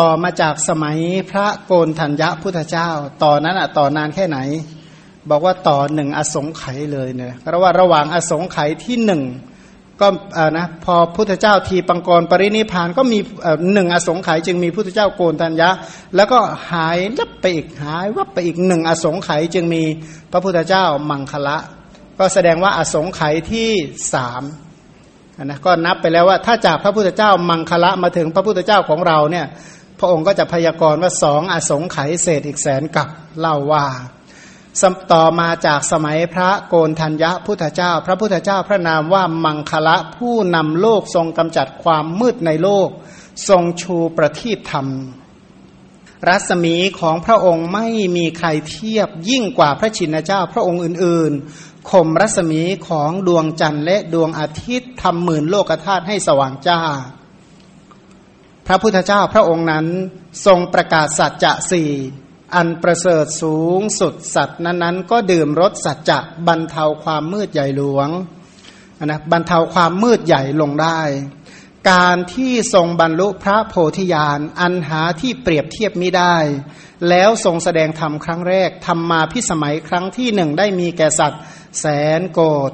ต่อมาจากสมัยพระโกนธัญญะพุทธเจ้า ต่อนนั้นอะต่อนานแค่ไหน บอกว่าต่อหนึ่งอสงไขยเลยเนี่ยเพราะว่าระหว่างอสงไขยที่หนึ่งก็อ่านะพอพุทธเจ้าทีปังกรปรินิพานก็มีหนึ่งอสงไขยจึงมีพุทธเจ้าโกนธัญญะ แล้วก็หายลับไปอีกหายวับไปอีกหนึ่งอสงไขยจึงมีพระพุทธเจ้ามังคละ ก็แสดงว่าอสงไขยที่สามนะก็นับไปแล้วว่าถ้าจากพระพุทธเจ้ามังคละมาถึงพระพุทธเจ้าของเราเนี่ย พระองค์ก็จะพยากรณ์ว่าสองอสงไขยเศษอีกแสนกับเล่าว่าต่อมาจากสมัยพระโกนธัญญะพุทธเจ้า พระพุทธเจ้าพระนามว่ามังคละผู้นำโลกทรงกำจัดความมืดในโลก ทรงชูประทีปธรรม รัศมีของพระองค์ไม่มีใครเทียบยิ่งกว่าพระชินเจ้าพระองค์อื่นๆข่มรัศมีของดวงจันทร์และดวงอาทิตย์ทำหมื่นโลกธาตุให้สว่างจ้า พระพุทธเจ้าพระองค์นั้นทรงประกาศสัจจะสี่อันประเสริฐสูงสุดสัตว์นั้นๆ ก็ดื่มรสสัจจะบรรเทาความมืดใหญ่หลวงนะบรรเทาความมืดใหญ่ลงได้ การที่ทรงบรรลุพระโพธิญาณอันหาที่เปรียบเทียบมิได้ แล้วทรงแสดงธรรมครั้งแรกทำมาพิสมัยครั้งที่หนึ่งได้มีแก่สัตว์แสนโกด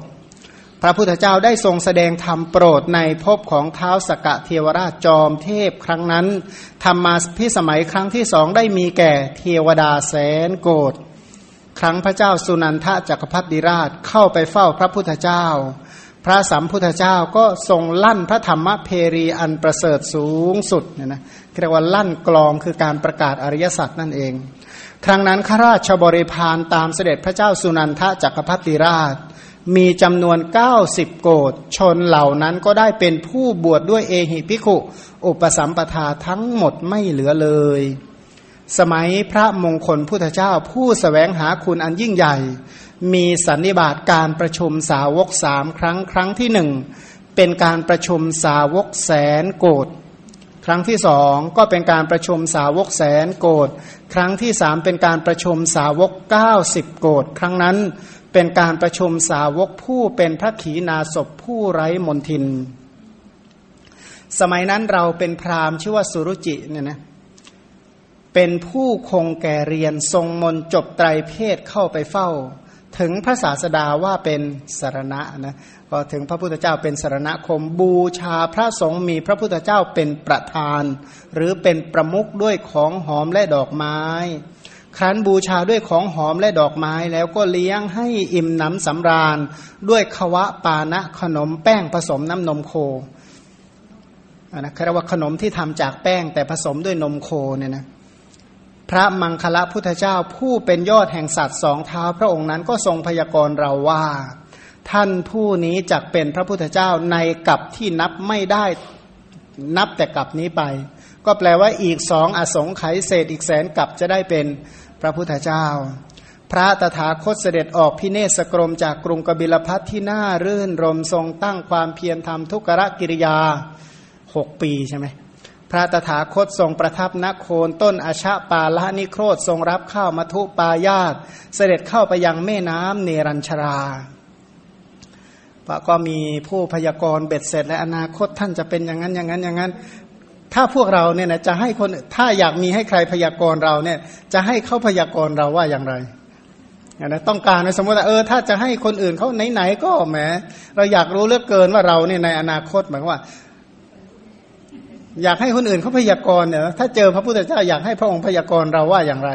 พระพุทธเจ้าได้ทรงแสดงธรรมโปรดในภพของเท้าสกะเทวราชจอมเทพครั้งนั้นทำมมาพิสมัยครั้งที่สองได้มีแก่เทวดาแสนโกดครั้งพระเจ้าสุนันทจักรพรรดิราชเข้าไปเฝ้าพระพุทธเจ้า พระสัมพุทธเจ้าก็ทรงลั่นพระธรรมเพรีอันประเสริฐสูงสุดเนี่ยนะเรียกว่าลั่นกลองคือการประกาศอริยสัจนั่นเอง ครั้งนั้นข้าราชบริพารตามเสด็จพระเจ้าสุนันทจักรพรรดิราช มีจำนวน 90 โกดชนเหล่านั้นก็ได้เป็นผู้บวชดด้วยเอหิพิขุ อุปสัมปทาทั้งหมดไม่เหลือเลย สมัยพระมงคลพุทธเจ้าผู้สแสวงหาคุณอันยิ่งใหญ่ มีสันนิบาตการประชุมสาวกสามครั้งครั้งที่หนึ่งเป็นการประชุมสาวกแสนโกดครั้งที่สองก็เป็นการประชุมสาวกแสนโกดครั้งที่สามเป็นการประชุมสาวกเก้าสิบโกดครั้งนั้น เป็นการประชุมสาวกผู้เป็นพระขีณาสพผู้ไร้มนทิน สมัยนั้นเราเป็นพราหมณ์ชื่อว่าสุรุจิเนี่ยนะเป็นผู้คงแก่เรียนทรงมนจบไตรเพศเข้าไปเฝ้า ถึงพระศาสดาว่าเป็นสารณะนะก็ถึงพระพุทธเจ้าเป็นสารณคมบูชาพระสงฆ์มีพระพุทธเจ้าเป็นประธาน หรือเป็นประมุขด้วยของหอมและดอกไม้ ครั้นบูชาด้วยของหอมและดอกไม้แล้วก็เลี้ยงให้อิ่มน้ำสำราญ ด้วยขวะปานะขนมแป้งผสมน้ำนมโคนะเรียกว่าขนมที่ทำจากแป้งแต่ผสมด้วยนมโคเนี่ยนะพระมังคละพุทธเจ้าผู้เป็นยอดแห่งสัตว์สองเท้าพระองค์นั้นก็ทรงพยากรณ์เราว่า ท่านผู้นี้จักเป็นพระพุทธเจ้าในกับที่นับไม่ได้นับแต่กับนี้ไป ก็แปลว่าอีกสองอสงไขยเศษอีกแสนกับจะได้เป็น พระพุทธเจ้า พระตถาคตเสด็จออกพิเนศกรมจากกรุงกบิลพัทที่น่ารื่นรมทรงตั้งความเพียรทำทุกรกิริยาหกปีใช่ไหมพระตถาคตทรงประทับนโคนต้นอาชะปาละนิโครธทรงรับข้าวมัทุปายาตเสด็จเข้าไปยังแม่น้ำเนรัญชราก็มีผู้พยากรณ์เบ็ดเสร็จและอนาคตท่านจะเป็นอย่างนั้นอย่างนั้นอย่างนั้น ถ้าพวกเราเนี่ยนะจะให้คนถ้าอยากมีให้ใครพยากรณ์เราเนี่ย จะให้เขาพยากรณ์เราว่าอย่างไรนะต้องการในสมมติว่าเออถ้าจะให้คนอื่นเขาไหนๆก็แหมเราอยากรู้เลือกเกินว่าเราเนี่ยในอนาคตหมายว่า อยากให้คนอื่นเขาพยากรณ์เนี่ยถ้าเจอพระพุทธเจ้าอยากให้พระองค์พยากรณ์เราว่าอย่างไร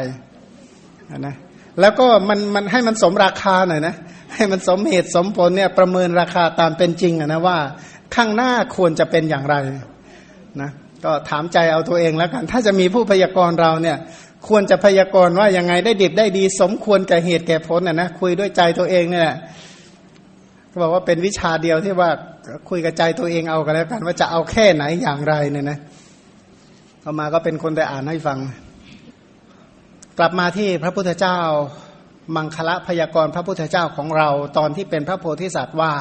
นะแล้วก็มันมันให้มันสมราคาหน่อยนะให้มันสมเหตุสมผลเนี่ยประเมินราคาตามเป็นจริงนะว่าข้างหน้าควรจะเป็นอย่างไรนะ ก็ถามใจเอาตัวเองแล้วกัน ถ้าจะมีผู้พยากรณ์เราเนี่ย ควรจะพยากรณ์ว่ายังไงได้ดิบได้ดี สมควรแก่เหตุแก่ผลนะนะคุยด้วยใจตัวเองเนี่ยเขาบอกว่าเป็นวิชาเดียวที่ว่าคุยกับใจตัวเองเอากันแล้วกัน ว่าจะเอาแค่ไหนอย่างไรเนี่ยนะเอามาก็เป็นคนได้อ่านให้ฟัง กลับมาที่พระพุทธเจ้า มังคละพยากรณ์พระพุทธเจ้าของเรา ตอนที่เป็นพระโพธิสัตว์ว่า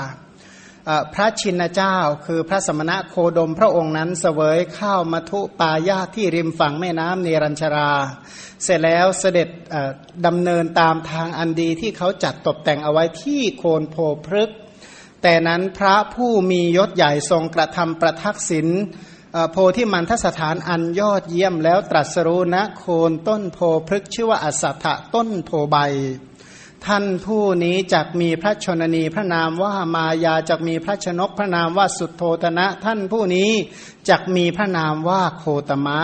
พระชินเจ้าคือพระสมณะโคดมพระองค์นั้นเสวยข้าวมัทุปายาที่ริมฝั่งแม่น้ำเนรัญชรา เสร็จแล้วเสด็จดำเนินตามทางอันดีที่เขาจัดตกแต่งเอาไว้ที่โคนโพพฤกแต่นั้นพระผู้มียศใหญ่ทรงกระทำประทักษิณโพธิมันทสถานอันยอดเยี่ยมแล้วตรัสรู้ณโคนต้นโพพฤกชื่อว่าอัสสัทะต้นโพใบ ท่านผู้นี้จักมีพระชนนีพระนามว่ามายาจักมีพระชนกพระนามว่าสุดโทตนะ ท่านผู้นี้จักมีพระนามว่าโคตมะ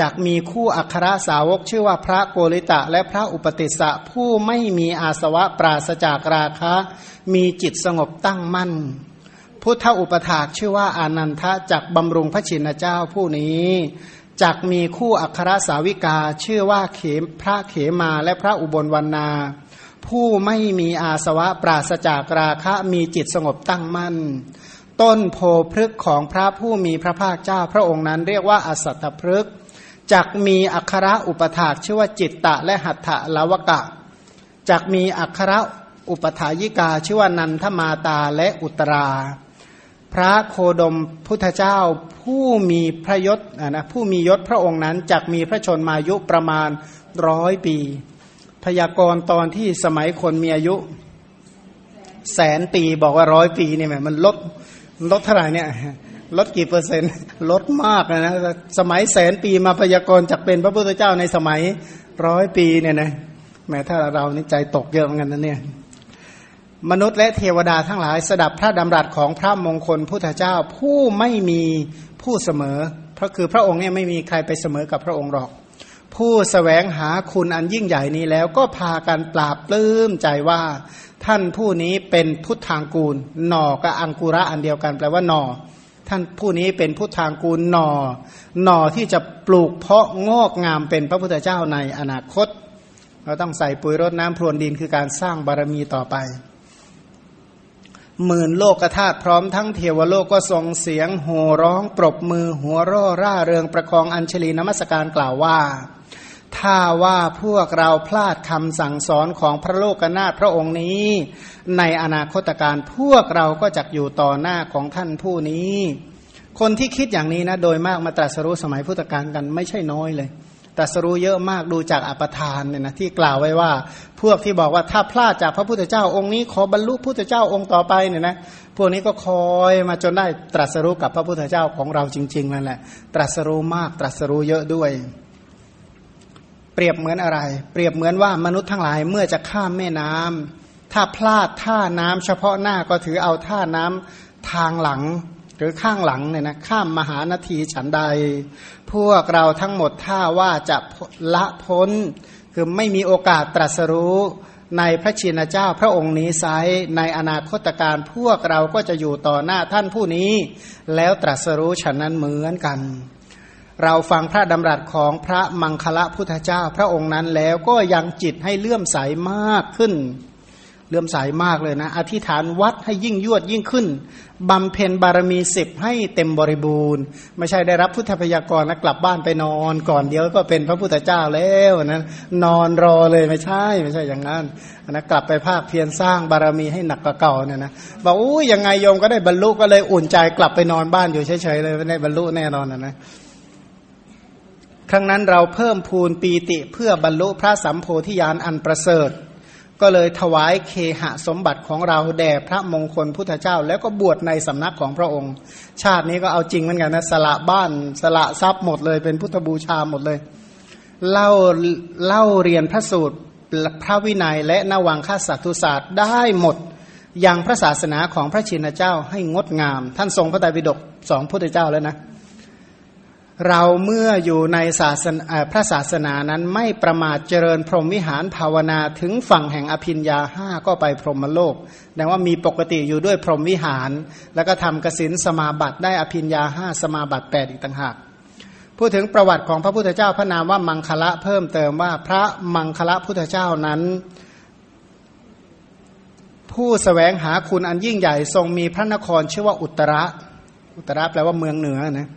จักมีคู่อัครสาวกชื่อว่าพระโกริตะ และพระอุปติสะผู้ไม่มีอาสวะปราศจากราคะ มีจิตสงบตั้งมั่น พุทธอุปถากชื่อว่าอานันทะจักบำรุงพระชินเจ้าผู้นี้จักมีคู่อัครสาวิกาชื่อว่าเขมพระเขมาและพระอุบลวรรณา ผู้ไม่มีอาสวะปราศจากราคะมีจิตสงบตั้งมั่น ต้นโพพฤกของพระผู้มีพระภาคเจ้าพระองค์นั้นเรียกว่าอสัตพฤกจักมีอัคระอุปถากชื่อว่าจิตตะและหัตถะลาวกะจักมีอัคระอุปถายิกาชื่อว่านันทมาตาและอุตรา พระโคดมพุทธเจ้าผู้มีพระยศนะผู้มียศพระองค์นั้นจักมีพระชนมายุประมาณร้อยปี พยากรณ์ตอนที่สมัยคนมีอายุ แสนปีบอกว่าร้อยปีนี่แมมันลดลดเท่าไหร่เนี่ยลดกี่เปอร์เซ็นต์ลดมากนะสมัยแสนปีมาพยากรณ์จากเป็นพระพุทธเจ้าในสมัยร้อยปีเนี่ยนะแม้ถ้าเรานี่ใจตกเยอะเหมือนกันนะเนี่ยมนุษย์และเทวดาทั้งหลายสดับพระดำรัสของพระมงคลพุทธเจ้าผู้ไม่มีผู้เสมอเพราะคือพระองค์เนี่ยไม่มีใครไปเสมอกับพระองค์หรอก ผู้สแสวงหาคุณอันยิ่งใหญ่นี้แล้วก็พากันปราบปลื้มใจว่า ท่านผู้นี้เป็นพุทธางกูล หน่อกับอังกุระอันเดียวกันแปลว่าหน่อ ท่านผู้นี้เป็นพุทธางกูลหน่อ หน่อที่จะปลูกเพาะงอกงามเป็นพระพุทธเจ้าในอนาคต เราต้องใส่ปุ๋ยรดน้ำพรวนดินคือการสร้างบารมีต่อไปหมื่นโลกธาตุพร้อมทั้งเทวโลกก็ทรงเสียงโห่ร้องปรบมือหัวร่อร่าเริงประคองอัญชลีนมัสการกล่าวว่า ถ้าว่าพวกเราพลาดคำสั่งสอนของพระโลกนาถพระองค์นี้ ในอนาคตการพวกเราก็จะอยู่ต่อหน้าของท่านผู้นี้ คนที่คิดอย่างนี้นะโดยมากมาตรัสรู้สมัยพุทธกาลกันไม่ใช่น้อยเลยตรัสรู้เยอะมากดูจากอัปทานเนี่ยนะที่กล่าวไว้ว่า พวกที่บอกว่าถ้าพลาดจากพระพุทธเจ้าองค์นี้ขอบรรลุพุทธเจ้าองค์ต่อไปเนี่ยนะพวกนี้ก็คอยมาจนได้ตรัสรู้กับพระพุทธเจ้าของเราจริงๆนั่นแหละ ตรัสรู้มากตรัสรู้เยอะด้วย เปรียบเหมือนอะไร เปรียบเหมือนว่ามนุษย์ทั้งหลายเมื่อจะข้ามแม่น้ำถ้าพลาดท่าน้ำเฉพาะหน้าก็ถือเอาท่าน้ำทางหลัง หรือข้างหลังเนี่ยนะข้ามมหานาทีฉันใด พวกเราทั้งหมดถ้าว่าจะละพ้น คือไม่มีโอกาสตรัสรู้ในพระชินเจ้าพระองค์นี้ไซในอนาคตการพวกเราก็จะอยู่ต่อหน้าท่านผู้นี้ แล้วตรัสรู้ฉันนั้นเหมือนกัน เราฟังพระดำรัสของพระมังคละพุทธเจ้าพระองค์นั้นแล้วก็ยังจิตให้เลื่อมใสมากขึ้น เลื่อมใสมากเลยนะ อธิษฐานวัดให้ยิ่งยวดยิ่งขึ้นบำเพ็ญบารมีสิบให้เต็มบริบูรณ์ ไม่ใช่ได้รับพุทธพยากรแล้วกลับบ้านไปนอนก่อนเดียวก็เป็นพระพุทธเจ้าแล้วนะนอนรอเลยไม่ใช่ไม่ใช่อย่างนั้นนะกลับไปภาคเพียรสร้างบารมีให้หนักกว่าเก่าเนี่ยนะบอกอู้ยังไงโยมก็ได้บรรลุก็เลยอุ่นใจกลับไปนอนบ้านอยู่เฉยๆเลยไม่ได้บรรลุแน่นอนนะนะ ครั้งนั้นเราเพิ่มพูนปีติเพื่อบรรลุพระสัมโพธิญาณอันประเสริฐ ก็เลยถวายเคหะสมบัติของเราแด่พระมงคลพุทธเจ้า แล้วก็บวชในสำนักของพระองค์ ชาตินี้ก็เอาจริงเหมือนกันนะสละบ้านสละทรัพย์หมดเลยเป็นพุทธบูชาหมดเลยเล่าเล่าเรียนพระสูตรพระวินัยและนวังคสัตุศาสตร์ได้หมดอย่างพระศาสนาของพระชินเจ้าให้งดงาม ท่านทรงพระไตรปิฎกสองพุทธเจ้าแล้วนะ เราเมื่ออยู่ในศาสนาพระศาสนานั้นไม่ประมาทเจริญพรหมวิหารภาวนาถึงฝั่งแห่งอภินยาห้าก็ไปพรหมโลกแต่ว่ามีปกติอยู่ด้วยพรหมวิหาร แล้วก็ทำกสินสมาบัติได้อภินยาห้าสมาบัติแปดอีกต่างหากพูดถึงประวัติของพระพุทธเจ้าพระนามว่ามังคละเพิ่มเติมว่าพระมังคละพุทธเจ้านั้น ผู้สแสวงหาคุณอันยิ่งใหญ่ทรงมีพระนครชื่อว่าอุตระ อุตระแปลว่าเมืองเหนือนะ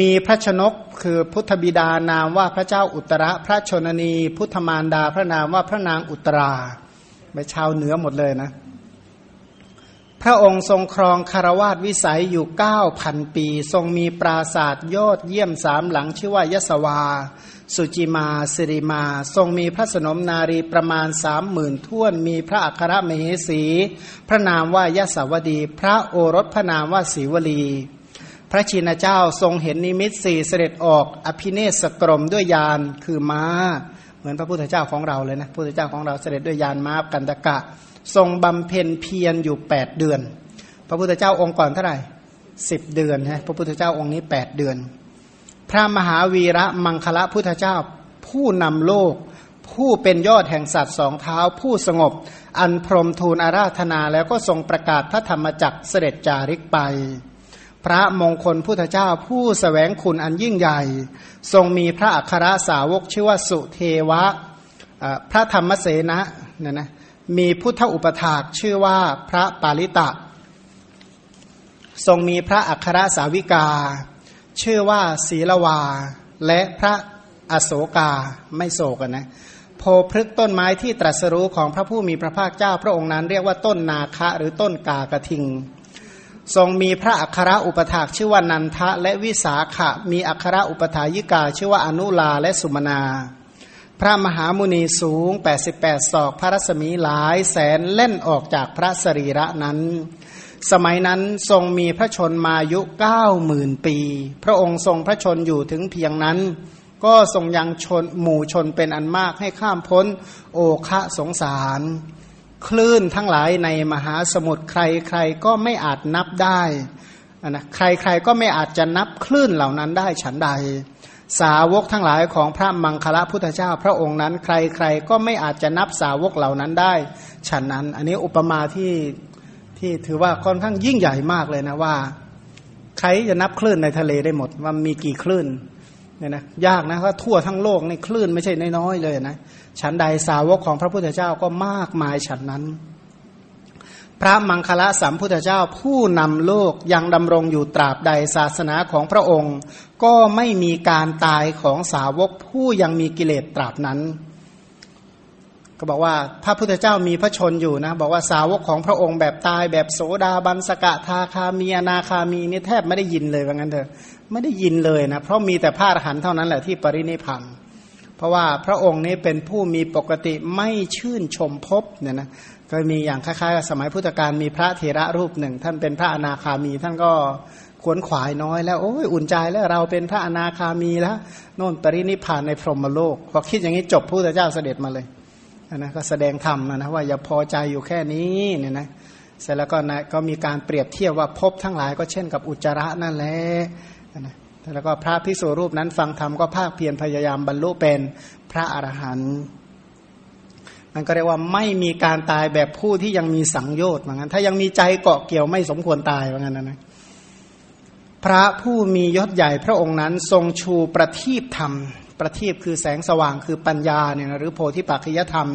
มีพระชนกคือพุทธบิดานามว่าพระเจ้าอุตระพระชนนี พุทธมารดาพระนามว่าพระนางอุตราไปชาวเหนือหมดเลยนะ พระองค์ทรงครองคารวาสวิสัยอยู่เก้าพันปี ทรงมีปราศาสตร์ยอดเยี่ยมสามหลังชื่อว่ายศวา สุจิมา สิริมา ทรงมีพระสนมนารีประมาณสามหมื่นท่วน มีพระอัครมเหสี พระนามว่ายศวดี พระโอรสพระนามว่าศีวลี ระชินเจ้าทรงเห็นนิมิตสี่เสด็จออกอภิเนศกรมด้วยยานคือม้า เหมือนพระพุทธเจ้าของเราเลยนะพระพุทธเจ้าของเราเสด็จด้วยยานม้ากันตะกะ ทรงบำเพ็ญเพียรอยู่แปดเดือน พระพุทธเจ้าองค์ก่อนเท่าไหร่สิบเดือนฮะพระพุทธเจ้าองค์นี้แปดเดือน พระมหาวีระมังคละพุทธเจ้าผู้นำโลก ผู้เป็นยอดแห่งสัตว์สองเท้าผู้สงบ อันพรมทูลอาราธนาแล้วก็ทรงประกาศพระธรรมจักรเสด็จจาริกไป พระมงคลพุทธเจ้าผู้สแสวงคุณอันยิ่งใหญ่ ทรงมีพระอัครสาวกชื่อว่าสุเทวะ พระธรรมเสนะเนี่ยนะมีพุทธอุปถากชื่อว่าพระปาลิตะ ทรงมีพระอัครสาวิกา ชื่อว่าศีลวา และพระอโศกาไม่โศกันนะโพพฤกต้นไม้ที่ตรัสรู้ของพระผู้มีพระภาคเจ้าพระองค์นั้นเรียกว่าต้นนาคะหรือต้นกากระทิง ทรงมีพระอัครอุปถากชื่อว่านันทะและวิสาขะ มีอัครอุปถายิกาชื่อว่าอนุลาและสุมนา พระมหามุนีสูง 88 ศอกพระรัศมีหลายแสนเล่นออกจากพระสรีระนั้น สมัยนั้นทรงมีพระชนมายุเก้าหมื่นปี พระองค์ทรงพระชนอยู่ถึงเพียงนั้น ก็ทรงยังชนหมู่ชนเป็นอันมากให้ข้ามพ้นโอคะสงสาร คลื่นทั้งหลายในมหาสมุทรใครใครก็ไม่อาจนับได้นะใครใครก็ไม่อาจจะนับคลื่นเหล่านั้นได้ฉันใด สาวกทั้งหลายของพระมังคละพุทธเจ้า พระองค์นั้น ใครใครก็ไม่อาจจะนับสาวกเหล่านั้นได้ ฉันนั้น อันนี้อุปมาที่ที่ถือว่าค่อนข้างยิ่งใหญ่มากเลยนะว่า ใครจะนับคลื่นในทะเลได้หมดว่ามีกี่คลื่น เนี่ยนะยากนะว่าทั่วทั้งโลกในคลื่นไม่ใช่น้อยๆเลยนะฉันใดสาวกของพระพุทธเจ้าก็มากมายฉันนั้น พระมังคละสัมพุทธเจ้าผู้นำโลกยังดำรงอยู่ตราบใดศาสนาของพระองค์ ก็ไม่มีการตายของสาวกผู้ยังมีกิเลสตราบนั้น ก็บอกว่าพระพุทธเจ้ามีพระชนอยู่นะ บอกว่าสาวกของพระองค์แบบตายแบบโสดาบันสกะทาคามีอนาคามีนี่แทบไม่ได้ยินเลยว่างั้นเถอะ ไม่ได้ยินเลยนะ เพราะมีแต่พระอรหันต์เท่านั้นแหละที่ปรินิพันธ์เพราะว่าพระองค์นี้เป็นผู้มีปกติไม่ชื่นชมพบเนี่ยนะก็มีอย่างคล้ายๆกับสมัยพุทธกาลมีพระเถระรูปหนึ่ง ท่านเป็นพระอนาคามี ท่านก็ขวนขวายน้อยแล้วโอ้ยอุ่นใจแล้วเราเป็นพระอนาคามีแล้วโน่นปรินิพานในพรหมโลก พอคิดอย่างนี้จบพระพุทธเจ้าเสด็จมาเลยนะก็แสดงธรรมนะว่าอย่าพอใจอยู่แค่นี้เนี่ยนะเสร็จแล้วก็นะก็มีการเปรียบเทียบว่าพบทั้งหลายก็เช่นกับอุจจาระนั่นแหละ แล้วก็พระพิสุรูปนั้นฟังธรรมก็ภาคเพียรพยายามบรรลุเป็นพระอรหันต์มันก็เรียกว่าไม่มีการตายแบบผู้ที่ยังมีสังโยชน์เหมือนกันถ้ายังมีใจเกาะเกี่ยวไม่สมควรตายเหมือนกันนะนะพระผู้มียศใหญ่พระองค์นั้นทรงชูประทีปธรรม ประทีปคือแสงสว่างคือปัญญาเนี่ยนะหรือโพธิปัจจยธรรม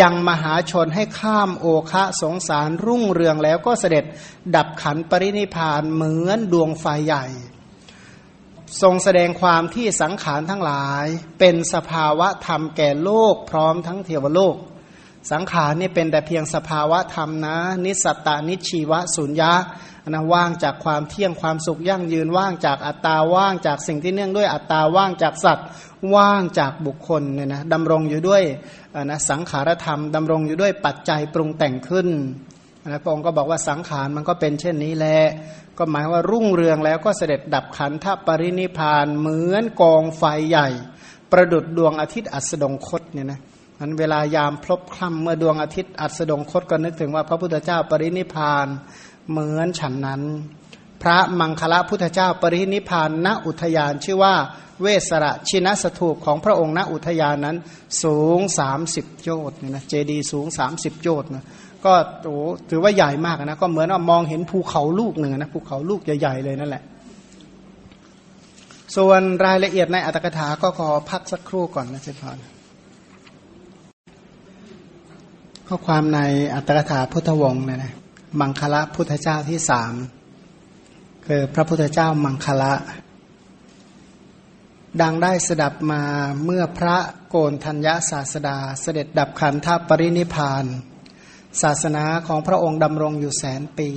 ยังมหาชนให้ข้ามโอคะสงสารรุ่งเรืองแล้วก็เสด็จดับขันปรินิพานเหมือนดวงไฟใหญ่ ทรงแสดงความที่สังขารทั้งหลาย เป็นสภาวะธรรมแก่โลกพร้อมทั้งเทวโลก สังขารนี่เป็นแต่เพียงสภาวะธรรมนะ นิสตานิชีวะสุญญะนะว่างจากความเที่ยงความสุขยั่งยืนว่างจากอัตตาว่างจากสิ่งที่เนื่องด้วยอัตตาว่างจากสัตว์ ว่างจากบุคคลเนี่ยนะดำรงอยู่ด้วยนะสังขารธรรมดำรงอยู่ด้วยปัจจัยปรุงแต่งขึ้น นะพระองค์ก็บอกว่าสังขารมันก็เป็นเช่นนี้แหละก็หมายว่ารุ่งเรืองแล้วก็เสด็จดับขันธปรินิพานเหมือนกองไฟใหญ่ ประดุดดวงอาทิตย์อัสดงคตเนี่ยนะมันเวลายามพลบคล่ำเมื่อดวงอาทิตย์อัสดงคตก็นึกถึงว่าพระพุทธเจ้าปรินิพานเหมือนฉันนั้น พระมังคละพุทธเจ้าปรินิพานณอุทยานชื่อว่าเวสระชินสถูปของพระองค์ณอุทยานนั้นสูง 30 โยชน์เนี่ยนะเจดีสูง 30 โยชน์นะ ก็โอ้ถือว่าใหญ่มากนะก็เหมือนว่ามองเห็นภูเขาลูกหนึ่งนะภูเขาลูกใหญ่ๆเลยนั่นแหละ ส่วนรายละเอียดในอัตถกถาก็ขอพักสักครู่ก่อนนะเจ้าพรข้อความในอัตถกถาพุทธวงศ์เนี่ยนะมังคละพุทธเจ้าที่สามคือพระพุทธเจ้ามังคละ ดังได้สดับมาเมื่อพระโกนธัญญาศาสดา เสด็จดับขันธปรินิพาน ศาสนาของพระองค์ดำรงอยู่แสนปี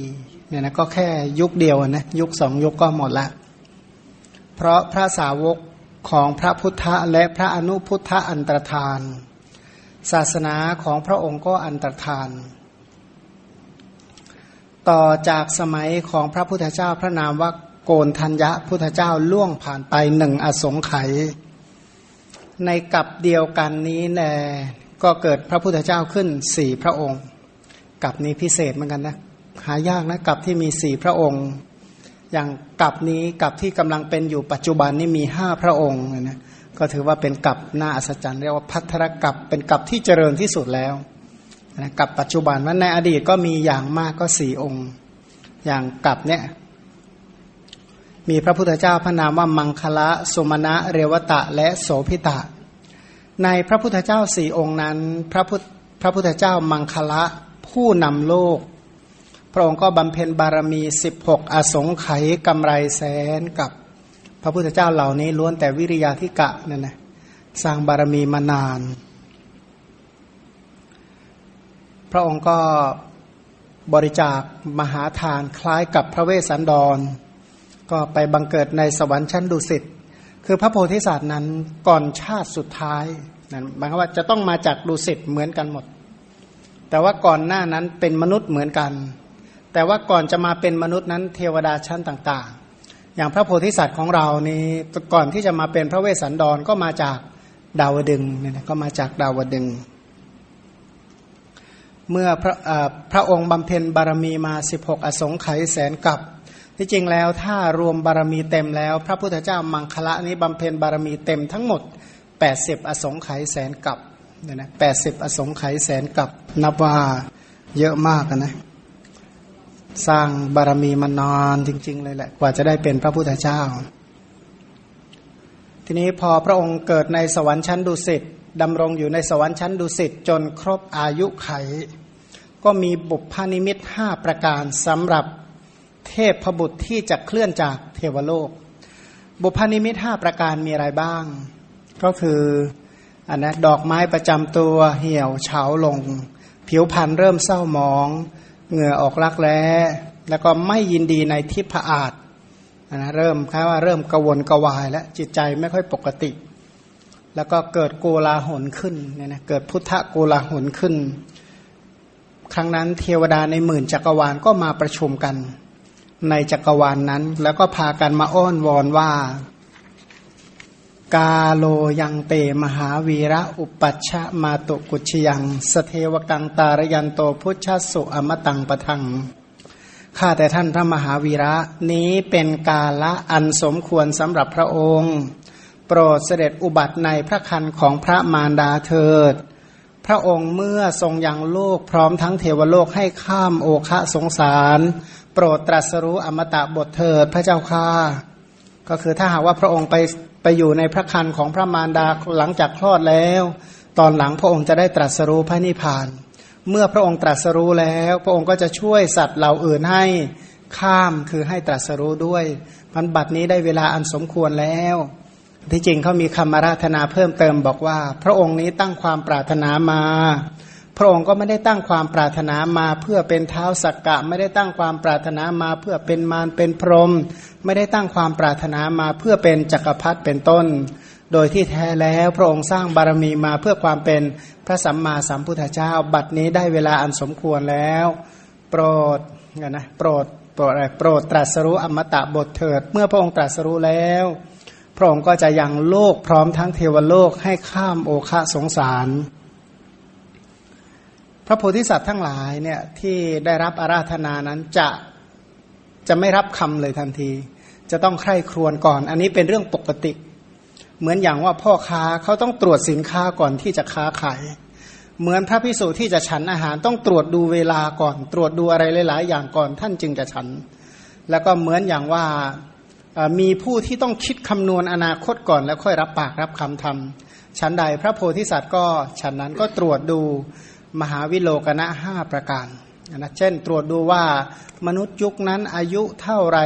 เนี่ยนะก็แค่ยุคเดียวนะยุคสองยุคก็หมดละ เพราะพระสาวกของพระพุทธและพระอนุพุทธอันตรธาน ศาสนาของพระองค์ก็อันตรธาน ต่อจากสมัยของพระพุทธเจ้าพระนามว่าโกนทัญญะพุทธเจ้าล่วงผ่านไปหนึ่งอสงไขยในกับเดียวกันนี้แน่ก็เกิดพระพุทธเจ้าขึ้นสี่พระองค์ กับนี้พิเศษเหมือนกันนะหายากนะกับที่มีสี่พระองค์ อย่างกับนี้กับที่กำลังเป็นอยู่ปัจจุบันนี้มีห้าพระองค์นะก็ถือว่าเป็นกับน้าอัศจรรย์เรียกว่าพัทธรกับเป็นกับที่เจริญที่สุดแล้วนะกับปัจจุบันว่าในอดีตก็มีอย่างมากก็สี่องค์ อย่างกับเนี่ยมีพระพุทธเจ้าพระนามว่ามังคละสุมาณะเรวตะและโสพิตะ ในพระพุทธเจ้าสี่องค์นั้น พระพุทธพระพุทธเจ้ามังคละ ผู้นำโลก พระองค์ก็บำเพ็ญบารมีสิบหกอสงไขยกำไรแสนกับพระพุทธเจ้าเหล่านี้ล้วนแต่วิริยาธิกะนั่นนะสร้างบารมีมานาน พระองค์ก็บริจาคมหาทานคล้ายกับพระเวสสันดร ก็ไปบังเกิดในสวรรค์ชั้นดุสิตคือพระโพธิสัตว์นั้นก่อนชาติสุดท้ายนั่นหมายความว่าจะต้องมาจากดุสิตเหมือนกันหมด แต่ว่าก่อนหน้านั้นเป็นมนุษย์เหมือนกัน แต่ว่าก่อนจะมาเป็นมนุษย์นั้นเทวดาชั้นต่างๆ อย่างพระโพธิสัตว์ของเรานี่ก่อนที่จะมาเป็นพระเวสสันดรก็มาจากดาวดึงเนี่ยก็มาจากดาวดึง เมื่อพระพระองค์บำเพ็ญบารมีมา 16 อสงไขยแสนกับที่จริงแล้วถ้ารวมบารมีเต็มแล้ว พระพุทธเจ้ามังคละนี้บำเพ็ญบารมีเต็มทั้งหมด 80 อสงไขยแสนกับ เนี่ยนะแปดสิบอสงไขยแสนกับนับว่าเยอะมากนะ สร้างบารมีมานานจริง ๆ เลยแหละ กว่าจะได้เป็นพระพุทธเจ้า ทีนี้พอพระองค์เกิดในสวรรค์ชั้นดุสิตดำรงอยู่ในสวรรค์ชั้นดุสิตจนครบอายุไข ก็มีบุพานิมิตห้าประการสำหรับเทพพบุตรที่จะเคลื่อนจากเทวโลก บุพนิมิตห้าประการมีอะไรบ้าง ก็คือ อันนะดอกไม้ประจำตัวเหี่ยวเฉาลง ผิวพรรณเริ่มเศร้าหมอง เหงื่อออกรักแร้แล้วก็ไม่ยินดีในทิพอาฏนะเริ่มค่ว่าเริ่มกวนกวาย แล้วจิตใจไม่ค่อยปกติ แล้วก็เกิดโกลาหลขึ้นเนี่ยนะเกิดพุทธโกลาหลขึ้น ครั้งนั้นเทวดาในหมื่นจักรวาลก็มาประชุมกัน ในจักรวาลนนั้น แล้วก็พากันมาอ้อนวอนว่า กาโลยังเตมหาวีระอุปัชฌะมาตุกุชยัง สเทวกังตารยันโตพุทธสุอมตังปะทังข้าแต่ท่านพระมหาวีระนี้เป็นกาละอันสมควรสำหรับพระองค์ โปรดเสด็จอุบัติในพระคันของพระมารดาเถิด พระองค์เมื่อทรงยังโลกพร้อมทั้งเทวโลกให้ข้ามโอคะสงสาร โปรดตรัสรู้อมตะบทเถิดพระเจ้าค่าก็คือถ้าหากว่าพระองค์ไป ไปอยู่ในพระคันของพระมารดาหลังจากคลอดแล้ว ตอนหลังพระองค์จะได้ตรัสรู้พระนิพพาน เมื่อพระองค์ตรัสรู้แล้ว พระองค์ก็จะช่วยสัตว์เหล่าอื่นให้ข้ามคือให้ตรัสรู้ด้วยมันบัดนี้ได้เวลาอันสมควรแล้ว ที่จริงเขามีคำมาราธนาเพิ่มเติมบอกว่า พระองค์นี้ตั้งความปรารถนามา พระองค์ก็ไม่ได้ตั้งความปรารถนามาเพื่อเป็นเท้าสักกะ ไม่ได้ตั้งความปรารถนามาเพื่อเป็นมารเป็นพรหมไม่ได้ตั้งความปรารถนามาเพื่อเป็นจักรพรรดิเป็นต้น โดยที่แท้แล้วพระองค์สร้างบารมีมาเพื่อความเป็นพระสัมมาสัมพุทธเจ้า บัดนี้ได้เวลาอันสมควรแล้ว โปรดนะโปรดโปรดอะไรโปรดตรัสรู้อมตะบทเถิด เมื่อพระองค์ตรัสรู้แล้ว พระองค์ก็จะยังโลกพร้อมทั้งเทวโลกให้ข้ามโอคะสงสาร พระโพธิสัตว์ทั้งหลายเนี่ยที่ได้รับอาราธนานั้นจะจะไม่รับคำเลยทันที จะต้องใคร่ครวญก่อน อันนี้เป็นเรื่องปกติ เหมือนอย่างว่าพ่อค้าเขาต้องตรวจสินค้าก่อนที่จะค้าขายเหมือนพระพิสุที่จะฉันอาหารต้องตรวจดูเวลาก่อน ตรวจดูอะไรหลาย ๆ อย่างก่อนท่านจึงจะฉัน แล้วก็เหมือนอย่างว่ามีผู้ที่ต้องคิดคำนวณอนาคตก่อน แล้วค่อยรับปากรับคำทำฉันใดพระโพธิสัตว์ก็ฉันนั้นก็ตรวจดู มหาวิโลกนะห้าประการนะเช่นตรวจดูว่ามนุษย์ยุคนั้นอายุเท่าไร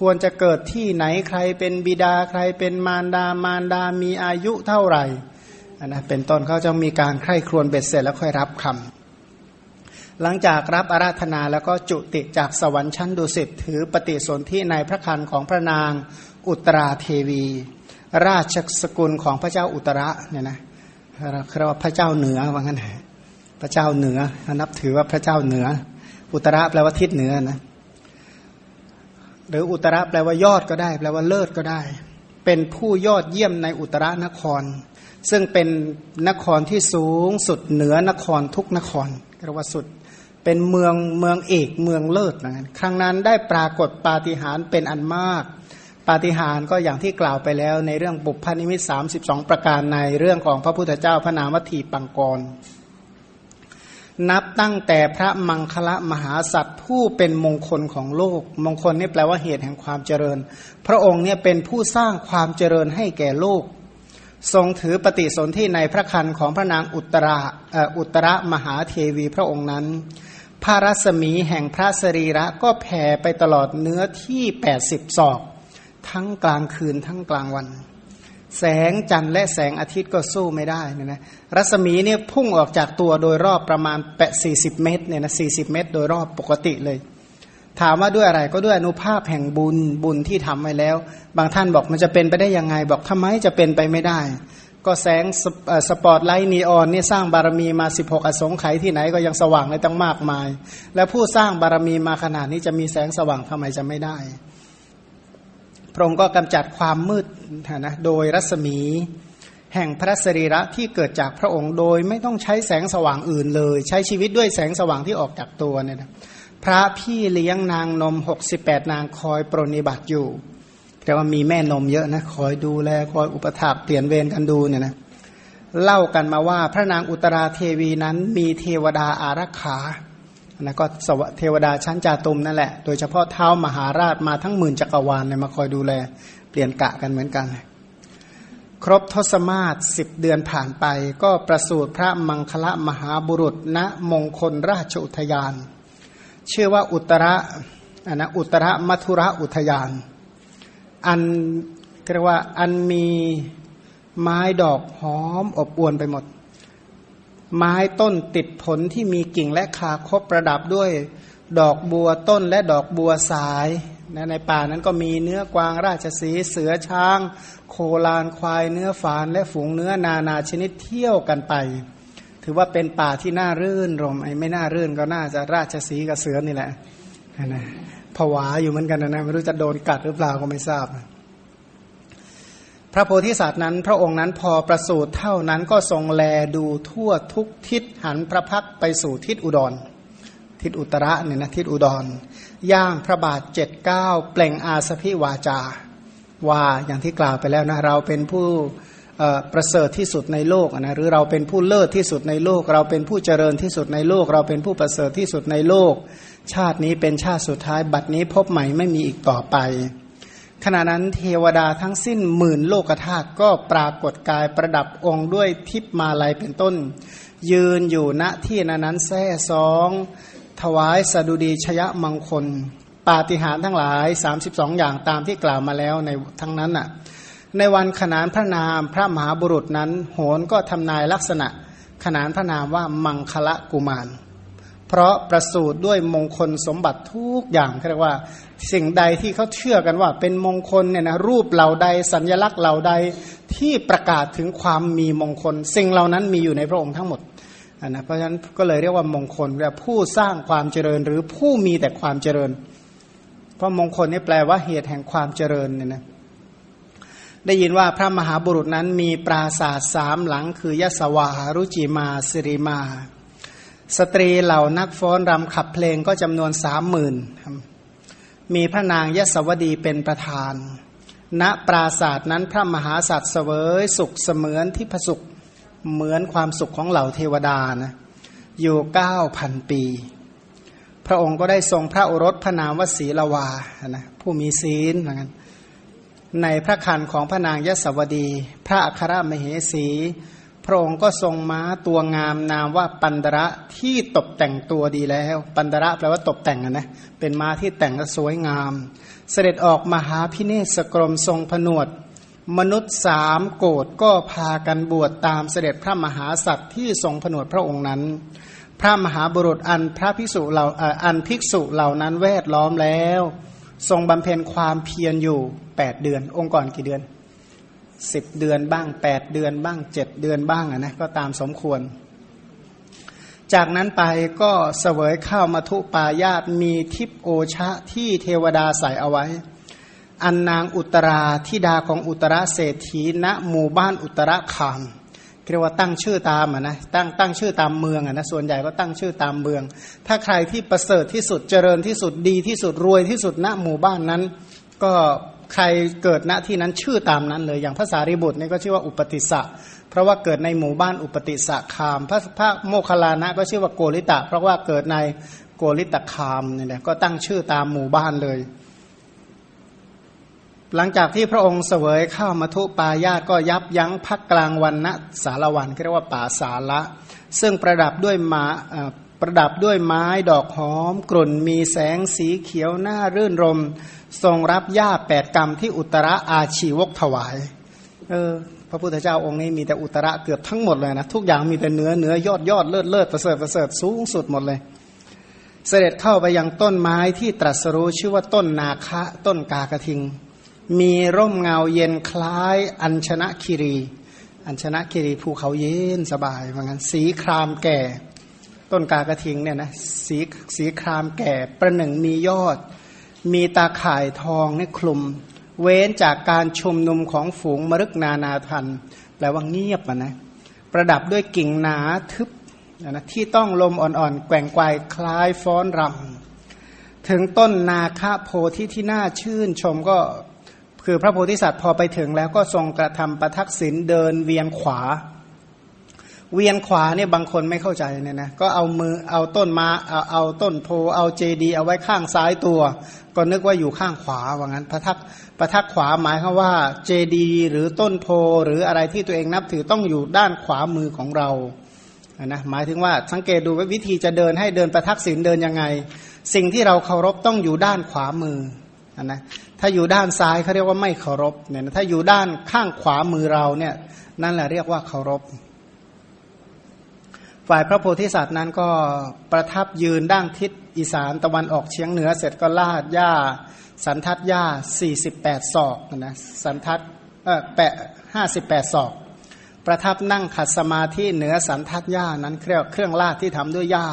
ควรจะเกิดที่ไหนใครเป็นบิดาใครเป็นมารดามารดามีอายุเท่าไหร่นะเป็นต้นเขาจะมีการใคร่ครวญเบ็ดเสร็จแล้วค่อยรับคำหลังจากรับอาราธนาแล้วก็จุติจากสวรรค์ชั้นดุสิตถือปฏิสนธิในพระคันของพระนางอุตราเทวี ราชสกุลของพระเจ้าอุตระเนี่ยนะเรียกว่าพระเจ้าเหนือว่างั้น พระเจ้าเหนือนับถือว่าพระเจ้าเหนือ อุตระแปลว่าทิศเหนือนะหรืออุตระแปลว่ายอดก็ได้ แปลว่าเลิศก็ได้ เป็นผู้ยอดเยี่ยมในอุตรนคร ซึ่งเป็นนครที่สูงสุดเหนือนครทุกนครเรียกว่าสุดเป็นเมืองเมืองเอกเมืองเลิศนะครั้งนั้นได้ปรากฏปาฏิหาริย์เป็นอันมาก ปาฏิหาริย์ก็อย่างที่กล่าวไปแล้ว ในเรื่องบุพนิมิต32ประการในเรื่องของพระพุทธเจ้าพระนามวัตถีปังกร นับตั้งแต่พระมังคละมหาสัตว์ผู้เป็นมงคลของโลก มงคลนี่แปลว่าเหตุแห่งความเจริญ พระองค์เนี่ยเป็นผู้สร้างความเจริญให้แก่โลก ทรงถือปฏิสนธิในพระคันของพระนางอุตราอุตรมหาเทวีพระองค์นั้น พระรัศมีแห่งพระสรีระก็แผ่ไปตลอดเนื้อที่ 80 ศอก ทั้งกลางคืนทั้งกลางวัน แสงจันทร์และแสงอาทิตย์ก็สู้ไม่ได้นี่ยนะรัศมีเนี่ยพุ่งออกจากตัวโดยรอบประมาณแปะสี่สิบเมตรเนี่ยนะสี่สิบเมตร โดยรอบปกติเลย ถามว่าด้วยอะไรก็ด้วยอนุภาพแห่งบุญบุญที่ทำไว้แล้ว บางท่านบอกมันจะเป็นไปได้ยังไง บอกทำไมจะเป็นไปไม่ได้ ก็แสงสปอตไลท์นีออนนี่สร้างบารมีมา 16 อสงไขยที่ไหนก็ยังสว่างเลยตั้งมากมาย แล้วผู้สร้างบารมีมาขนาดนี้จะมีแสงสว่างทำไมจะไม่ได้ พระองค์ก็กำจัดความมืดนะโดยรัศมี แห่งพระสรีระที่เกิดจากพระองค์โดยไม่ต้องใช้แสงสว่างอื่นเลย ใช้ชีวิตด้วยแสงสว่างที่ออกจากตัวเนี่ยนะพระพี่เลี้ยงนางนมหกสิบแปดนางคอยปรนิบัติอยู่แต่ว่ามีแม่นมเยอะนะคอยดูแลคอยอุปถัมภ์เปลี่ยนเวรกันดูเนี่ยนะเล่ากันมาว่าพระนางอุตราเทวีนั้นมีเทวดาอารักขา นะก็สวเทวดาชั้นจาตุมนั่นแหละ โดยเฉพาะเท้ามหาราชมาทั้งหมื่นจักรวาลเนี่ยมาคอยดูแล เปลี่ยนกะกันเหมือนกัน ครบทศมาศสิบเดือนผ่านไป ก็ประสูติพระมังคละมหาบุรุษณมงคลราชอุทยาน ชื่อว่าอุตระอันนะอุตระมัทุระอุทยาน อันเรียกว่าอันมีไม้ดอกหอมอบอวนไปหมด ไม้ต้นติดผลที่มีกิ่งและคาคบประดับด้วย ดอกบัวต้นและดอกบัวสายนะในป่านั้นก็มีเนื้อกวางราชสีเสือช้าง โคลานควายเนื้อฝานและฝูงเนื้อนานาชนิดเที่ยวกันไป ถือว่าเป็นป่าที่น่ารื่นรมไอ้ไม่น่ารื่นก็น่าจะราชสีกับเสือนี่แหละนะผวาอยู่เหมือนกันนะไม่รู้จะโดนกัดหรือเปล่าก็ไม่ทราบ พระโพธิสัตว์นั้น พระองค์นั้นพอประสูติเท่านั้นก็ทรงแลดูทั่วทุกทิศหันพระพักไปสู่ทิศอุดร ทิศอุตระเนี่ยนะทิศอุดร ย่างพระบาทเจ็ดเก้าเปล่งอาสพิวาจา ว่าอย่างที่กล่าวไปแล้วนะเราเป็นผู้ประเสริฐที่สุดในโลกนะหรือเราเป็นผู้เลิศที่สุดในโลก เราเป็นผู้เจริญที่สุดในโลก เราเป็นผู้ประเสริฐที่สุดในโลก ชาตินี้เป็นชาติสุดท้ายบัดนี้พบใหม่ไม่มีอีกต่อไป ขณะนั้นเทวดาทั้งสิ้นหมื่นโลกธาตุก็ปรากฏกายประดับองค์ด้วยทิพมาลัยเป็นต้น ยืนอยู่ณที่นั้นนั้นแท้สองถวายสดุดีชยมังคล ปาฏิหาริย์ทั้งหลาย 32 อย่างตามที่กล่าวมาแล้วในทั้งนั้นน่ะในวันขนานพระนามพระมหาบุรุษนั้น โหนก็ทำนายลักษณะขนานพระนามว่ามังคละกุมาร เพราะประสูตรด้วยมงคลสมบัติทุกอย่างเรียกว่า สิ่งใดที่เขาเชื่อกันว่า เป็นมงคลเนี่ยนะรูปเหล่าใด สัญญลักษณ์เหล่าใดที่ประกาศถึงความมีมงคล สิ่งเหล่านั้นมีอยู่ในพระองค์ทั้งหมดนะเพราะฉะนั้นก็เลยเรียกว่ามงคลแปลผู้สร้างความเจริญหรือผู้มีแต่ความเจริญ เพราะมงคลนี่แปลว่าเหตุแห่งความเจริญเนี่ยนะได้ยินว่าพระมหาบุรุษนั้นมีปราศาสตร์สามหลังคือยศวารุจิมาสิริมา สตรีเหล่านักฟ้อนรำขับเพลงก็จำนวนสามหมื่นมีพระนางยศวดีเป็นประธาน ณปราศาสตร์นั้นพระมหาสัตว์เสวยสุขเสมือนที่พสุขเหมือนความสุขของเหล่าเทวดานะอยู่เก้าพันปี พระองค์ก็ได้ทรงพระโอรสพระนามวสีลวานะผู้มีศีลเหมือนกันในพระคันของพระนางยศวดี พระอัครมเหสี พระองค์ก็ทรงม้าตัวงามนามว่าปันดระที่ตกแต่งตัวดีแล้ว ปันดระแปลว่าตกแต่งนะเป็นม้าที่แต่งและสวยงาม เสด็จออกมหาพิเนศกรมทรงผนวด มนุษย์สามโกรธก็พากันบวชตามเสด็จพระมหาสัตว์ที่ทรงผนวดพระองค์นั้น พระมหาบุรุษอันพระภิกษุเหล่าอันภิกษุเหล่านั้นแวดล้อมแล้ว ทรงบำเพ็ญความเพียรอยู่แปดเดือน องค์ก่อนกี่เดือน สิบเดือนบ้างแปดเดือนบ้างเจ็ดเดือนบ้างนะก็ตามสมควร จากนั้นไปก็เสวยข้าวมาทุปายาตมีทิพโอชะที่เทวดาใส่เอาไว้ อันนางอุตราธิดาของอุตราเศรษฐีณหมู่บ้านอุตราคามเรียกว่าตั้งชื่อตามอะนะตั้งตั้งชื่อตามเมืองอะนะส่วนใหญ่ก็ตั้งชื่อตามเมือง ถ้าใครที่ประเสริฐที่สุดเจริญที่สุดดีที่สุดรวยที่สุดณหมู่บ้านนั้น ก็ ใครเกิดณที่นั้นชื่อตามนั้นเลย อย่างภาษาริบุตรนี่ก็ชื่อว่าอุปติสะเพราะว่าเกิดในหมู่บ้านอุปติสะคามพระพระโมคคัลลานะก็ชื่อว่าโกริตะ เพราะว่าเกิดในโกริตะคามนี่แหละก็ตั้งชื่อตามหมู่บ้านเลย หลังจากที่พระองค์เสวยข้าวมัทุปายาตก็ยับยั้งพักกลางวันณสารวันเรียกว่าป่าสาละซึ่งประดับด้วยมา ประดับด้วยไม้ดอกหอม กลุ่นมีแสงสีเขียวน่ารื่นรม ทรงรับญาแปดกรรมที่อุตระอาชีวกถวาย เออ พระพุทธเจ้าองค์นี้มีแต่อุตระเกือบทั้งหมดเลยนะ ทุกอย่างมีแต่เนื้อเนื้อยอดยอดเลิศเลิศประเสริฐประเสริฐสูงสุดหมดเลย เสด็จเข้าไปยังต้นไม้ที่ตรัสรู้ชื่อว่าต้นนาคะต้นกากระทิง มีร่มเงาเย็นคล้ายอัญชนะคิรี อัญชนะคิรีภูเขาเย็นสบายว่างั้นสีครามแก่ ต้นกากระทิงเนี่ยนะสีสีครามแก่ประหนึ่งมียอด มีตาข่ายทองนี่คลุม เว้นจากการชุมนุมของฝูงมรึกนานาทันแปลว่าเงียบนะประดับด้วยกิ่งหนาทึบนะที่ต้องลมอ่อนๆ แกว่งไกวคล้ายฟ้อนรำถึงต้นนาคาโพธิที่น่าชื่นชมก็คือพระโพธิสัตว์พอไปถึงแล้วก็ทรงกระทำประทักษิณเดินเวียนขวา เวียนขวาเนี่ยบางคนไม่เข้าใจเนี่ยนะก็เอามือเอาต้นมาเอาเอาต้นโพเอาเจดี เอาไว้ข้างซ้ายตัว ก็นึกว่าอยู่ข้างขวาว่างั้นพระทักพระทักขวาหมายคือว่าเจดี หรือต้นโพหรืออะไรที่ตัวเองนับถือต้องอยู่ด้านขวามือของเรานะหมายถึงว่าสังเกตดูว่าวิธีจะเดินให้เดินประทักษิณเดินยังไง สิ่งที่เราเคารพต้องอยู่ด้านขวามือนะถ้าอยู่ด้านซ้ายเขาเรียกว่าไม่เคารพเนี่ยถ้าอยู่ด้านข้างขวามือเราเนี่ยนั่นแหละเรียกว่าเคารพ ฝ่ายพระโพธิสัตว์นั้นก็ประทับยืนด้านทิศอีสานตะวันออกเฉียงเหนือเสร็จก็ลาดหญ้า สันทัดหญ้า 48 ศอกนะสันทัดเออแปะห้าสิบแปดศอก ประทับนั่งขัดสมาธิเหนือสันทัดหญ้านั้นเครื่องเครื่องลาดที่ทำด้วยหญ้า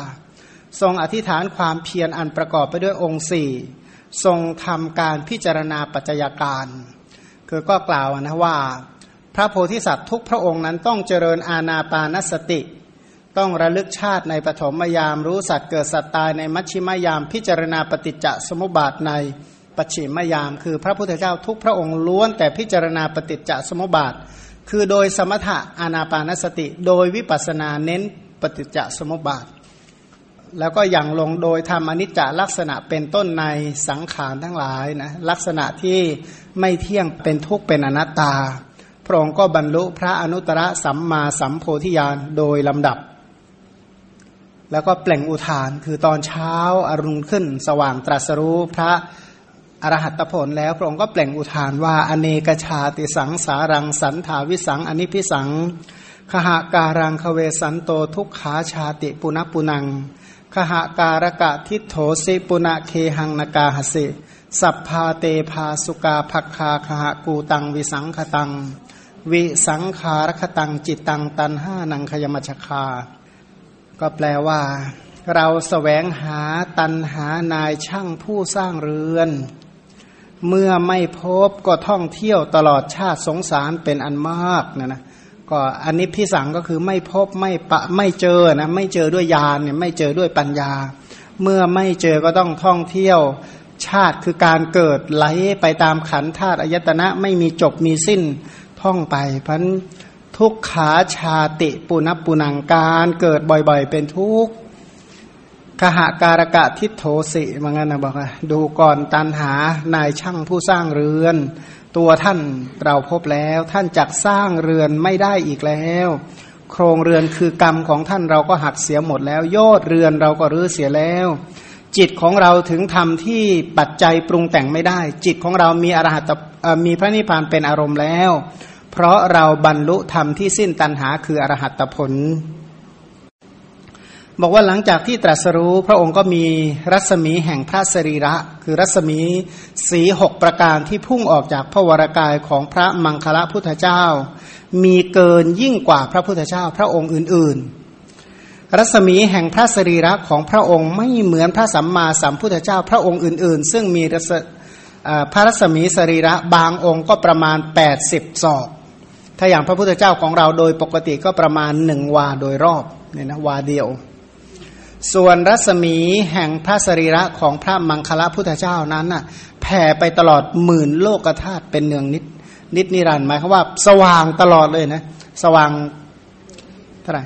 ทรงอธิษฐานความเพียรอันประกอบไปด้วยองค์สี่ทรงทำการพิจารณาปัจจัยการ คือก็กล่าวนะว่า พระโพธิสัตว์ทุกพระองค์นั้นต้องเจริญอาณาปานสติ ต้องระลึกชาติในปฐมยาม รู้สัตว์เกิดสัตว์ตายในมัชชิมยาม พิจารณาปฏิจจสมุปบาทในปัจฉิมยาม คือพระพุทธเจ้าทุกพระองค์ล้วนแต่พิจารณาปฏิจจสมุปบาท คือโดยสมถะอานาปานสติ โดยวิปัสนาเน้นปฏิจจสมุปบาท แล้วก็อย่างลงโดยทำอนิจจลักษณะเป็นต้นในสังขารทั้งหลายนะลักษณะที่ไม่เที่ยงเป็นทุกข์เป็นอนัตตาพระองค์ก็บรรลุพระอนุตตรสัมมาสัมโพธิญาณโดยลำดับ แล้วก็เปล่งอุทานคือตอนเช้าอารุณขึ้น สว่างตรัสรู้พระอรหัตผลแล้วพระองค์ก็เปล่งอุทานว่า อเนกชาติสังสารังสันถาวิสังอนิพิสังขหาการังคเวสันโตทุกขาชาติปุณปุนังขหาการกะทิโถสิปุณะเคหังนากาหสิ สัพพาเตภาสุกาภักคาขหากูตังวิสังขตัง วิสังขารคตังจิตตังตันห้านังขยมชคา ก็แปลว่า เราสแสวงหาตันหานายช่างผู้สร้างเรือน เมื่อไม่พบก็ท่องเที่ยวตลอดชาติสงสารเป็นอันมากนะนะก็อันนี้พี่สังก็คือไม่พบไม่ปะไม่เจอนะไม่เจอด้วยญาณเนี่ยไม่เจอด้วยปัญญา เมื่อไม่เจอก็ต้องท่องเที่ยวชาติคือการเกิดไหลไปตามขันธาตุอายตนะไม่มีจบมีสิ้นท่องไปพัน ทุกขาชาติปุณปุนังการเกิดบ่อยๆ เป็นทุกข์ขหาการกะทิโทสิว่างั้นนะบอกว่าดูก่อนตันหานายช่างผู้สร้างเรือน ตัวท่านเราพบแล้ว ท่านจักสร้างเรือนไม่ได้อีกแล้ว โครงเรือนคือกรรมของท่านเราก็หักเสียหมดแล้ว ยอดเรือนเราก็รื้อเสียแล้ว จิตของเราถึงธรรมที่ปัจจัยปรุงแต่งไม่ได้ จิตของเรามีอรหัตมีพระนิพพานเป็นอารมณ์แล้ว เพราะเราบรรลุธรรมที่สิ้นตัณหาคืออรหัตผล บอกว่าหลังจากที่ตรัสรู้พระองค์ก็มีรัศมีแห่งพระสรีระ คือรัศมีสีหกประการที่พุ่งออกจากพระวรากายของพระมังคละพุทธเจ้า มีเกินยิ่งกว่าพระพุทธเจ้าพระองค์อื่น ๆ รัศมีแห่งพระสรีระของพระองค์ไม่เหมือนพระสัมมาสัมพุทธเจ้าพระองค์อื่น ๆ ซึ่งมีพระรัศมีสรีระบางองค์ก็ประมาณ 80ศอก ถ้าอย่างพระพุทธเจ้าของเราโดยปกติก็ประมาณหนึ่งวาโดยรอบเนี่ยนะวาเดียว ส่วนรัศมีแห่งพระสรีระของพระมังคละพุทธเจ้านั้นน่ะแผ่ไปตลอดหมื่นโลกธาตุเป็นเนืองนิด นิดนิรันด์หมายความว่า สว่างตลอดเลยนะสว่างเท่าไหร่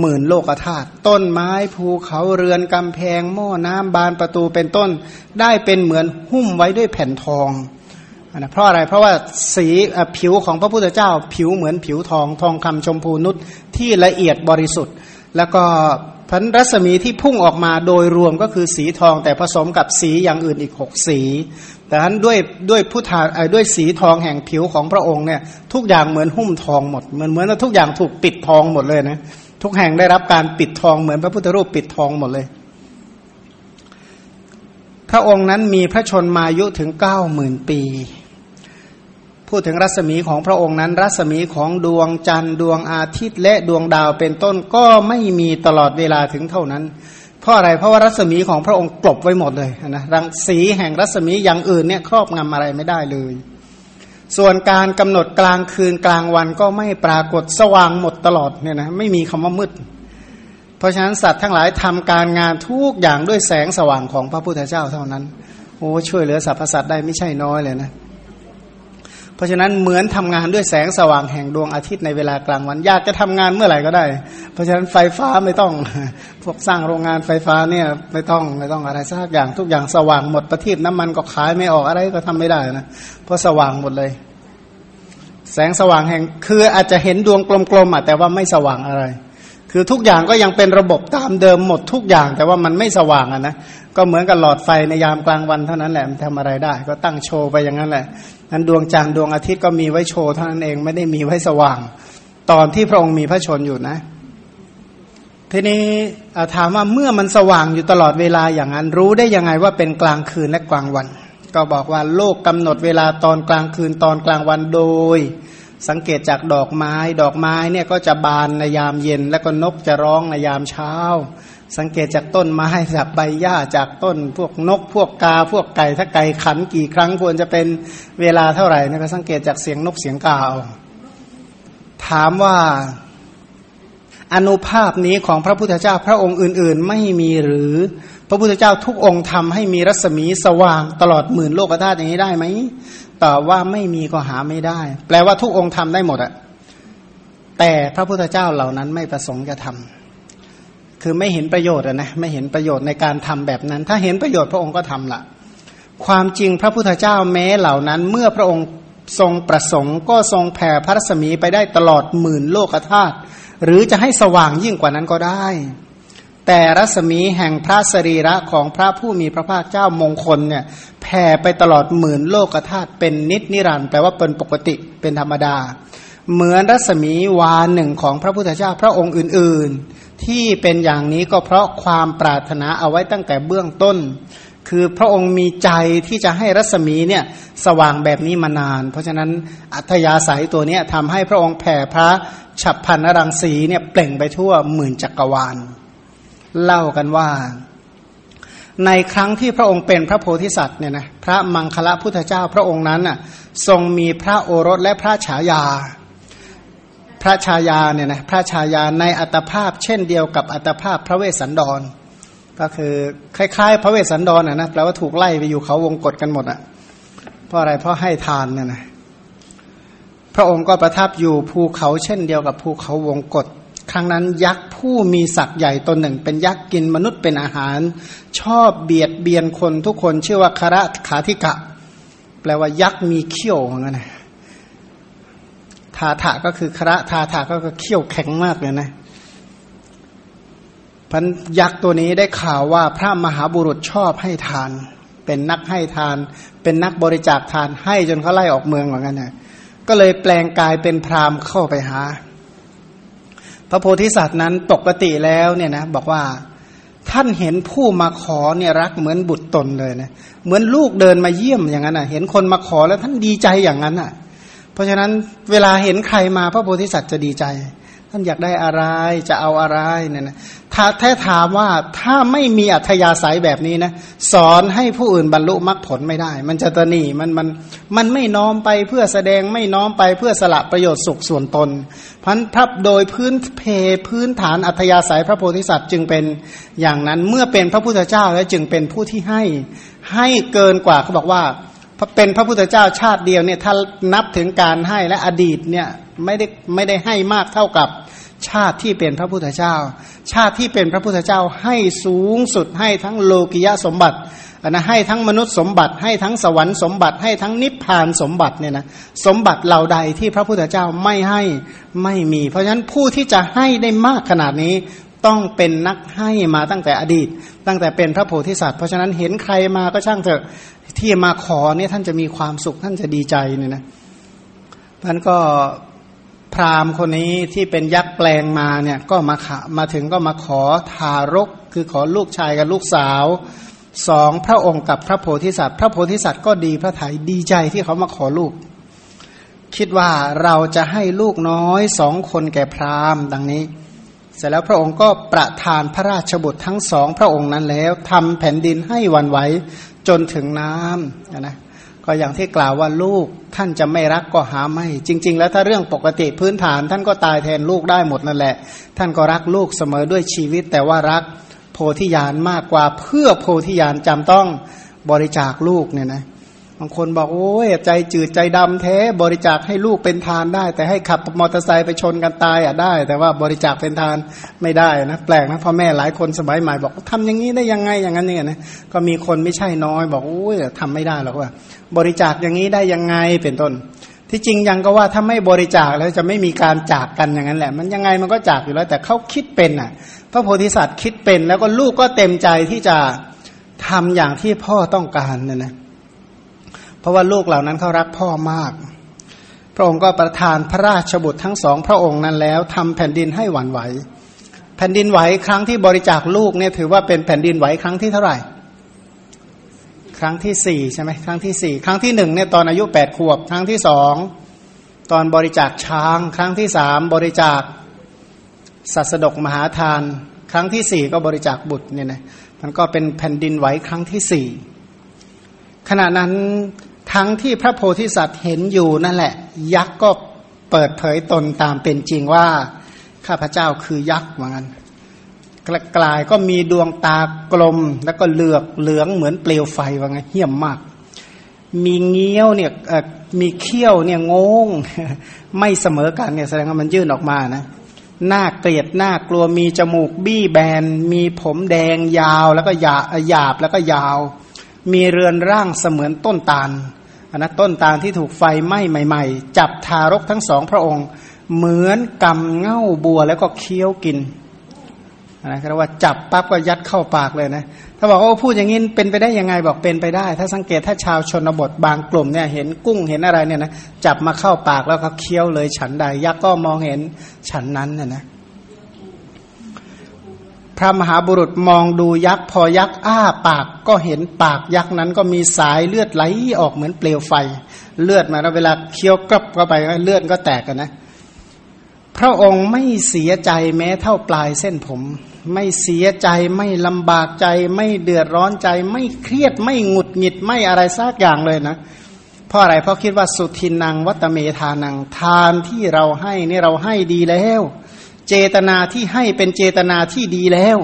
หมื่นโลกธาตุต้นไม้ภูเขาเรือนกำแพง หม้อน้ำบานประตูเป็นต้น ได้เป็นเหมือนหุ้มไว้ด้วยแผ่นทอง นะเพราะอะไร เพราะว่าสีผิวของพระพุทธเจ้า ผิวเหมือนผิวทองทองคำชมพูนุชที่ละเอียดบริสุทธิ์ แล้วก็พันรัศมีที่พุ่งออกมาโดยรวมก็คือสีทอง แต่ผสมกับสีอย่างอื่นอีกหกสี แต่นั้นด้วยด้วยพุทาด้วยสีทองแห่งผิวของพระองค์เนี่ยทุกอย่างเหมือนหุ้มทองหมดเหมือนเหมือนทุกอย่างถูกปิดทองหมดเลยนะทุกแห่งได้รับการปิดทองเหมือนพระพุทธรูปปิดทองหมดเลย พระองค์นั้นมีพระชนมายุถึงเก้าหมื่นปี พูดถึงรัศมีของพระองค์นั้น รัศมีของดวงจันทร์ดวงอาทิตย์ และดวงดาวเป็นต้นก็ไม่มีตลอดเวลาถึงเท่านั้น เพราะอะไรเพราะว่ารัศมีของพระองค์กลบไว้หมดเลยนะรังสีแห่งรัศมีอย่างอื่นเนี่ยครอบงำอะไรไม่ได้เลย ส่วนการกำหนดกลางคืนกลางวันก็ไม่ปรากฏสว่างหมดตลอดเนี่ยนะไม่มีคำว่ามืดเพราะฉะนั้นสัตว์ทั้งหลายทำการงานทุกอย่างด้วยแสงสว่างของพระพุทธเจ้าเท่านั้นโอ้ช่วยเหลือสรรพสัตว์ได้ไม่ใช่น้อยเลยนะ เพราะฉะนั้นเหมือนทำงานด้วยแสงสว่างแห่งดวงอาทิตย์ในเวลากลางวัน อยากจะทำงานเมื่อไหร่ก็ได้ เพราะฉะนั้นไฟฟ้าไม่ต้อง พวกสร้างโรงงานไฟฟ้าเนี่ยไม่ต้องไม่ต้องอะไรสักอย่างทุกอย่างสว่างหมดประทีปน้ำมันก็ขายไม่ออกอะไรก็ทำไม่ได้นะเพราะสว่างหมดเลย แสงสว่างแห่งคืออาจจะเห็นดวงกลมๆอะแต่ว่าไม่สว่างอะไร คือทุกอย่างก็ยังเป็นระบบตามเดิมหมดทุกอย่างแต่ว่ามันไม่สว่างอะนะ ก็เหมือนกับหลอดไฟในยามกลางวันเท่านั้นแหละมันทำอะไรได้ ก็ตั้งโชว์ไปอย่างนั้นแหละนั้นดวงจันทร์ดวงอาทิตย์ก็มีไว้โชว์เท่านั้นเองไม่ได้มีไว้สว่าง ตอนที่พระองค์มีพระชนอยู่นะ ทีนี้ถามว่าเมื่อมันสว่างอยู่ตลอดเวลาอย่างนั้น รู้ได้ยังไงว่าเป็นกลางคืนและกลางวัน ก็บอกว่าโลกกำหนดเวลาตอนกลางคืนตอนกลางวันโดย สังเกตจากดอกไม้ ดอกไม้เนี่ยก็จะบานในยามเย็น แล้วก็นกจะร้องในยามเช้า สังเกตจากต้นไม้จากใบหญ้าจากต้น พวกนกพวกกาพวกไก่ถ้าไก่ขันกี่ครั้งควรจะเป็นเวลาเท่าไหร่นะก็สังเกตจากเสียงนกเสียงกาถามว่าอนุภาพนี้ของพระพุทธเจ้าพระองค์อื่น ๆ ไม่มีหรือ พระพุทธเจ้าทุกองค์ทำให้มีรัศมีสว่างตลอดหมื่นโลกธาตุอย่างนี้ได้ไหมตอบว่าไม่มีก็หาไม่ได้ แปลว่าทุกองค์ทำได้หมดอะแต่พระพุทธเจ้าเหล่านั้นไม่ประสงค์จะทำ คือไม่เห็นประโยชน์นะไม่เห็นประโยชน์ในการทำแบบนั้น ถ้าเห็นประโยชน์พระองค์ก็ทำละความจริงพระพุทธเจ้าแม้เหล่านั้น เมื่อพระองค์ทรงประสงค์ ก็ทรงแผ่พระรัศมีไปได้ตลอดหมื่นโลกธาตุหรือจะให้สว่างยิ่งกว่านั้นก็ได้ แต่รัศมีแห่งพระสรีระของพระผู้มีพระภาคเจ้ามงคลเนี่ยแผ่ไปตลอดหมื่นโลกธาตุเป็นนิจนิรันด์แปลว่าเป็นปกติเป็นธรรมดา เหมือนรัศมีวาหนึ่งของพระพุทธเจ้าพระองค์อื่น ที่เป็นอย่างนี้ก็เพราะความปรารถนาเอาไว้ตั้งแต่เบื้องต้น คือพระองค์มีใจที่จะให้รัศมีเนี่ยสว่างแบบนี้มานาน เพราะฉะนั้นอัธยาศัยตัวนี้ทำให้พระองค์แผ่พระฉับพันรังสีเนี่ยเปล่งไปทั่วหมื่นจักรวาล เล่ากันว่า ในครั้งที่พระองค์เป็นพระโพธิสัตว์เนี่ยนะพระมังคละพุทธเจ้าพระองค์นั้นน่ะทรงมีพระโอรสและพระฉายา พระชายาเนี่ยนะพระชายาในอัตภาพ เช่นเดียวกับอัตภาพพระเวสสันดร ก็คือคล้ายๆ พระเวสสันดรนะนะแปลว่าถูกไล่ไปอยู่เขาวงกฏกันหมดอะ่ะเพราะอะไรเพราะให้ทานเนี่ยนะพระองค์ก็ประทับอยู่ภูเขาเช่นเดียวกับภูเขาวงกฏครั้งนั้นยักษ์ผู้มีศักย์ใหญ่ตนหนึ่ง เป็นยักษ์กินมนุษย์เป็นอาหาร ชอบเบียดเบียนคนทุกคนชื่อว่าคาระขาธิกะ แปลว่ายักษ์มีเขี้ยวเหมือนกันนะ ทาถะก็คือคระทาถะก็เขี้ยวแข็งมากเลยนะพพันยักษ์ตัวนี้ได้ข่าวว่าพระมหาบุรุษชอบให้ทาน เป็นนักให้ทาน เป็นนักบริจาคทานให้จนเขาไล่ออกเมืองเหมือนกันนะก็เลยแปลงกายเป็นพราหมณ์เข้าไปหา พระโพธิสัตว์นั้นปกติแล้วเนี่ยนะบอกว่าท่านเห็นผู้มาขอเนี่ยรักเหมือนบุตรตนเลยนะเหมือนลูกเดินมาเยี่ยมอย่างนั้นอะ เห็นคนมาขอแล้วท่านดีใจอย่างนั้นอะ เพราะฉะนั้นเวลาเห็นใครมาพระโพธิสัตว์จะดีใจ ท่านอยากได้อะไรจะเอาอะไรเนี่ยนะถ้าแท้ถามว่าถ้าไม่มีอัธยาศัยแบบนี้นะสอนให้ผู้อื่นบรรลุมรรคผลไม่ได้ มันจะตนีมันมันมันไม่น้อมไปเพื่อแสดงไม่น้อมไปเพื่อสละประโยชน์สุขส่วนตนพันทับโดยพื้นเพพื้นฐานอัธยาศัยพระโพธิสัตว์จึงเป็นอย่างนั้นเมื่อเป็นพระพุทธเจ้าแล้วจึงเป็นผู้ที่ให้ให้เกินกว่าเขาบอกว่า เป็นพระพุทธเจ้าชาติเดียวเนี่ยถ้านับถึงการให้และอดีตเนี่ยไม่ได้ไม่ได้ให้มากเท่ากับชาติที่เป็นพระพุทธเจ้า ชาติที่เป็นพระพุทธเจ้าให้สูงสุดให้ทั้งโลกิยะสมบัตินะให้ทั้งมนุษย์สมบัติให้ทั้งสวรรค์สมบัติให้ทั้งนิพพานสมบัติเนี่ยนะสมบัติเหล่าใดที่พระพุทธเจ้าไม่ให้ไม่มี เพราะฉะนั้นผู้ที่จะให้ได้มากขนาดนี้ ต้องเป็นนักให้มาตั้งแต่อดีต ตั้งแต่เป็นพระโพธิสัตว์เพราะฉะนั้นเห็นใครมาก็ช่างเถอะที่มาขอเนี่ยท่านจะมีความสุขท่านจะดีใจเนี่ยนะท่านก็พราหมณ์คนนี้ที่เป็นยักษ์แปลงมาเนี่ยก็มาขมาถึงก็มาขอทารก คือขอลูกชายกับลูกสาวสองพระองค์กับพระโพธิสัตว์ พระโพธิสัตว์ก็ดีพระไถยดีใจที่เขามาขอลูก คิดว่าเราจะให้ลูกน้อยสองคนแก่พราหมณ์ดังนี้ เสร็จแล้วพระองค์ก็ประทานพระราชบุตรทั้งสองพระองค์นั้นแล้วทำแผ่นดินให้วันไหวจนถึงน้ำนะก็อย่างที่กล่าวว่าลูกท่านจะไม่รักก็หาไม่ จริง ๆ แล้วถ้าเรื่องปกติพื้นฐาน ท่านก็ตายแทนลูกได้หมดนั่นแหละ ท่านก็รักลูกเสมอด้วยชีวิต แต่ว่ารักโพธิญาณมากกว่าเพื่อโพธิญาณจำต้องบริจาคลูกเนี่ยนะบางคนบอกโอ้ยใจจืดใจดำแท้บริจาคให้ลูกเป็นทานได้ แต่ให้ขับมอเตอร์ไซค์ไปชนกันตายอะได้ แต่ว่าบริจาคเป็นทานไม่ได้นะแปลกนะพ่อแม่หลายคนสมัยใหม่บอกทำอย่างนี้ได้ยังไงอย่างนั้นเนี่ยนะก็มีคนไม่ใช่น้อยบอกโอ้ยทำไม่ได้หรอกว่า บริจาคอย่างนี้ได้ยังไงเป็นต้น ที่จริงยังก็ว่าถ้าไม่บริจาคแล้วจะไม่มีการจากกันอย่างนั้นแหละ มันยังไงมันก็จากอยู่แล้ว แต่เขาคิดเป็นอะ พระโพธิสัตว์คิดเป็นแล้วก็ลูกก็เต็มใจที่จะทำอย่างที่พ่อต้องการเนี่ยนะ เพราะว่าลูกเหล่านั้นเขารักพ่อมาก พระองค์ก็ประทานพระราชบุตรทั้งสองพระองค์นั้นแล้วทำแผ่นดินให้หวั่นไหว แผ่นดินไหวครั้งที่บริจาคลูกเนี่ยถือว่าเป็นแผ่นดินไหวครั้งที่เท่าไหร่ ครั้งที่สี่ใช่ไหมครั้งที่สี่ครั้งที่หนึ่งเนี่ยตอนอายุแปดขวบ ครั้งที่สองตอนบริจาคช้าง ครั้งที่สามบริจาคสัสดกมหาทาน ครั้งที่สี่ก็บริจาคบุตรเนี่ยนะมันก็เป็นแผ่นดินไหวครั้งที่สี่ขณะนั้น ทั้งที่พระโพธิสัตว์เห็นอยู่นั่นแหละ ยักษ์ก็เปิดเผยตนตามเป็นจริงว่าข้าพเจ้าคือยักษ์เหมือนกันกลายก็มีดวงตากลม แล้วก็เหลือกเหลืองเหมือนเปลวไฟว่าไงเหี้ยมมาก มีเงี้ยวเนี่ยมีเขี้ยวเนี่ยงง ไม่เสมอกันเนี่ยแสดงว่ามันยื่นออกมานะหน้าเกลียดหน้ากลัวมีจมูกบี้แบน มีผมแดงยาวแล้วก็หยาหยาบแล้วก็ยาว มีเรือนร่างเสมือนต้นตาล นนะต้นตาลที่ถูกไฟไหม้ใหม่ ๆ จับทารกทั้งสองพระองค์ เหมือนกำเง่าบัวแล้วก็เคี้ยวกินนะครว่าจับปั๊บก็ยัดเข้าปากเลยนะถ้าบอกว่าพูดอย่างนี้เป็นไปได้ยังไงบอกเป็นไปได้ ถ้าสังเกตถ้าชาวชนบทบางกลุ่มเนี่ยเห็นกุ้งเห็นอะไรเนี่ยนะจับมาเข้าปากแล้วก็เคี้ยวเลยฉันใดยักษ์ก็มองเห็นฉันนั้นน่ยนะ พระมหาบุรุษมองดูยักษ์พอยักษ์อ้าปากก็เห็นปากยักษ์นั้นก็มีสายเลือดไหลออกเหมือนเปลวไฟ เลือดมาแล้วเวลาเคี้ยวกลับเข้าไปเลือดก็แตกกันนะ พระองค์ไม่เสียใจแม้เท่าปลายเส้นผม ไม่เสียใจไม่ลำบากใจ ไม่เดือดร้อนใจ ไม่เครียดไม่หงุดหงิดไม่อะไรสักอย่างเลยนะเพราะอะไรเพราะคิดว่าสุทินังวัตเมทานังทานที่เราให้นี่เราให้ดีแล้ว เจตนาที่ให้เป็นเจตนาที่ดีแล้ว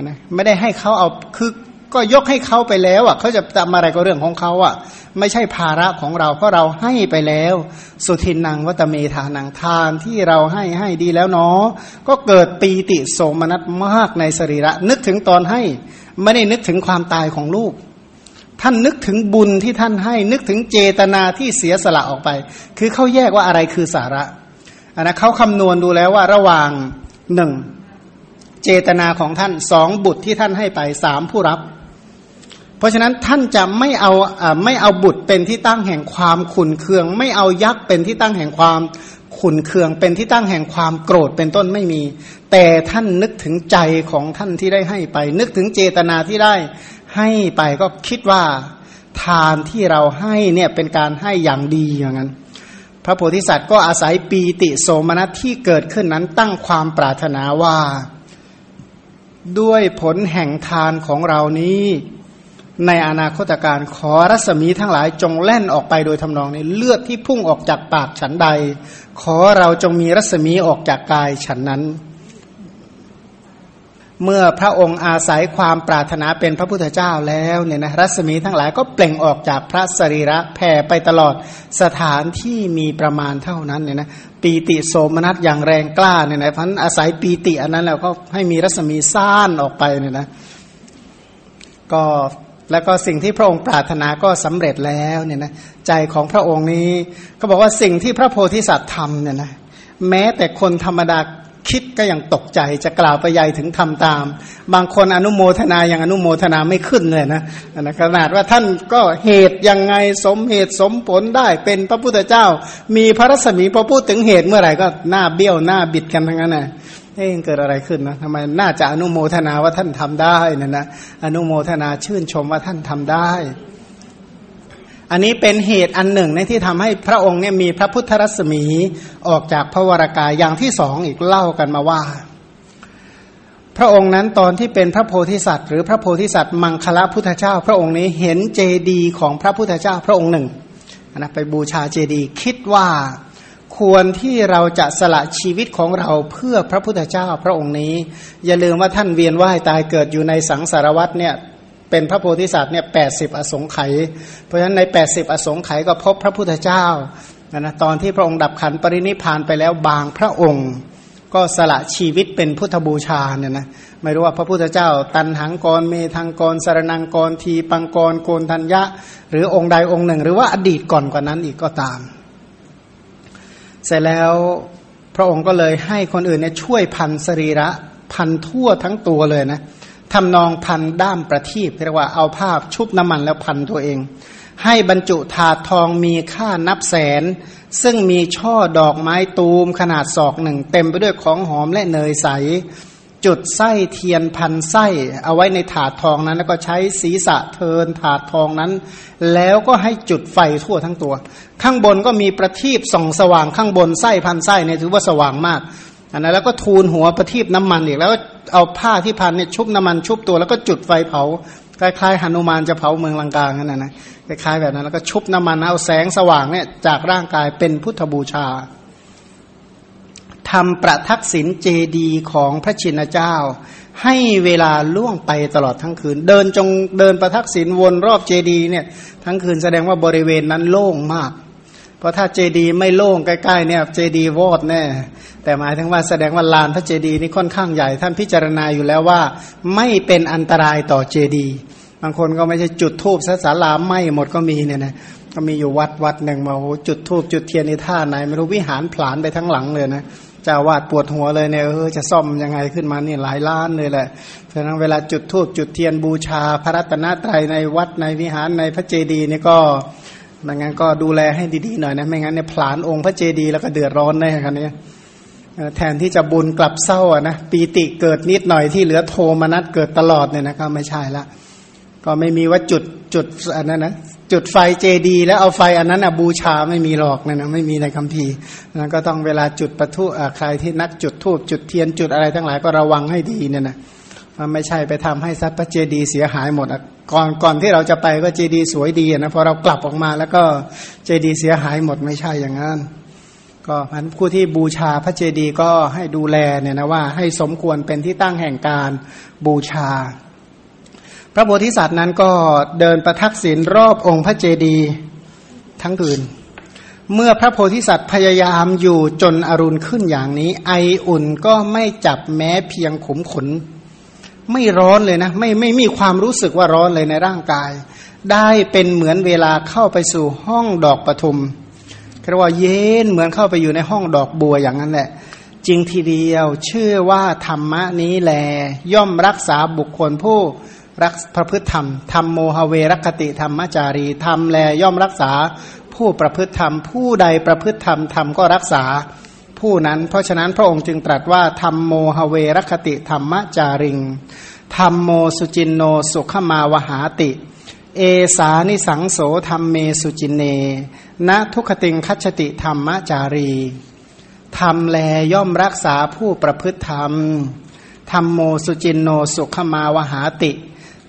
นะไม่ได้ให้เขาเอาคือก็ยกให้เขาไปแล้วอะเขาจะทำอะไรก็เรื่องของเขาอะ ไม่ใช่ภาระของเรา เพราะเราให้ไปแล้ว สุทินังวัตเมธานังทานที่เราให้ให้ดีแล้วเนาะก็เกิดปีติโสมนัสมากในสรีระ นึกถึงตอนให้ ไม่ได้นึกถึงความตายของลูก ท่านนึกถึงบุญที่ท่านให้ นึกถึงเจตนาที่เสียสละออกไป คือเขาแยกว่าอะไรคือสาระ อันนะเขาคำนวณดูแล้วว่าระหว่างหนึ่งเจตนาของท่านสองบุตรที่ท่านให้ไปสามผู้รับ เพราะฉะนั้นท่านจะไม่เอาไม่เอาบุตรเป็นที่ตั้งแห่งความขุนเคือง ไม่เอายักษ์เป็นที่ตั้งแห่งความขุนเคือง เป็นที่ตั้งแห่งความโกรธเป็นต้นไม่มี แต่ท่านนึกถึงใจของท่านที่ได้ให้ไป นึกถึงเจตนาที่ได้ให้ไปก็คิดว่าทานที่เราให้เนี่ยเป็นการให้อย่างดีอย่างนั้น พระโพธิสัตว์ก็อาศัยปีติโสมนัสที่เกิดขึ้นนั้นตั้งความปรารถนาว่า ด้วยผลแห่งทานของเรานี้ ในอนาคตการขอรัศมีทั้งหลายจงแล่นออกไปโดยทำนองนี้เลือดที่พุ่งออกจากปากฉันใด ขอเราจงมีรัศมีออกจากกายฉันนั้น เมื่อพระองค์อาศัยความปรารถนาเป็นพระพุทธเจ้าแล้วเนี่ยนะรัศมีทั้งหลายก็เปล่งออกจากพระสรีระแผ่ไปตลอดสถานที่มีประมาณเท่านั้นเนี่ยนะปีติโสมนัสอย่างแรงกล้าเนี่ยนะพันอาศัยปีติอันนั้นแล้วก็ให้มีรัศมีซ่านออกไปเนี่ยนะก็แล้วก็สิ่งที่พระองค์ปรารถนาก็สำเร็จแล้วเนี่ยนะใจของพระองค์นี้ ก็บอกว่าสิ่งที่พระโพธิสัตว์ทำเนี่ยนะแม้แต่คนธรรมดา คิดก็ยังตกใจจะกล่าวไปใหญ่ถึงทำตาม บางคนอนุโมทนาอยังอนุโมทนาไม่ขึ้นเลยนะนะขนาดว่าท่านก็เหตุยังไงสมเหตุสมผลได้เป็นพระพุทธเจ้า มีพระรัศมีพอพูดถึงเหตุเมื่อไหร่ก็หน้าเบี้ยวหน้าบิดกันทั้งนั้นนะเอ๊ะเกิดอะไรขึ้นนะทำไมน่าจะอนุโมทนาว่าท่านทำได้นะนะอนุโมทนาชื่นชมว่าท่านทำได้ อันนี้เป็นเหตุอันหนึ่งในที่ทำให้พระองค์เนี่ยมีพระพุทธรัศมีออกจากพระวรากายอย่างที่สองอีกเล่ากันมาว่า พระองค์นั้นตอนที่เป็นพระโพธิสัตว์ หรือพระโพธิสัตว์มังคละพุทธเจ้า พระองค์นี้เห็นเจดีของพระพุทธเจ้าพระองค์หนึ่งนะไปบูชาเจดีคิดว่าควรที่เราจะสละชีวิตของเราเพื่อพระพุทธเจ้าพระองค์นี้ อย่าลืมว่าท่านเวียนว่ายตายเกิดอยู่ในสังสารวัฏเนี่ย เป็นพระโพธิสัตว์เนี่ยแปดสิบอสงไขยเพราะฉะนั้นในแปดสิบอสงไขยก็พบพระพุทธเจ้านะตอนที่พระองค์ดับขันปรินิพานไปแล้วบางพระองค์ ก็สละชีวิตเป็นพุทธบูชาเนี่ยนะไม่รู้ว่าพระพุทธเจ้า ตันหังกรเมทังกรสารนังกรทีปังกรโกนทัญญะ หรือองค์ใดองค์หนึ่ง หรือว่าอดีตก่อนกว่านั้นอีกก็ตาม เสร็จแล้วพระองค์ก็เลยให้คนอื่นเนี่ยช่วยพันสรีระพันทั่วทั้งตัวเลยนะ ทำนองพันด้ามประทีปเรียกว่าเอาผ้าชุบน้ำมันแล้วพันตัวเอง ให้บรรจุถาดทองมีค่านับแสน ซึ่งมีช่อดอกไม้ตูมขนาดศอกหนึ่ง เต็มไปด้วยของหอมและเนยใส จุดไส้เทียนพันไส้เอาไว้ในถาดทองนั้น แล้วก็ใช้ศีรษะเทินถาดทองนั้น แล้วก็ให้จุดไฟทั่วทั้งตัว ข้างบนก็มีประทีปส่องสว่างข้างบนไส้พันไส้เนี่ยถือว่าสว่างมากอันนั้นแล้วก็ทูลหัวประทีปน้ำมันอีกแล้ว เอาผ้าที่พันเนี่ยชุบน้ำมันชุบตัวแล้วก็จุดไฟเผาคล้ายๆหนุมานจะเผาเมืองลังกานั่นนะนะคล้ายๆแบบนั้นแล้วก็ชุบน้ำมันเอาแสงสว่างเนี่ยจากร่างกายเป็นพุทธบูชาทำประทักษิณเจดีของพระชินเจ้า ให้เวลาล่วงไปตลอดทั้งคืน เดินจงเดินประทักษิณวนรอบเจดีเนี่ยทั้งคืนแสดงว่าบริเวณนั้นโล่งมาก เพราะถ้าเจดีไม่โล่งใกล้ๆเนี่ยเจดีวอดแน่ แต่หมายถึงว่าแสดงว่าลานพระเจดีนี้ค่อนข้างใหญ่ ท่านพิจารณาอยู่แล้วว่า ไม่เป็นอันตรายต่อเจดี บางคนก็ไม่ใช่จุดทูบสาลาไหมหมดก็มีเนี่ยนะก็มีอยู่วัดวัดหนึ่งมาโอ้จุดทูบจุดเทียนในท่าไหนไม่รู้วิหารผลานไปทั้งหลังเลยนะเจ้าวาดปวดหัวเลยเนี่ยเออจะซ่อมยังไงขึ้นมานี่หลายล้านเลยแหละเพราะนั้นเวลาจุดทูบจุดเทียนบูชา พระรัตนตรัยในวัดในวิหารในพระเจดีย์นี่ก็ ไม่งั้นก็ดูแลให้ดีๆหน่อยนะไม่งั้นเนี่ยผลานองค์พระเจดีย์แล้วก็เดือดร้อนแน่ครับเนี่ยแทนที่จะบุญกลับเศร้าอะนะปีติเกิดนิดหน่อยที่เหลือโทมนัสเกิดตลอดเนี่ยนะก็ไม่ใช่ละ ก็ไม่มีว่าจุดจุดอันนั้นนะจุดไฟเจดีแล้วเอาไฟอันนั้นอะบูชาไม่มีหรอกนะนะไม่มีในคัมภีร์นั้นก็ต้องเวลาจุดประทุใครที่นักจุดทูบจุดเทียนจุดอะไรทั้งหลายก็ระวังให้ดีเนี่ยนะมันไม่ใช่ไปทำให้ทรัพย์เจดีเสียหายหมดอะ ก่อนก่อนที่เราจะไปก็เจดีสวยดีนะพอเรากลับออกมาแล้วก็เจดีเสียหายหมดไม่ใช่อย่างนั้นก็พันผู้ที่บูชาพระเจดีย์ก็ให้ดูแลเนี่ยนะว่าให้สมควรเป็นที่ตั้งแห่งการบูชา พระโพธิสัตว์นั้นก็เดินประทักษิณรอบองค์พระเจดีย์ทั้งคืน เมื่อพระโพธิสัตว์พยายามอยู่จนอรุณขึ้นอย่างนี้ ไออุ่นก็ไม่จับแม้เพียงขมขน ไม่ร้อนเลยนะ ไม่ไม่มีความรู้สึกว่าร้อนเลยในร่างกาย ได้เป็นเหมือนเวลาเข้าไปสู่ห้องดอกปทุมเรียกว่าเย็นเหมือนเข้าไปอยู่ในห้องดอกบัวอย่างนั้นแหละ จริงทีเดียวเชื่อว่าธรรมะนี้แล ย่อมรักษาบุคคลผู้รักประพฤติธรรมธรรมโมหเวรคติธรรมจารีธรรมแลย่อมรักษาผู้ประพฤติธรรม ผู้ใดประพฤติธรรมธรรมก็รักษา ผู้นั้น เพราะฉะนั้นพระองค์จึงตรัสว่าธรรมโมหเวรคติธรรมจาริงธรรมโมสุจินโนสุขมาวหาติ เอสานิสังโสธรรมเมสุจินเนณทุคติงคัจติธรรมจารีธรรมแลย่อมรักษาผู้ประพฤติธรรมธรรมโมสุจินโนสุขมาวหาติ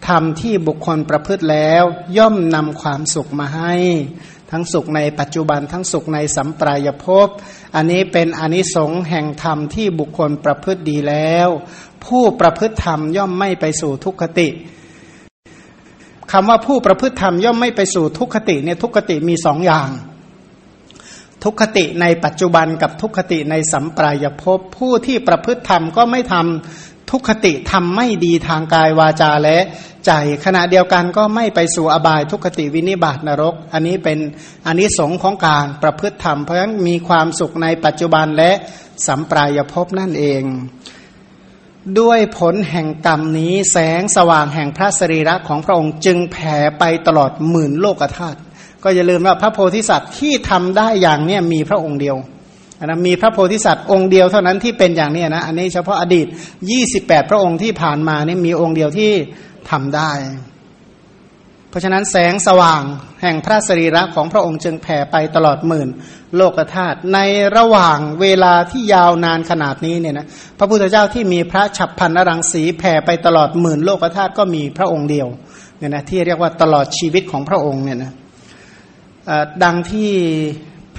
ธรรมที่บุคคลประพฤติแล้ว ย่อมนำความสุขมาให้ ทั้งสุขในปัจจุบันทั้งสุขในสัมปรายภพ อันนี้เป็นอนิสงส์แห่งธรรมที่บุคคลประพฤติดีแล้ว ผู้ประพฤติธรรมย่อมไม่ไปสู่ทุกขติคำว่าผู้ประพฤติธรรมย่อมไม่ไปสู่ทุกขติเนี่ยทุกขติมีสองอย่าง ทุกขติในปัจจุบันกับทุกขติในสัมปรายภพผู้ที่ประพฤติธรรมก็ไม่ทำ ทุกขติทำไม่ดีทางกายวาจาและใจ ขณะเดียวกันก็ไม่ไปสู่อบายทุกขติวินิบาตนรก อันนี้เป็นอันนี้สงของการประพฤติธรรม เพราะฉะนั้นมีความสุขในปัจจุบันและสัมปรายภพนั่นเอง ด้วยผลแห่งกรรมนี้แสงสว่างแห่งพระสรีระของพระองค์จึงแผ่ไปตลอดหมื่นโลกธาตุก็อย่าลืมว่าพระโพธิสัตว์ที่ทำได้อย่างเนี้ยมีพระองค์เดียว นะมีพระโพธิสัตว์องค์เดียวเท่านั้นที่เป็นอย่างนี้นะอันนี้เฉพาะอดีต 28 พระองค์ที่ผ่านมานี่มีองค์เดียวที่ทำได้ เพราะฉะนั้นแสงสว่างแห่งพระสรีระของพระองค์จึงแผ่ไปตลอดหมื่น โลกธาตุในระหว่างเวลาที่ยาวนานขนาดนี้เนี่ยนะพระพุทธเจ้าที่มีพระฉับพันรังสีแผ่ไปตลอดหมื่น โลกธาตุก็มีพระองค์เดียวเนี่ยนะที่เรียกว่าตลอดชีวิตของพระองค์เนี่ยนะดังที่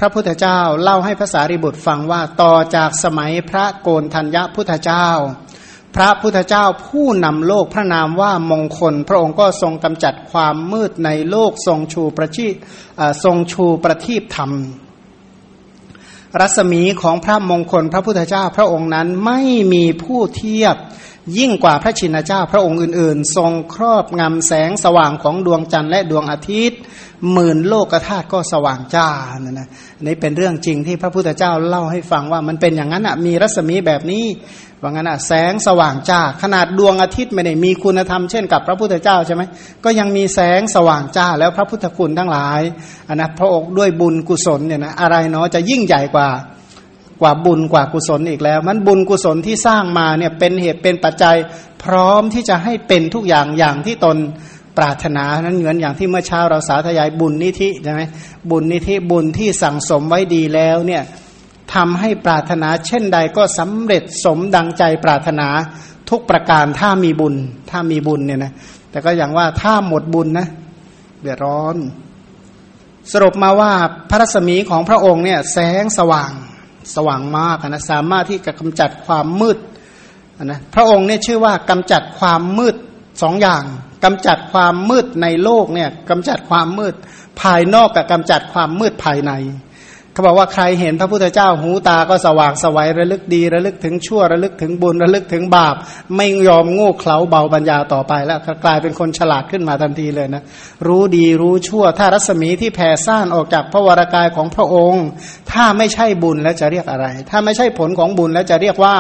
ระพุทธเจ้าเล่าให้ภาษาริบุตรฟังว่าต่อจากสมัยพระโกนธัญญพุทธเจ้า พระพุทธเจ้าผู้นำโลกพระนามว่ามงคล พระองค์ก็ทรงกำจัดความมืดในโลกทรงชูประชีทรงชูประทีปธรรม รัศมีของพระมงคลพระพุทธเจ้าพระองค์นั้นไม่มีผู้เทียบยิ่งกว่าพระชินเจ้าพระองค์อื่น ๆ ทรงครอบงำแสงสว่างของดวงจันทร์และดวงอาทิตย์ หมื่นโลกธาตุก็สว่างจ้านะนะนี่เป็นเรื่องจริงที่พระพุทธเจ้าเล่าให้ฟังว่ามันเป็นอย่างนั้นอะมีรัศมีแบบนี้ว่างั้นอะแสงสว่างจ้า ขนาดดวงอาทิตย์ไม่ได้มีคุณธรรมเช่นกับพระพุทธเจ้าใช่ไหมก็ยังมีแสงสว่างจ้า แล้วพระพุทธคุณทั้งหลายอันนะพระองค์ด้วยบุญกุศลเนี่ยนะอะไรเนาะจะยิ่งใหญ่กว่ากว่าบุญกว่ากุศลอีกแล้ว มันบุญกุศลที่สร้างมาเนี่ยเป็นเหตุเป็นปัจจัย พร้อมที่จะให้เป็นทุกอย่างอย่างที่ตน ปรารถนานั้นเหมือนอย่างที่เมื่อเช้าเราสาธยายบุญนิธิใช่ไหมบุญนิธิบุญที่สั่งสมไว้ดีแล้วเนี่ยทำให้ปรารถนาเช่นใดก็สำเร็จสมดังใจปรารถนาทุกประการถ้ามีบุญ ถ้ามีบุญเนี่ยนะแต่ก็อย่างว่าถ้าหมดบุญนะเดือดร้อน สรุปมาว่าพระรัศมีของพระองค์เนี่ยแสงสว่างสว่างมากนะสามารถที่จะกำจัดความมืดนะพระองค์เนี่ยชื่อว่ากำจัดความมืด สองอย่างกำจัดความมืดในโลกเนี่ยกำจัดความมืดภายนอกกับกำจัดความมืดภายใน เขาบอกว่าใครเห็นพระพุทธเจ้าหูตาก็สว่างสวัยระลึกดีระลึกถึงชั่วระลึกถึงบุญระลึกถึงบาป ไม่ยอมโง่เขลาเบาปัญญาต่อไปแล้วกลายเป็นคนฉลาดขึ้นมาทันทีเลยนะ รู้ดีรู้ชั่ว ถ้ารัศมีที่แผ่ซ่านออกจากพระวรากายของพระองค์ ถ้าไม่ใช่บุญแล้วจะเรียกอะไร ถ้าไม่ใช่ผลของบุญแล้วจะเรียกว่า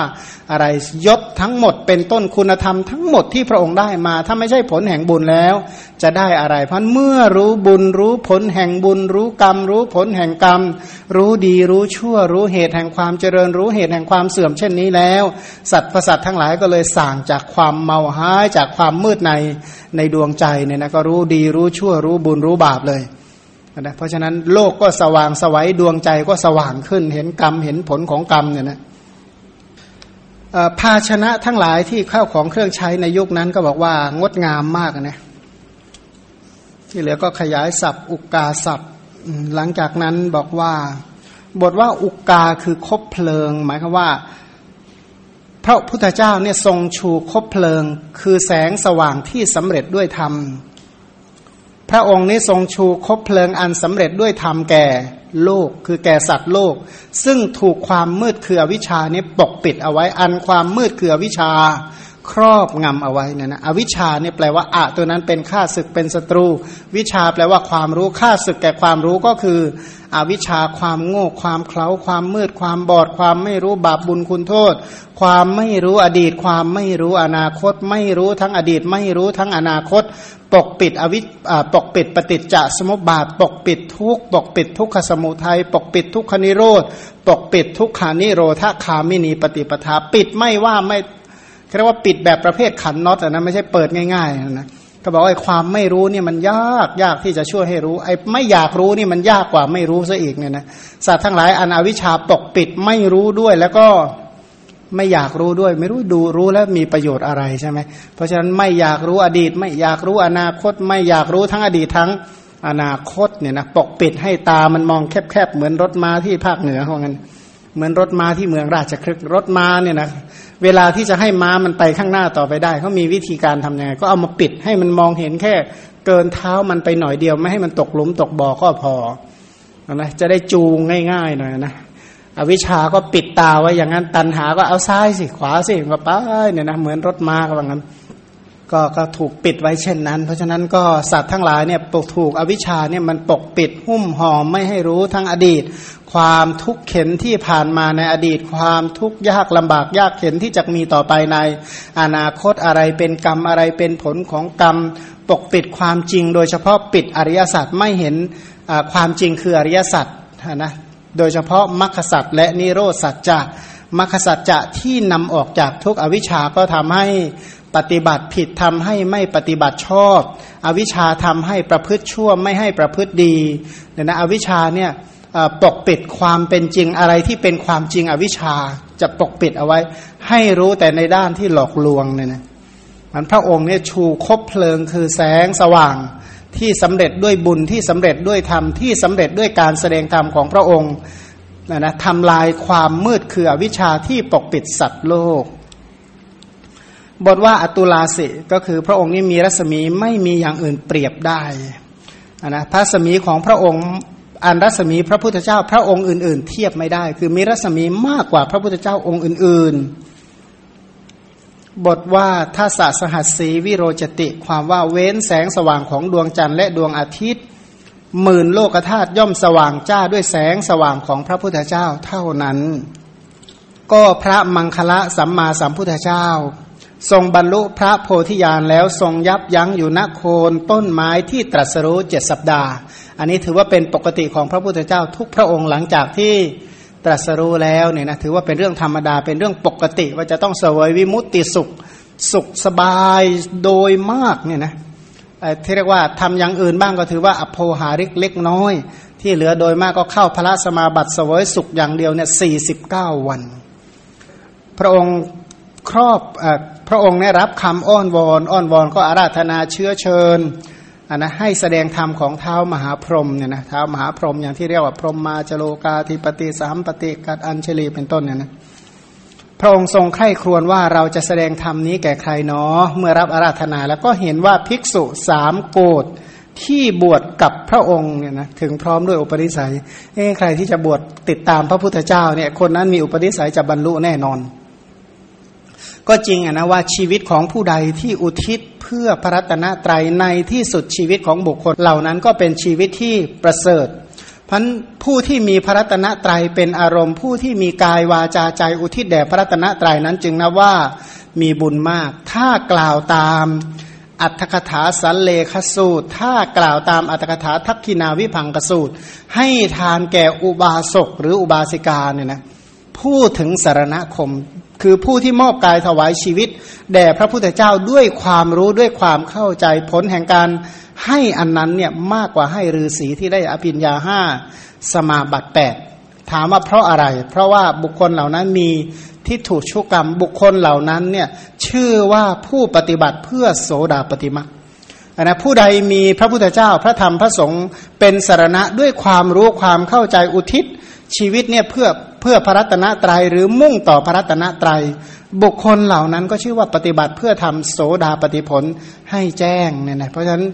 อะไรยศทั้งหมดเป็นต้นคุณธรรมทั้งหมดที่พระองค์ได้มา ถ้าไม่ใช่ผลแห่งบุญแล้ว จะได้อะไร เพราะเมื่อรู้บุญรู้ผลแห่งบุญ รู้กรรม รู้ผลแห่งกรรม รู้ดีรู้ชั่ว รู้เหตุแห่งความเจริญ รู้เหตุแห่งความเสื่อมเช่นนี้แล้ว สัตว์ประสัตทั้งหลายก็เลยสั่งจากความเมาหายจากความมืดในในดวงใจเนี่ยนะก็รู้ดีรู้ชั่ว รู้บุญรู้บาปเลยนะเพราะฉะนั้นโลกก็สว่างสวัยดวงใจก็สว่างขึ้นเห็นกรรมเห็นผลของกรรมเนี่ยนะภาชนะทั้งหลายที่เข้าของเครื่องใช้ในยุคนั้นก็บอกว่างดงามมากนะ ที่เหลือก็ขยายศัพท์อุกาศัพท์ หลังจากนั้นบอกว่า บทว่าอุกาคือคบเพลิง หมายความว่า พระพุทธเจ้าเนี่ยทรงชูคบเพลิง คือแสงสว่างที่สำเร็จด้วยธรรม พระองค์นี้ทรงชูคบเพลิงอันสำเร็จด้วยธรรมแก่โลก คือแก่สัตว์โลก ซึ่งถูกความมืดคืออวิชานี้ปกปิดเอาไว้อันความมืดคืออวิชา ครอบงำเอาไว้นี่ยนะอวิชชาเนี่ยแปลว่าอะตัวนั้นเป็นข้าศึกเป็นศัตรู วิชาแปลว่าความรู้ข้าศึกแก่ความรู้ก็คือ อวิชชาความโง่ความเคล้าความมืด ความบอด ความไม่รู้บาปบุญคุณโทษ ความไม่รู้อดีต ความไม่รู้อนาคต ไม่รู้ทั้งอดีต ไม่รู้ทั้งอนาคต ปกปิดอวิปกปิดปฏิจจสมุปบาท ปกปิดทุกปกปิดทุกขสมุทัยปกปิดทุกขนิโรธปกปิดทุกขานิโรธคามินีปฏิปทาปิดไม่ว่าไม่ เรียกว่าปิดแบบประเภทขันน็อตนะไม่ใช่เปิดง่ายๆนะก็บอกว่าไอ้ความไม่รู้เนี่ยมันยากยากที่จะช่วยให้รู้ไอ้ไม่อยากรู้นี่มันยากกว่าไม่รู้ซะอีกเนี่ยนะสัตว์ทั้งหลายอันอวิชชาปกปิดไม่รู้ด้วยแล้วก็ไม่อยากรู้ด้วย ไม่รู้ดูรู้แล้วมีประโยชน์อะไรใช่ไหมเพราะฉะนั้นไม่อยากรู้อดีต ไม่อยากรู้อนาคต ไม่อยากรู้ทั้งอดีตทั้งอนาคตเนี่ยนะปกปิดให้ตามันมองแคบๆเหมือนรถม้าที่ภาคเหนือของกัน เหมือนรถม้าที่เมืองราชครึกรถม้าเนี่ยนะเวลาที่จะให้ม้ามันไปข้างหน้าต่อไปได้เขามีวิธีการทํำยังไง ก็เอามาปิดให้มันมองเห็นแค่เกินเท้ามันไปหน่อยเดียว ไม่ให้มันตกหลุมตกบ่อก็พอนะจะได้จูงง่ายๆหน่อยนะอวิชาก็ปิดตาไว้อย่างนั้นตันหาก็เอาซ้ายสิขวาสิก็ไปเนี่ยนะเหมือนรถม้าก็ว่างั้น ก็ก็ถูกปิดไว้เช่นนั้น เพราะฉะนั้นก็สัตว์ทั้งหลายเนี่ยปกถูกอวิชชาเนี่ยมันปกปิดหุ้มห่อไม่ให้รู้ทั้งอดีต ความทุกข์เข็นที่ผ่านมาในอดีต ความทุกข์ยากลำบากยากเข็นที่จะมีต่อไปใน อนาคตอะไรเป็นกรรมอะไรเป็นผลของกรรม ปกปิดความจริง โดยเฉพาะปิดอริยสัจไม่เห็นความจริงคืออริยสัจนะโดยเฉพาะมรรคสัจและนิโรธสัจจะมรรคสัจจะที่นำออกจากทุกอวิชชาก็ทำให้ ปฏิบัติผิดทำให้ไม่ปฏิบัติชอบ อวิชชาทำให้ประพฤติชั่วไม่ให้ประพฤติดีเนี่ยนะอวิชชาเนี่ยปกปิดความเป็นจริงอะไรที่เป็นความจริงอวิชชาจะปกปิดเอาไว้ ให้รู้แต่ในด้านที่หลอกลวงเนี่ยนะมันพระองค์เนี่ยชูคบเพลิงคือแสงสว่างที่สำเร็จด้วยบุญที่สำเร็จด้วยธรรมที่สำเร็จด้วยการแสดงธรรมของพระองค์นะนะทำลายความมืดคืออวิชชาที่ปกปิดสัตว์โลก บทว่าอตุลาสิก็คือพระองค์นี้มีรัศมีไม่มีอย่างอื่นเปรียบได้นะพระรัศมีของพระองค์อันรัศมีพระพุทธเจ้า พระองค์อื่น ๆ เทียบไม่ได้ คือมีรัศมีมากกว่าพระพุทธเจ้าองค์อื่น ๆ บทว่าถ้าสสหัสสีวิโรจติความว่าเว้นแสงสว่างของดวงจันทร์และดวงอาทิตย์หมื่นโลกธาตุย่อมสว่างจ้าด้วยแสงสว่างของพระพุทธเจ้าเท่านั้น ก็พระมังคละสัมมาสัมพุทธเจ้า ทรงบรรลุพระโพธิญาณแล้วทรงยับยั้งอยู่ณโคนต้นไม้ที่ตรัสรู้เจ็ดสัปดาห์ อันนี้ถือว่าเป็นปกติของพระพุทธเจ้าทุกพระองค์หลังจากที่ตรัสรู้แล้วเนี่ยนะถือว่าเป็นเรื่องธรรมดาเป็นเรื่องปกติว่าจะต้องเสวยวิมุตติสุขสุขสบายโดยมากเนี่ยนะที่เรียกว่าทำอย่างอื่นบ้างก็ถือว่าอโภหาริกเล็กน้อย ที่เหลือโดยมากก็เข้าพระสมาบัติเสวยสุขอย่างเดียวเนี่ยสี่สิบเก้าวัน พระองค์ ครอบอพระองค์ได้รับคำอ้อนวอนอ้อนวอนก็อาราธนาเชื้อเชิญนนะให้แสดงธรรมของเท้ามหาพรหมเนี่ยนะเท้ามหาพรหมอย่างที่เรียกว่าพรหมมาจโลกาธิปติสามปฏิกัดอัญเชลีเป็นต้นเนี่ยนะพระองค์ทรงไข้ครวญว่าเราจะแสดงธรรมนี้แก่ใครเนาะเมื่อรับอาราธนาแล้วก็เห็นว่าภิกษุสามโกดที่บวชกับพระองค์เนี่ยนะถึงพร้อมด้วยอุปนิสัยเอ้ใครที่จะบวชติดตามพระพุทธเจ้าเนี่ยคนนั้นมีอุปนิสัยจะบรรลุแน่นอน ก็จริงอะนะว่าชีวิตของผู้ใดที่อุทิศเพื่อพระรัตนตรัยในที่สุดชีวิตของบุคคลเหล่านั้นก็เป็นชีวิตที่ประเสริฐพันผู้ที่มีพระรัตนตรัยเป็นอารมณ์ ผู้ที่มีกายวาจาใจอุทิศแด่พระรัตนตรัยนั้นจึงนะว่ามีบุญมาก ถ้ากล่าวตามอัตถกถาสันเลขสูตร ถ้ากล่าวตามอัตถกถาทักขินาวิพังกสูตร ให้ทานแก่อุบาสกหรืออุบาสิกาเนี่ยนะพูดถึงสารณคม คือผู้ที่มอบกายถวายชีวิต แด่พระพุทธเจ้าด้วยความรู้ด้วยความเข้าใจผลแห่งการให้อันนั้นเนี่ยมากกว่าให้ฤาษีที่ได้อภิญญาห้าสมาบัติแปดถามว่าเพราะอะไร เพราะว่าบุคคลเหล่านั้นมีที่ถูกชุกรรมบุคคลเหล่านั้นเนี่ยชื่อว่าผู้ปฏิบัติเพื่อโสดาปฏิมา นะผู้ใดมีพระพุทธเจ้าพระธรรมพระสงฆ์เป็นสารณะด้วยความรู้ความเข้าใจอุทิศ ชีวิตเนี่ยเพื่อเพื่อพระรัตนตรัยหรือมุ่งต่อพระรัตนตรัย บุคคลเหล่านั้นก็ชื่อว่าปฏิบัติเพื่อทำโสดาปฏิผลให้แจ้งเนี่ยนะเพราะฉะนั้น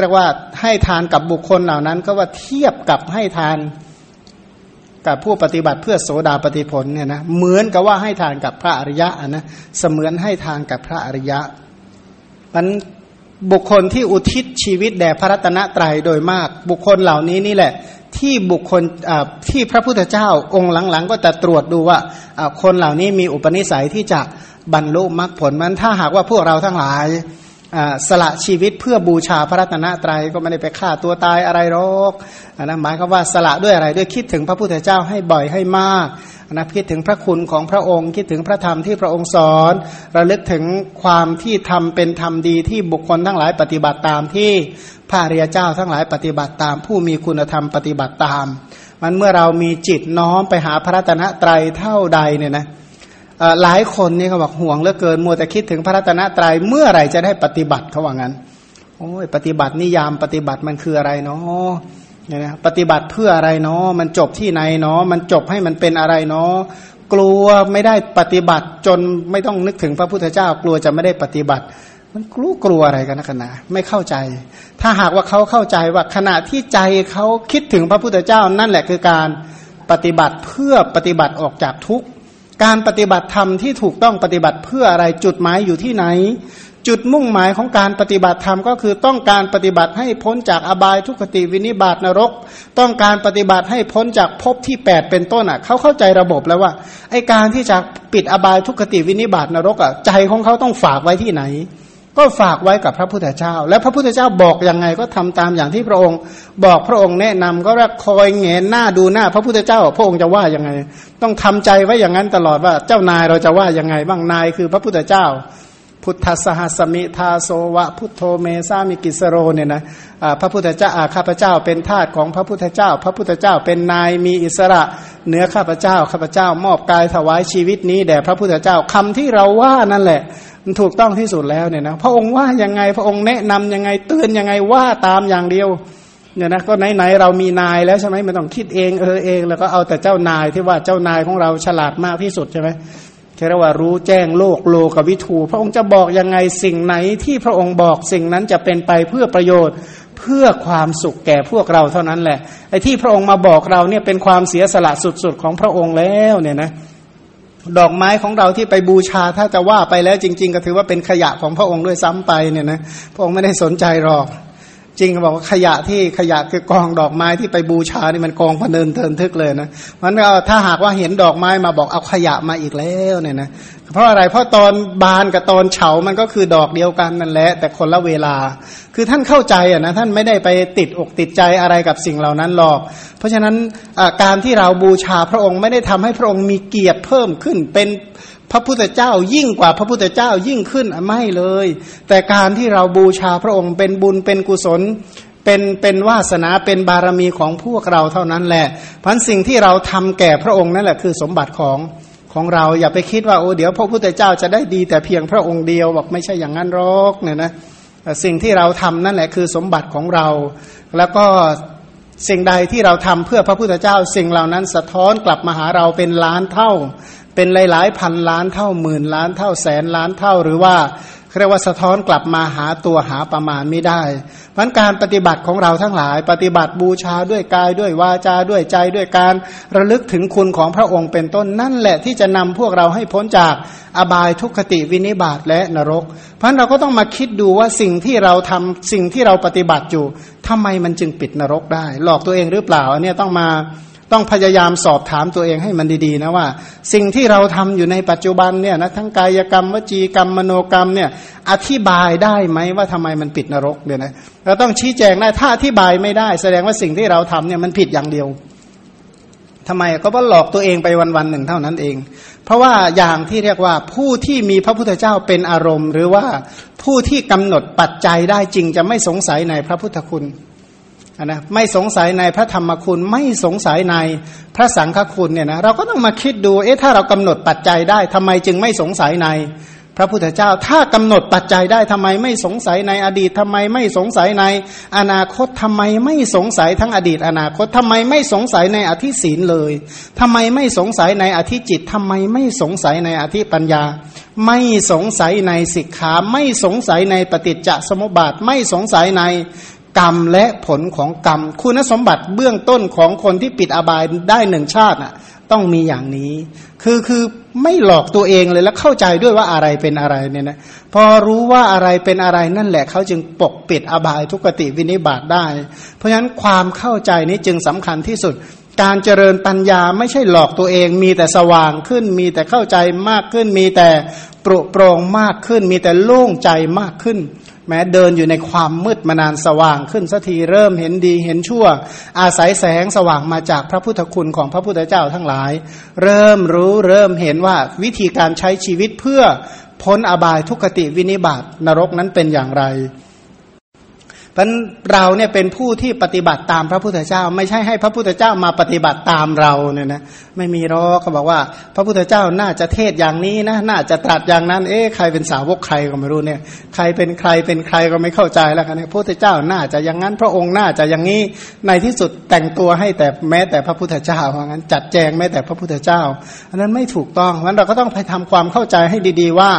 เรียกว่าให้ทานกับบุคคลเหล่านั้นก็ว่าเทียบกับให้ทานกับผู้ปฏิบัติเพื่อโสดาปฏิผลเนี่ยนะเหมือนกับว่าให้ทานกับพระอริยะนะเสมือนให้ทานกับพระอริยะมัน บุคคลที่อุทิศชีวิตแด่พระรัตนตรัยโดยมาก บุคคลเหล่านี้นี่แหละ ที่บุคคลที่พระพุทธเจ้าองค์หลังๆ ก็จะตรวจดูว่าคนเหล่านี้มีอุปนิสัยที่จะบรรลุมรรคผลมันถ้าหากว่าพวกเราทั้งหลาย สละชีวิตเพื่อบูชาพระรัตนตรัยก็ไม่ได้ไปฆ่าตัวตายอะไรหรอกนะหมายความว่าสละด้วยอะไรด้วยคิดถึงพระพุทธเจ้าให้บ่อยให้มากนะคิดถึงพระคุณของพระองค์ คิดถึงพระธรรมที่พระองค์สอน ระลึกถึงความที่ทำเป็นธรรมดีที่บุคคลทั้งหลายปฏิบัติตามที่พระเรียเจ้าทั้งหลายปฏิบัติตาม ผู้มีคุณธรรมปฏิบัติตาม มันเมื่อเรามีจิตน้อมไปหาพระรัตนตรัยเท่าใดเนี่ยนะ หลายคนนี่เขาบอกห่วงเหลือเกินมัวแต่คิดถึงพระรัตนตรยัยเมื่อไหร่จะได้ปฏิบัติเขาว่างั้น โอ้ยปฏิบัตินิยามปฏิบัติมันคืออะไรเนาะเนี่ยนะปฏิบัติเพื่ออะไรเนาะมันจบที่ไหนเนาะมันจบให้มันเป็นอะไรเนาะกลัวไม่ได้ปฏิบัติจนไม่ต้องนึกถึงพระพุทธเจ้ากลัวจะไม่ได้ปฏิบัติ มันกลัวกลัวอะไรกันนะขณะไม่เข้าใจ ถ้าหากว่าเขาเข้าใจว่าขณะที่ใจเขาคิดถึงพระพุทธเจ้านั่นแหละคือการปฏิบัติเพื่อปฏิบัติออกจากทุกข์ การปฏิบัติธรรมที่ถูกต้องปฏิบัติเพื่ออะไรจุดหมายอยู่ที่ไหน จุดมุ่งหมายของการปฏิบัติธรรมก็คือต้องการปฏิบัติให้พ้นจากอบายทุกขติวินิบาตนรก ต้องการปฏิบัติให้พ้นจากภพที่ 8 เป็นต้นอะเขาเข้าใจระบบแล้วว่าไอการที่จะปิดอบายทุกขติวินิบาตนรกอะใจของเขาต้องฝากไว้ที่ไหน ก็ฝากไว้กับพระพุทธเจ้า และพระพุทธเจ้าบอกยังไงก็ทำตามอย่างที่พระองค์ บอกพระองค์แนะนำก็คอยเงยหน้าดูหน้า พระพุทธเจ้า พระองค์จะว่ายังไง ต้องทำใจไว้อย่างนั้นตลอดว่าเจ้านายเราจะว่ายังไงบ้างนายคือพระพุทธเจ้า พุทธัสสาหัสมิทาโสวะพุทโธเม สามิกิสสะโรเนี่ยนะพระพุทธเจ้าข้าพเจ้าเป็นทาสของพระพุทธเจ้า พระพุทธเจ้าเป็นนายมีอิสระเหนือข้าพเจ้าข้าพเจ้ามอบกายถวายชีวิตนี้แด่พระพุทธเจ้าคำที่เราว่านั่นแหละ มันถูกต้องที่สุดแล้วเนี่ยนะพระองค์ว่ายังไงพระองค์แนะนำยังไงเตือนยังไงว่าตามอย่างเดียวเนี่ยนะก็ไหนๆเรามีนายแล้วใช่ไหมไม่ต้องคิดเองเออเอง แล้วก็เอาแต่เจ้านายที่ว่าเจ้านายของเราฉลาดมากที่สุดใช่ไหม แค่ว่ารู้แจ้งโลกโลกวิถูพระองค์จะบอกยังไงสิ่งไหนที่พระองค์บอกสิ่งนั้นจะเป็นไปเพื่อประโยชน์เพื่อความสุขแก่พวกเราเท่านั้นแหละไอ้ที่พระองค์มาบอกเราเนี่ยเป็นความเสียสละสุดๆของพระองค์แล้วเนี่ยนะดอกไม้ของเราที่ไปบูชาถ้าจะว่าไปแล้วจริง ๆ ก็ถือว่าเป็นขยะของพระองค์ด้วยซ้ำไปเนี่ยนะพระองค์ไม่ได้สนใจหรอก จริงบอกว่าขยะที่ขยะคือกองดอกไม้ที่ไปบูชานี่มันกองพเนินเทินทึกเลยนะมันก็ถ้าหากว่าเห็นดอกไม้มาบอกเอาขยะมาอีกแล้วเนี่ยนะเพราะอะไรเพราะตอนบานกับตอนเฉามันก็คือดอกเดียวกันนั่นแหละ แต่คนละเวลา คือท่านเข้าใจอะนะท่านไม่ได้ไปติดอกติดใจอะไรกับสิ่งเหล่านั้นหรอก เพราะฉะนั้นการที่เราบูชาพระองค์ไม่ได้ทำให้พระองค์มีเกียรติเพิ่มขึ้นเป็น พระพุทธเจ้ายิ่งกว่าพระพุทธเจ้ายิ่งขึ้นไม่เลย แต่การที่เราบูชาพระองค์เป็นบุญเป็นกุศล เป็นเป็นวาสนาเป็นบารมีของพวกเราเท่านั้นแหละพันสิ่งที่เราทำแก่พระองค์นั่นแหละคือสมบัติของของเราอย่าไปคิดว่าโอ้เดี๋ยวพระพุทธเจ้าจะได้ดีแต่เพียงพระองค์เดียวบอกไม่ใช่อย่างนั้นหรอกเนี่ยนะสิ่งที่เราทำนั่นแหละคือสมบัติของเรา แล้วก็สิ่งใดที่เราทำเพื่อพระพุทธเจ้า สิ่งเหล่านั้นสะท้อนกลับมาหาเราเป็นล้านเท่า เป็นหลายๆพันล้านเท่าหมื่นล้านเท่าแสนล้านเท่าหรือว่าเรียกว่าสะท้อนกลับมาหาตัวหาประมาณไม่ได้พันการปฏิบัติของเราทั้งหลาย ปฏิบัติบูชาด้วยกายด้วยวาจาด้วยใจด้วยการระลึกถึงคุณของพระองค์เป็นต้นนั่นแหละที่จะนำพวกเราให้พ้นจากอบายทุกขติวินิบาตและนรก เพราะเราก็ต้องมาคิดดูว่าสิ่งที่เราทำสิ่งที่เราปฏิบัติอยู่ทำไมมันจึงปิดนรกได้ หลอกตัวเองหรือเปล่าอันนี้ต้องมา ต้องพยายามสอบถามตัวเองให้มันดีๆนะว่า สิ่งที่เราทำอยู่ในปัจจุบันเนี่ยนะทั้งกายกรรมวจีกรรมมโนกรรมเนี่ยอธิบายได้ไหมว่าทำไมมันผิดนรกเนี่ยนะเราต้องชี้แจงได้ถ้าอธิบายไม่ได้ แสดงว่าสิ่งที่เราทำเนี่ยมันผิดอย่างเดียวทำไมก็เพราะหลอกตัวเองไปวันๆหนึ่งเท่านั้นเอง เพราะว่าอย่างที่เรียกว่าผู้ที่มีพระพุทธเจ้าเป็นอารมณ์ หรือว่าผู้ที่กำหนดปัจจัยได้จริงจะไม่สงสัยในพระพุทธคุณ นะไม่สงสัยในพระธรรมคุณไม่สงสัยในพระสังฆคุณเนี่ยนะเราก็ต้องมาคิดดูเอ๊ะถ้าเรากำหนดปัจจัยได้ทำไมจึงไม่สงสัยในพระพุทธเจ้า ถ้ากำหนดปัจจัยได้ทำไมไม่สงสัยในอดีตทำไมไม่สงสัยในอนาคตทำไมไม่สงสัยทั้งอดีต อนาคตทำไมไม่สงสัยในอธิศีลเลยทำไมไม่สงสัยในอธิจิตทำไมไม่สงสัยในอธิปัญญา ไม่สงสัยในสิกขาไม่สงสัยในปฏิจจสมุปบาทไม่สงสัยใน กรรมและผลของกรรม คุณสมบัติเบื้องต้นของคนที่ปิดอบายได้หนึ่งชาติน่ะ ต้องมีอย่างนี้ คือคือไม่หลอกตัวเองเลยแล้วเข้าใจด้วยว่าอะไรเป็นอะไรเนี่ยนะพอรู้ว่าอะไรเป็นอะไรนั่นแหละเขาจึงปกปิดอบายทุกติวินิบาตได้ เพราะฉะนั้นความเข้าใจนี้จึงสำคัญที่สุด การเจริญปัญญาไม่ใช่หลอกตัวเอง มีแต่สว่างขึ้น มีแต่เข้าใจมากขึ้น มีแต่ปรุโปรงมากขึ้น มีแต่โล่งใจมากขึ้น แม้เดินอยู่ในความมืดมานานสว่างขึ้นสักทีเริ่มเห็นดีเห็นชั่ว อาศัยแสงสว่างมาจากพระพุทธคุณของพระพุทธเจ้าทั้งหลาย เริ่มรู้เริ่มเห็นว่าวิธีการใช้ชีวิตเพื่อพ้นอบายทุกขติวินิบาตนรกนั้นเป็นอย่างไร พราะเราเนี่ยเป็นผู้ที่ปฏิบัติตามพระพุทธเจ้า ไม่ใช่ให้พระพุทธเจ้ามาปฏิบัติตามเราเนี่ยนะไม่มีรอกเขาบอกว่า พระพุทธเจ้าน่าจะเทศอย่างนี้นะน่าจะตรัสอย่างนั้น เอ๊ะใครเป็นสาวกใครก็ไม่รู้เนี่ยใครเป็นใครเป็นใครก็ไม่เข้าใจแล้วกันเนี่ยพระพุทธเจ้าน่าจะอย่างนั้น พระองค์น่าจะอย่างนี้ในที่สุดแต่งตัวให้แต่แม้แต่พระพุทธเจ้าเพราะงั้นจัดแจงแม้แต่พระพุทธเจ้า อันนั้นไม่ถูกต้องเพราะนั้นเราก็ต้องไปทำความเข้าใจให้ดี ๆ ว่า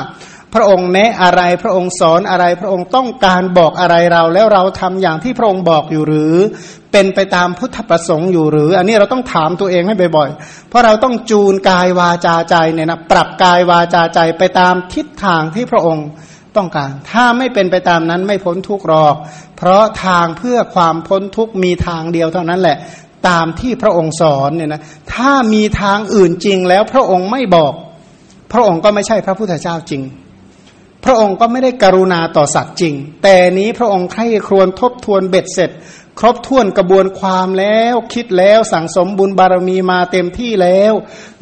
พระองค์แนะอะไรพระองค์สอนอะไรพระองค์ต้องการบอกอะไรเราแล้วเราทำอย่างที่พระองค์บอกอยู่หรือ เป็นไปตามพุทธประสงค์อยู่หรือ อันนี้เราต้องถามตัวเองให้บ่อยๆ เพราะเราต้องจูนกายวาจาใจเนี่ยนะปรับกายวาจาใจไปตามทิศทางที่พระองค์ต้องการ ถ้าไม่เป็นไปตามนั้นไม่พ้นทุกข์หรอก เพราะทางเพื่อความพ้นทุกข์มีทางเดียวเท่านั้นแหละ ตามที่พระองค์สอนเนี่ยนะถ้ามีทางอื่นจริงแล้วพระองค์ไม่บอก พระองค์ก็ไม่ใช่พระพุทธเจ้าจริง พระองค์ก็ไม่ได้กรุณาต่อสัตว์จริง แต่นี้พระองค์ใคร่ครวญทบทวนเบ็ดเสร็จ ครบถ้วนกระบวนความแล้วคิดแล้วสั่งสมบุญบารมีมาเต็มที่แล้ว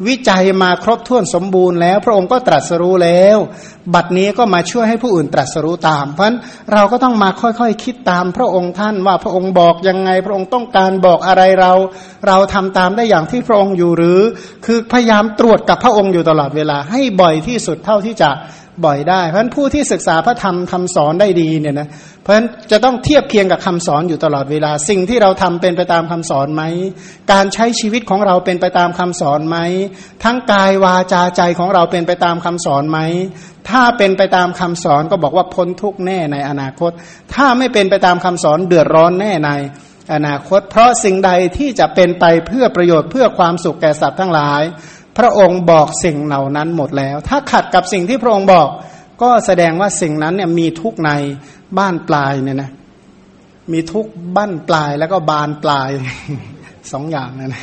วิจัยมาครบถ้วนสมบูรณ์แล้ว พระองค์ก็ตรัสรู้แล้ว บัดนี้ก็มาช่วยให้ผู้อื่นตรัสรู้ตาม เพราะฉะนั้นเราก็ต้องมาค่อยๆคคิดตามพระองค์ท่านว่าพระองค์บอกยังไง พระองค์ต้องการบอกอะไรเรา เราทำตามได้อย่างที่พระองค์อยู่หรือ คือพยายามตรวจกับพระองค์อยู่ตลอดเวลาให้บ่อยที่สุดเท่าที่จะ บ่อยได้เพราะฉะนั้นผู้ที่ศึกษาพระธรรมคำสอนได้ดีเนี่ยนะเพราะฉะนั้นจะต้องเทียบเคียงกับคำสอนอยู่ตลอดเวลา สิ่งที่เราทำเป็นไปตามคำสอนไหม การใช้ชีวิตของเราเป็นไปตามคำสอนไหม ทั้งกายวาจาใจของเราเป็นไปตามคำสอนไหม ถ้าเป็นไปตามคำสอนก็บอกว่าพ้นทุกแน่ในอนาคต ถ้าไม่เป็นไปตามคำสอนเดือดร้อนแน่ในอนาคต เพราะสิ่งใดที่จะเป็นไปเพื่อประโยชน์เพื่อความสุขแก่สัตว์ทั้งหลาย พระองค์บอกสิ่งเหล่านั้นหมดแล้ว ถ้าขัดกับสิ่งที่พระองค์บอก ก็แสดงว่าสิ่งนั้นเนี่ยมีทุกในบ้านปลายเนี่ยนะมีทุกบ้านปลายแล้วก็บานปลายสองอย่างนะนะ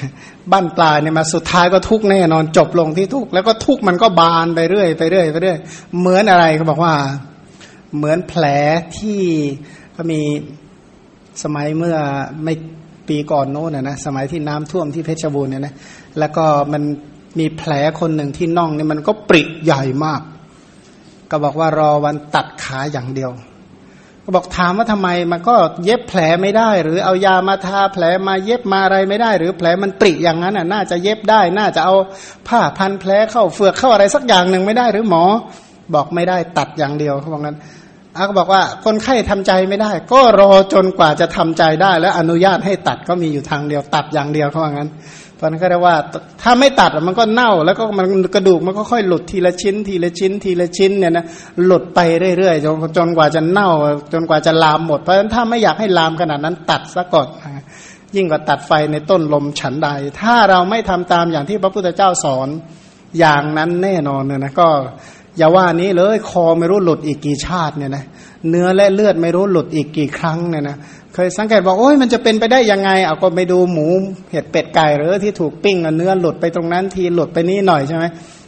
บ้านปลายเนี่ยมาสุดท้ายก็ทุกแน่นอนจบลงที่ทุกแล้วก็ทุกมันก็บานไปเรื่อยไปเรื่อยไปเรื่อยเหมือนอะไรเขาบอกว่า เหมือนแผลที่ก็มีสมัยเมื่อไม่ปีก่อนโน้นนะนะสมัยที่น้ำท่วมที่เพชรบูรณ์เนี่ยนะแล้วก็มัน มีแผลคนหนึ่งที่น่องเนี่ยมันก็ปริใหญ่มาก ก็บอกว่ารอวันตัดขาอย่างเดียว ก็บอกถามว่าทำไมมันก็เย็บแผลไม่ได้ หรือเอายามาทาแผลมาเย็บมาอะไรไม่ได้ หรือแผลมันปริอย่างนั้นอะ น่าจะเย็บได้ น่าจะเอาผ้าพันแผลเข้าเฟือกเข้าอะไรสักอย่างหนึ่งไม่ได้ หรือหมอ บอกไม่ได้ตัดอย่างเดียวเขาบอกนั้นอาก็บอกว่าคนไข้ทำใจไม่ได้ ก็รอจนกว่าจะทำใจได้ แล้วอนุญาตให้ตัดก็มีอยู่ทางเดียวตัดอย่างเดียวเขาบอกงั้น ตอนนั้นก็เรียกว่าถ้าไม่ตัดมันก็เน่า แล้วก็มันกระดูกมันก็ค่อยหลุดทีละชิ้น ทีละชิ้น ทีละชิ้นเนี่ยนะหลุดไปเรื่อยๆจนจนกว่าจะเน่า จนกว่าจะลามหมด เพราะฉะนั้นถ้าไม่อยากให้ลามขนาดนั้นตัดซะก่อนยิ่งกว่าตัดไฟในต้นลมฉันใด ถ้าเราไม่ทำตามอย่างที่พระพุทธเจ้าสอนอย่างนั้นแน่นอนเนี่ยนะก็อย่าว่านี้เลยคอไม่รู้หลุดอีกกี่ชาติเนี่ยนะเนื้อและเลือดไม่รู้หลุดอีกกี่ครั้งเนี่ยนะ เคยสังเกตบอกโอ้ยมันจะเป็นไปได้ยังไงเอาก็ไปดูหมูเห็ดเป็ดไก่หรือที่ถูกปิ้งเนื้อหลุดไปตรงนั้นทีหลุดไปนี้หน่อยใช่ไหม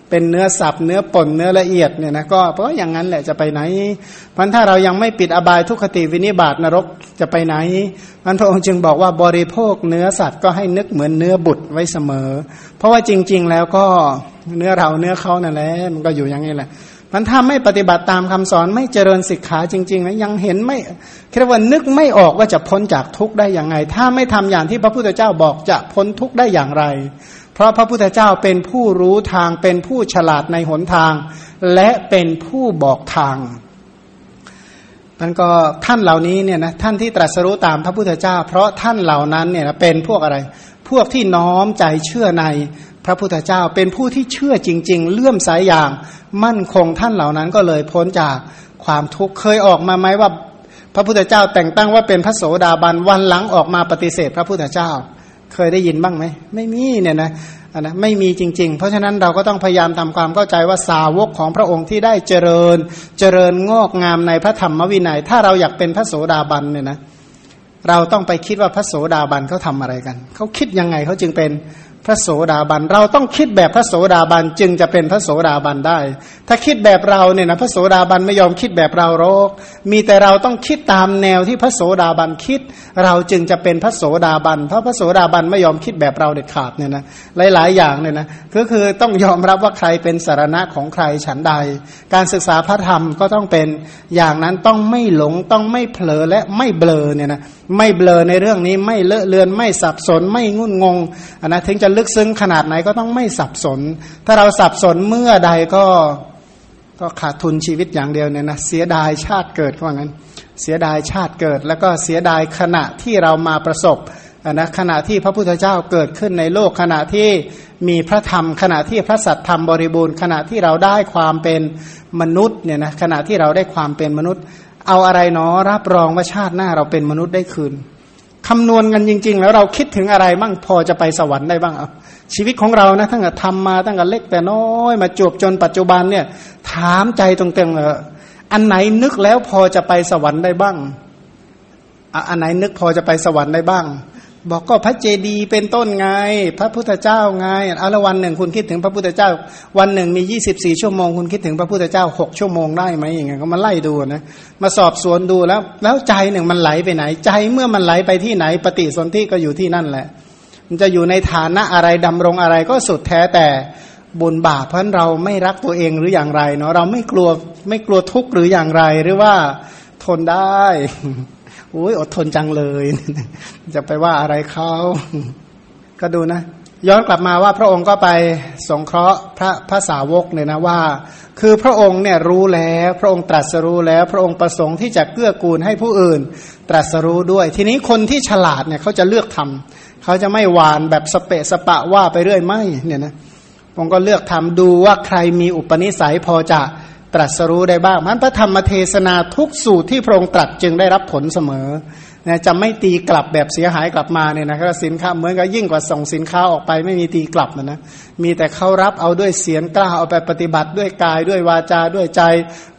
เป็นเนื้อสับเนื้อป่นเนื้อละเอียดเนี่ยนะก็เพราะอย่างนั้นแหละจะไปไหนพันถ้าเรายังไม่ปิดอบายทุกขติวินิบาตนรกจะไปไหนมันพระองค์จึงบอกว่าบริโภคเนื้อสัตว์ก็ให้นึกเหมือนเนื้อบุตรไว้เสมอ เพราะว่าจริง ๆ แล้วก็เนื้อเราเนื้อเขานั่นแหละมันก็อยู่อย่างนี้แหละ มันถ้าไม่ปฏิบัติตามคำสอนไม่เจริญศิกขาจริงๆนะยังเห็นไม่คิดว่านึกไม่ออกว่าจะพ้นจากทุกข์ได้อย่างไง ถ้าไม่ทำอย่างที่พระพุทธเจ้าบอกจะพ้นทุกข์ได้อย่างไร เพราะพระพุทธเจ้าเป็นผู้รู้ทางเป็นผู้ฉลาดในหนทาง และเป็นผู้บอกทางมันก็ท่านเหล่านี้เนี่ยนะท่านที่ตรัสรู้ตามพระพุทธเจ้า เพราะท่านเหล่านั้นเนี่ยเป็นพวกอะไร พวกที่น้อมใจเชื่อใน พระพุทธเจ้าเป็นผู้ที่เชื่อจริง ๆ เลื่อมสายอย่างมั่นคงท่านเหล่านั้นก็เลยพ้นจากความทุกข์เคยออกมาไหมว่า พระพุทธเจ้าแต่งตั้งว่าเป็นพระโสดาบันวันหลังออกมาปฏิเสธ พระพุทธเจ้า เคยได้ยินบ้างไหมไม่มีเนี่ยนะนะไม่มีจริง ๆ เพราะฉะนั้นเราก็ต้องพยายามทำความเข้าใจว่าสาวกของพระองค์ที่ได้เจริญ เจริญงอกงามในพระธรรมวินัย ถ้าเราอยากเป็นพระโสดาบันเนี่ยนะเราต้องไปคิดว่าพระโสดาบันเขาทำอะไรกันเขาคิดยังไงเขาจึงเป็น พระโสดาบัน เราต้องคิดแบบพระโสดาบันจึงจะเป็นพระโสดาบันได้ ถ้าคิดแบบเราเนี่ยนะพระโสดาบันไม่ยอมคิดแบบเราโรกมีแต่เราต้องคิดตามแนวที่พระโสดาบันคิด เราจึงจะเป็นพระโสดาบันเพราะพระโสดาบันไม่ยอมคิดแบบเราเด็ดขาดเนี่ยนะหลาย ๆ อย่างเนี่ยนะก็คือต้องยอมรับว่าใครเป็นสารณะของใครฉันใด การศึกษาพระธรรมก็ต้องเป็นอย่างนั้นต้องไม่หลงต้องไม่เผลอและไม่เบลอเนี่ยนะไม่เบลอในเรื่องนี้ไม่เลอะเลือนไม่สับสนไม่งุนงงนนะถึงจะลึกซึ้งขนาดไหนก็ต้องไม่สับสน ถ้าเราสับสนเมื่อใดก็ก็ขาดทุนชีวิตอย่างเดียวเนี่ยนะเสียดายชาติเกิดว่างั้น เสียดายชาติเกิด แล้วก็เสียดายขณะที่เรามาประสบนะขณะที่พระพุทธเจ้าเกิดขึ้นในโลกขณะที่มีพระธรรม ขณะที่พระสัตธรรมบริบูรณ์ ขณะที่เราได้ความเป็นมนุษย์เนี่ยนะขณะที่เราได้ความเป็นมนุษย์ เอาอะไรเนาะรับรองว่าชาติหน้าเราเป็นมนุษย์ได้คืน คำนวณกันจริง ๆ แล้วเราคิดถึงอะไรบ้างพอจะไปสวรรค์ได้บ้างเอาชีวิตของเรานะตั้งแต่ทำมาตั้งแต่เล็กแต่น้อย มาจบจนปัจจุบันเนี่ย ถามใจตรงๆเอออันไหนนึกแล้วพอจะไปสวรรค์ได้บ้างอันไหนนึกพอจะไปสวรรค์ได้บ้าง บอกก็พระเจดีย์เป็นต้นไง พระพุทธเจ้าไงเอาละวันหนึ่งคุณคิดถึงพระพุทธเจ้า วันหนึ่งมียี่สิบสี่ชั่วโมงคุณคิดถึงพระพุทธเจ้าหกชั่วโมงได้ไหมอย่างเงี้ยก็มาไล่ดูนะมาสอบสวนดูแล้ว แล้วใจหนึ่งมันไหลไปไหน ใจเมื่อมันไหลไปที่ไหน ปฏิสนธิก็อยู่ที่นั่นแหละ มันจะอยู่ในฐานะอะไรดำรงอะไรก็สุดแท้แต่บุญบาปเพราะเราไม่รักตัวเองหรืออย่างไรเนาะเราไม่กลัวไม่กลัวทุกข์หรืออย่างไรหรือว่าทนได้ อุ้ยอดทนจังเลย จะไปว่าอะไรเขาก็ดูนะ ย้อนกลับมาว่าพระองค์ก็ไปสงเคราะห์พระพระสาวกเนี่ยนะว่า คือพระองค์เนี่ยรู้แล้ว พระองค์ตรัสรู้แล้ว พระองค์ประสงค์ที่จะเกื้อกูลให้ผู้อื่น ตรัสรู้ด้วย ทีนี้คนที่ฉลาดเนี่ยเขาจะเลือกทำเขาจะไม่หวานแบบสเปะสปะว่าไปเรื่อยไม่เนี่ยนะองค์ก็เลือกทำดูว่าใครมีอุปนิสัยพอจะ ตรัสรู้ได้บ้างมันพระธรรมเทศนาทุกสูตรที่พระองค์ตรัสจึงได้รับผลเสมอนะจะไม่ตีกลับแบบเสียหายกลับมาเนี่ยนะครับสินค้าเหมือนกับยิ่งกว่าส่งสินค้าออกไปไม่มีตีกลับนะนะมีแต่เขารับเอาด้วยเสียงกล้าเอาไปปฏิบัติด้วยกายด้วยวาจาด้วยใจ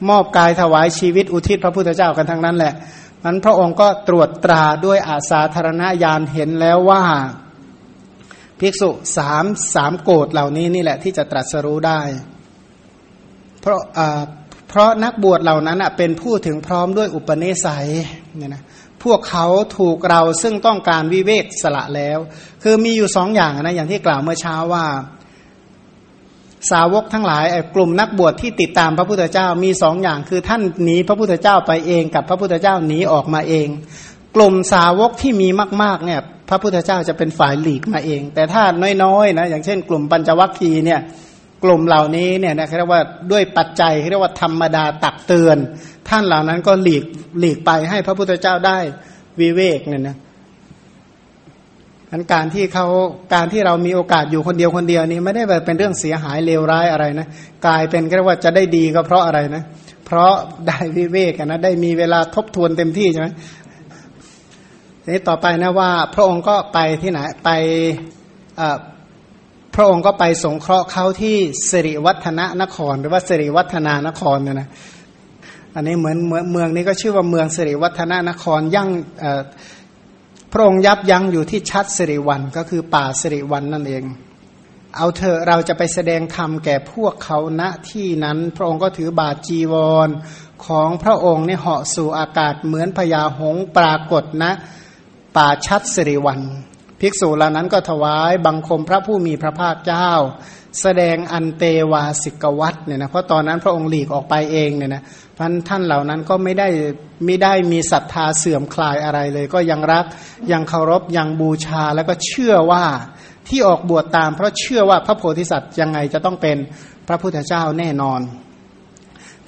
มอบกายถวายชีวิตอุทิศพระพุทธเจ้ากันทั้งนั้นแหละมันพระองค์ก็ตรวจตราด้วยอาสาธารณญาณเห็นแล้วว่าภิกษุสามสามโกดเหล่านี้นี่แหละที่จะตรัสรู้ได้ เพราะเพราะนักบวชเหล่านั้นเป็นผู้ถึงพร้อมด้วยอุปนิสัยเนี่ยนะพวกเขาถูกเราซึ่งต้องการวิเวกสละแล้ว คือมีอยู่สองอย่างนะอย่างที่กล่าวเมื่อเช้าว่า สาวกทั้งหลายกลุ่มนักบวชที่ติดตามพระพุทธเจ้ามีสองอย่างคือท่านหนีพระพุทธเจ้าไปเองกับพระพุทธเจ้าหนีออกมาเอง กลุ่มสาวกที่มีมาก ๆ เนี่ย พระพุทธเจ้าจะเป็นฝ่ายหลีกมาเอง แต่ถ้าน้อยๆนะอย่างเช่น กลุ่มปัญจวัคคีย์เนี่ย กลุ่มเหล่านี้เนี่ยนะเรียกว่าด้วยปัจจัยเรียกว่าธรรมดาตักเตือน ท่านเหล่านั้นก็หลีกหลีกไปให้พระพุทธเจ้าได้วิเวกเนี่ยนะอันการที่เขาการที่เรามีโอกาสอยู่คนเดียวคนเดียวนี้ไม่ได้เป็นเรื่องเสียหายเลวร้ายอะไรนะกลายเป็นเรียกว่าจะได้ดีก็เพราะอะไรนะ เพราะได้วิเวกนะได้มีเวลาทบทวนเต็มที่ใช่ไหมนี้ต่อไปนะว่า พระองค์ก็ไปที่ไหนไปพ ระองค์ก็ไปสงเคราะห์เขาที่สิริวัฒนนคร หรือว่าสิริวัฒนานครเนี่ยนะอันนี้เหมือนเมืองนี้ก็ชื่อว่าเมืองสิริวัฒนานครยั่งพระองค์ยับยั้งอยู่ที่ชัดสิริวัน ก็คือป่าสิริวันนั่นเอง เอาเถอะเราจะไปแสดงธรรมแก่พวกเขาณที่นั้น พระองค์ก็ถือบาจีวรของพระองค์เนี่ยเหาะสู่อากาศเหมือนพญาหงปรากฏนะป่าชัดสิริวัน ภิกษุเหล่านั้นก็ถวายบังคมพระผู้มีพระภาคเจ้า แสดงอันเตวาสิกวัตเนี่ยนะเพราะตอนนั้นพระองค์หลีกออกไปเองเนี่ยนะพันท่านเหล่านั้นก็ไม่ได้ไม่ได้มีศรัทธาเสื่อมคลายอะไรเลย ก็ยังรักยังเคารพยังบูชาแล้วก็เชื่อว่าที่ออกบวชตาม เพราะเชื่อว่าพระโพธิสัตว์ยังไงจะต้องเป็นพระพุทธเจ้าแน่นอน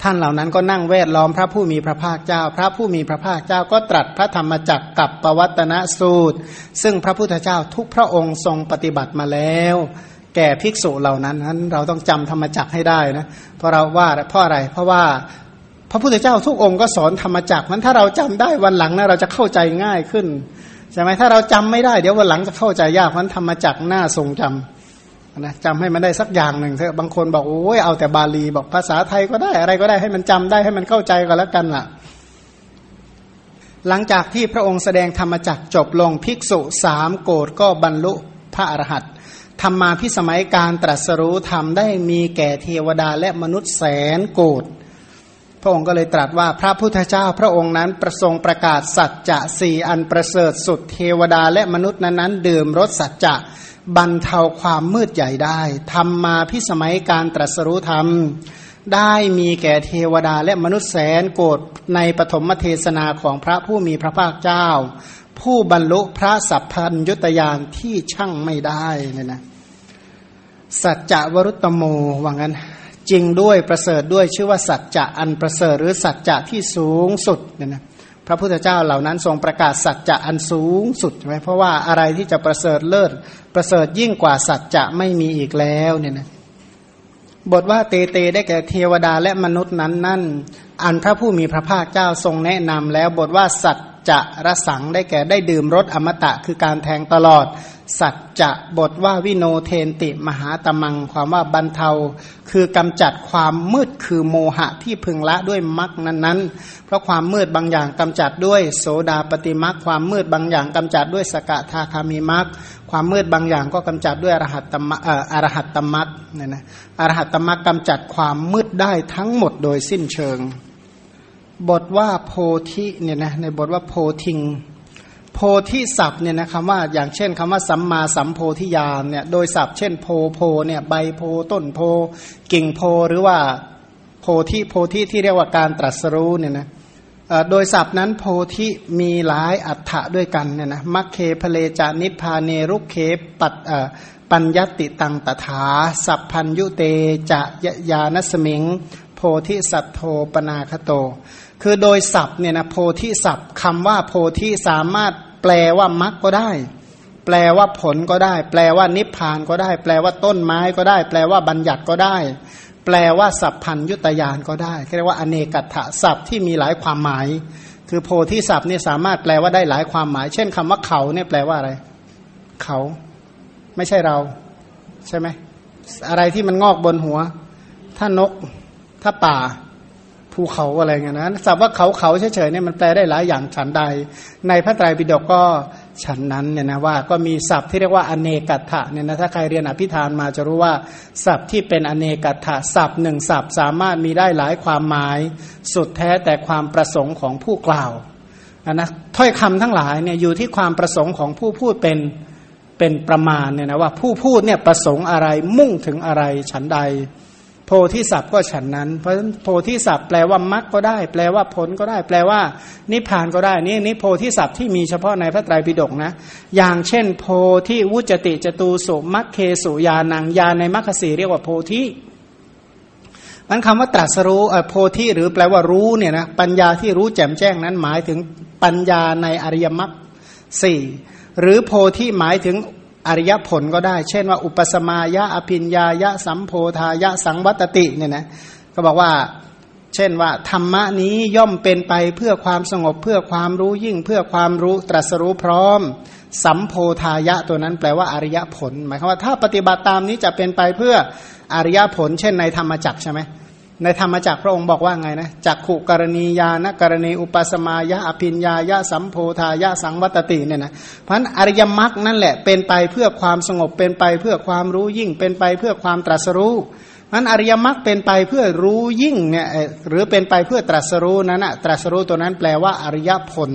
ท่านเหล่านั้นก็นั่งแวดล้อมพระผู้มีพระภาคเจ้า พระผู้มีพระภาคเจ้าก็ตรัสพระธรรมจักกับปวัตนสูตร ซึ่งพระพุทธเจ้าทุกพระองค์ทรงปฏิบัติมาแล้ว แก่ภิกษุเหล่านั้นนั้นเราต้องจำธรรมจักให้ได้นะเพราะเราว่าเพราะอะไรเพราะว่าพระพุทธเจ้าทุกองค์ก็สอนธรรมจักมันถ้าเราจำได้วันหลังนะเราจะเข้าใจง่ายขึ้นใช่ไหมถ้าเราจำไม่ได้เดี๋ยววันหลังจะเข้าใจยากเพราะธรรมจักหน้าทรงจำ นะจำให้มันได้สักอย่างหนึ่งเถอะบางคนบอกโอ้ยเอาแต่บาลีบอกภาษาไทยก็ได้อะไรก็ได้ให้มันจำได้ให้มันเข้าใจก็แล้วกันล่ะ หลังจากที่พระองค์แสดงธรรมจักจบลงภิกษุสามโกรธก็บรรลุพระอรหันต์ธรรมมาพิสมัยการตรัสรู้ธรรมได้มีแก่เทวดาและมนุษย์แสนโกรธพระองค์ก็เลยตรัสว่าพระพุทธเจ้าพระองค์นั้นประทรงประกาศสัจจะสี่อันประเสริฐสุดเทวดาและมนุษย์นั้นนั้นดื่มรสสัจจะ บรรเทาความมืดใหญ่ได้ทำมาพิสมัยการตรัสรู้ธรรม ได้มีแก่เทวดาและมนุษย์แสนโกรธในปฐมเทศนาของพระผู้มีพระภาคเจ้า ผู้บรรลุพระสัพพัญยุตยานที่ช่างไม่ได้เนี่ยนะสัจจะวรุตโมว่างั้นจริงด้วยประเสริฐด้วยชื่อว่าสัจจะอันประเสริฐหรือสัจจะที่สูงสุดเนี่ยนะ พระพุทธเจ้าเหล่านั้นทรงประกาศสัจจะอันสูงสุดใช่ไหมเพราะว่าอะไรที่จะประเสริฐเลิศประเสริฐยิ่งกว่าสัจจะไม่มีอีกแล้วเนี่ยนะบทว่าเตเตได้แก่เทวดาและมนุษย์นั้นนั่นอันพระผู้มีพระภาคเจ้าทรงแนะนำแล้วบทว่าสัจ จะรสังได้แก่ได้ดื่มรสอมตะคือการแทงตลอด สัจจะบทว่าวิโนเทนติมหาตมัง ความว่าบรรเทา คือกำจัดความมืดคือโมหะที่พึงละด้วยมรคนั้นๆ เพราะความมืดบางอย่างกำจัดด้วยโสดาปฏิมรคความมืดบางอย่างกำจัดด้วยสกทาคามีมรคความมืดบางอย่างก็กำจัดด้วยอรหัตตมะอรหัตตมรรคเนี่ยนะอรหัตตมรรคกำจัดความมืดได้ทั้งหมดโดยสิ้นเชิง บทว่าโพธิเนี่ยนะในบทว่าโพธิง โพธิศัพท์เนี่ยนะคำว่าอย่างเช่นคำว่าสัมมาสัมโพธิญาณเนี่ยโดยศัพท์เช่นโพโพเนี่ยใบโพต้นโพ กิ่งโพหรือว่าโพธิโพธิที่เรียกว่าการตรัสรู้เนี่ยนะโดยศัพท์นั้นโพธิมีหลายอัฏฐะด้วยกันเนี่ยนะมัคเคพเลจานิพาเนรุเคปัตปัญญติตังตถา สัพพัญยุเตจะยานสมิง โพธิสัตโธปนาคโต คือโดยศัพท์เนี่ยนะโพธิศัพท์คำว่าโพธิสามารถแปลว่ามรรคก็ได้ แปลว่าผลก็ได้ แปลว่านิพพานก็ได้ แปลว่าต้นไม้ก็ได้ แปลว่าบัญญัติก็ได้ แปลว่าสัพพัญยุตยานก็ได้เรียกว่าอเนกัตถศัพท์ที่มีหลายความหมาย คือโพธิศัพท์เนี่ยสามารถแปลว่าได้หลายความหมาย เช่นคำว่าเขาเนี่ยแปลว่าอะไร เขา ไม่ใช่เรา ใช่ไหมอะไรที่มันงอกบนหัว ถ้านก ถ้าป่า ภูเขาอะไรเงี้ยนะศัพท์ว่าเขาเขาเฉยๆเนี่ยมันแปลได้หลายอย่างฉันใด ในพระไตรปิฎกก็ฉันนั้นเนี่ยนะว่าก็มีศัพท์ที่เรียกว่าอเนกัตถะเนี่ยนะถ้าใครเรียนอภิธานมาจะรู้ว่าศัพท์ที่เป็นอเนกัตถะศัพท์หนึ่งศัพท์สามารถมีได้หลายความหมาย สุดแท้แต่ความประสงค์ของผู้กล่าวนะถ้อยคำทั้งหลายเนี่ยอยู่ที่ความประสงค์ของผู้พูดเป็นเป็นประมาณเนี่ยนะว่าผู้พูดเนี่ยประสงค์อะไรมุ่งถึงอะไรฉันใด พธิสัพท์ก็ฉันนั้น เพราะฉะนั้นโพธิสัพท์แปลว่ามรรคก็ได้ แปลว่าผลก็ได้ แปลว่า นิพพานก็ได้ นี่นี่โพธิสัพท์ที่มีเฉพาะในพระไตรปิฎกนะ อย่างเช่น โพธิวุจติจตูสุมัคเคสุยานังยาในมัคคสีเรียกว่าโพธิมันคำว่าตรัสรู้โพธิหรือแปลว่ารู้เนี่ยนะปัญญาที่รู้แจ่มแจ้งนั้นหมายถึงปัญญาในอริยมรรคสี่หรือโพธิหมายถึง อริยผลก็ได้ เช่นว่าอุปสมายะอภิญญายะสัมโพธายะสังวัตติเนี่ยนะก็บอกว่าเช่นว่าธรรมะนี้ย่อมเป็นไปเพื่อความสงบเพื่อความรู้ยิ่งเพื่อความรู้ตรัสรู้พร้อม สัมโพธายะตัวนั้นแปลว่าอริยผล หมายความว่าถ้าปฏิบัติตามนี้จะเป็นไปเพื่ออริยผล เช่นในธรรมจักใช่ไหม ในธรรมจักพระองค์บอกว่าไงนะจักขุกรณียานกรณีอุปสมายะอภินญายะสัมโพธายะสังวัตติเนี่ยนะเพราะอริยมรรคนั่นแหละเป็นไปเพื่อความสงบเป็นไปเพื่อความรู้ยิ่ง เป็นไปเพื่อความตรัสรู้มันอริยมรรคเป็นไปเพื่อรู้ยิ่งเนี่ยหรือเป็นไปเพื่อตรัสรู้นั้นอะตรัสรู้ตัวนั้นแปลว่าอริยผล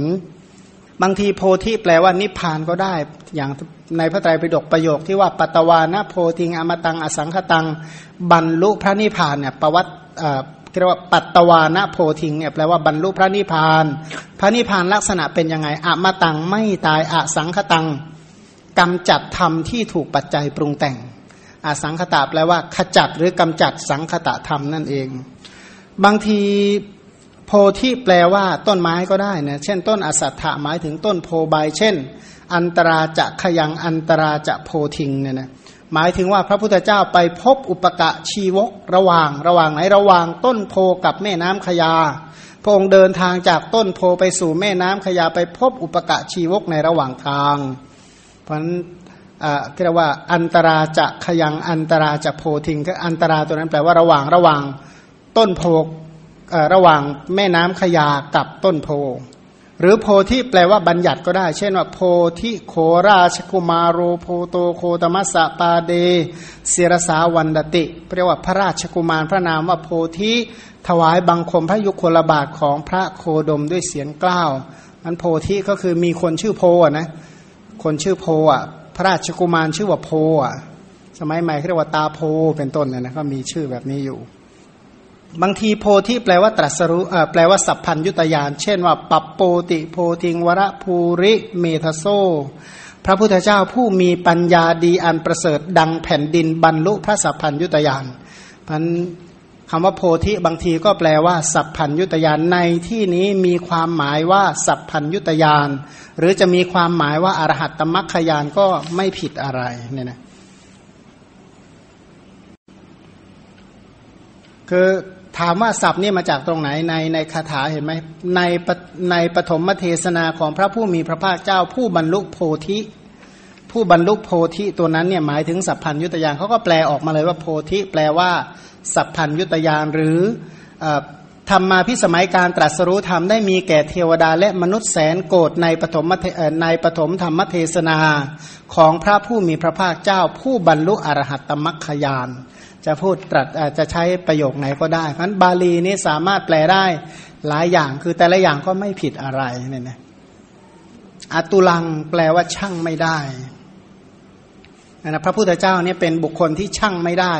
บางทีโพธิแปลว่านิพพานก็ได้ อย่างในพระไตรปิฎกประโยคที่ว่าปัตตวานะโพธิงอมตังอสังขตังบรรลุพระนิพพานเนี่ยประวัติ เรียกว่าปัตตวานะโพธิงเนี่ยแปลว่าบรรลุพระนิพพาน พระนิพพานลักษณะเป็นยังไงอะมาตังไม่ตายอะสังคตังกำจัดธรรมที่ถูกปัจจัยปรุงแต่งอสังคตะแปลว่า ขจัดหรือกำจัดสังคตะธรรมนั่นเอง บางทีโพธิแปลว่า ต้นไม้ก็ได้นะเช่น ต้นอสัตถะหมายถึงต้นโพใบเช่น อันตราจะขยังอันตราจะโพธิงเนี่ยนะ หมายถึงว่าพระพุทธเจ้าไปพบอุปกะชีวกระหว่างระหว่างไหนระหว่างต้นโพกับแม่น้ำขยา พระองค์เดินทางจากต้นโพไปสู่แม่น้ำขยาไปพบอุปกะชีวกในระหว่างทาง เพราะนั้นเรียกว่าอันตราจะขยังอันตราจะโพทิงก็อันตราตัวนั้นแปลว่าระหว่างระหว่างต้นโพระหว่างแม่น้ำขยากับต้นโพ หรือโพธิแปลว่าบัญญัติก็ได้ เช่นว่าโพธิโคราชกุมารโรโพโตโคตมัสสะปาเดเสรสาวันดติเรียกว่าพระราชกุมารพระนามว่าโพธิถวายบังคมพระยุคลบาทของพระโคดมด้วยเสียงกล้าวนั้นโพธิก็คือมีคนชื่อโพนะคนชื่อโพอะพระราชกุมารชื่อว่าโพอะสมัยใหม่เรียกว่าตาโพเป็นต้นเนี่ยนะก็มีชื่อแบบนี้อยู่ บางทีโพธิแปลว่าตรัสรู้แปลว่าสัพพัญยุตยาน เช่นว่า ปัปโปติโพธิงวรภูริเมทโซ พระพุทธเจ้าผู้มีปัญญาดีอันประเสริฐดังแผ่นดินบรรลุพระสัพพัญยุตยานพันคำว่าโพธิบางทีก็แปลว่า สัพพัญยุตยานในที่นี้มีความหมายว่า สัพพัญยุตยาน หรือจะมีความหมายว่าอรหัตตมัคคยานก็ไม่ผิดอะไรเนี่ยนะคือ ถามว่าศัพท์นี่มาจากตรงไหนในในคาถาเห็นไหมในในปฐมเทศนาของพระผู้มีพระภาคเจ้าผู้บรรลุโพธิ ผู้บรรลุโพธิตัวนั้นเนี่ยหมายถึงสัพพัญยุตยานเขาก็แปลออกมาเลยว่าโพธิแปลว่าสัพพัญยุตยานหรือธรรมาพิสมัยการตรัสรู้ธรรมได้มีแก่เทวดาและมนุษย์แสนโกรธในปฐมในปฐมธรรมเทศนาของพระผู้มีพระภาคเจ้าผู้บรรลุอรหัตตมัคคยาน จะพูดตรัสจะใช้ประโยคไหนก็ได้ เพราะบาลีนี้สามารถแปลได้หลายอย่างคือแต่ละอย่างก็ไม่ผิดอะไรเนี่ยนะอตุลังแปลว่าช่างไม่ได้นะพระพุทธเจ้าเนี่ยเป็นบุคคลที่ช่างไม่ได้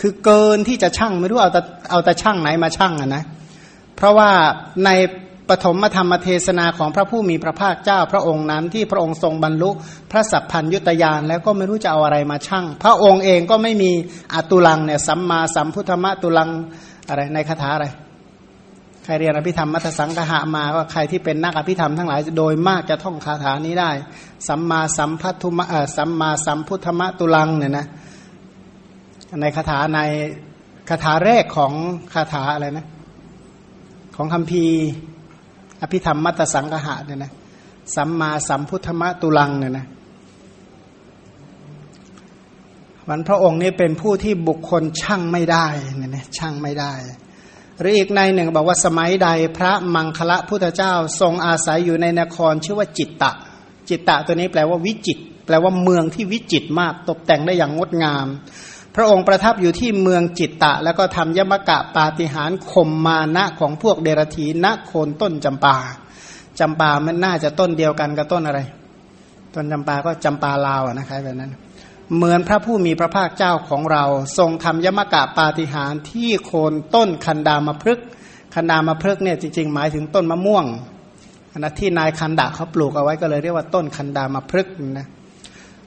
คือเกินที่จะช่างไม่รู้เอาแต่เอาแต่ช่างไหนมาช่างอะนะ เพราะว่าใน ปฐมธรรมเทศนาของพระผู้มีพระภาคเจ้าพระองค์นั้นที่พระองค์ทรงบรรลุพระสัพพัญยุตยานแล้วก็ไม่รู้จะเอาอะไรมาชั่ง พระองค์เองก็ไม่มีอตุลังเนี่ยสัมมาสัมพุทธมะตุลังอะไรในคาถาอะไร ใครเรียนอภิธรรมมัทสังกหะมาก็ใครที่เป็นนักอภิธรรมทั้งหลายโดยมากจะท่องคาถานี้ได้ สัมมาสัมพัทธุมะสัมมาสัมพุทธมะตุลังเนี่ยนะในคาถาในคาถาแรกของคาถาอะไรนะ ของคำพี อภิธรรมมัตสังกหะเนี่ยนะสัมมาสัมพุทธมะตุลังเนี่ยนะวันพระองค์นี้เป็นผู้ที่บุคคลช่างไม่ได้เนี่ยนะช่างไม่ได้ หรืออีกในหนึ่งบอกว่าสมัยใดพระมังคละพุทธเจ้าทรงอาศัยอยู่ในนครชื่อว่าจิตตะ จิตตะตัวนี้แปลว่าวิจิต แปลว่าเมืองที่วิจิตมากตกแต่งได้อย่างงดงาม พระองค์ประทับอยู่ที่เมืองจิตตะ แล้วก็ทำยมกะปาฏิหารข่มมานะของพวกเดรธีณโคนต้นจำปาจำปามันน่าจะต้นเดียวกันกับต้นอะไร ต้นจำปาก็จำปาลาวนะครับแบบนั้น เหมือนพระผู้มีพระภาคเจ้าของเรา ทรงทำยมกะปาฏิหารที่โคนต้นคันดามะพฤกคันดามะพฤกเนี่ยจริงๆ หมายถึงต้นมะม่วงนะที่นายคันดาเขาปลูกเอาไว้ก็เลยเรียกว่าต้นคันดามะพฤกนะ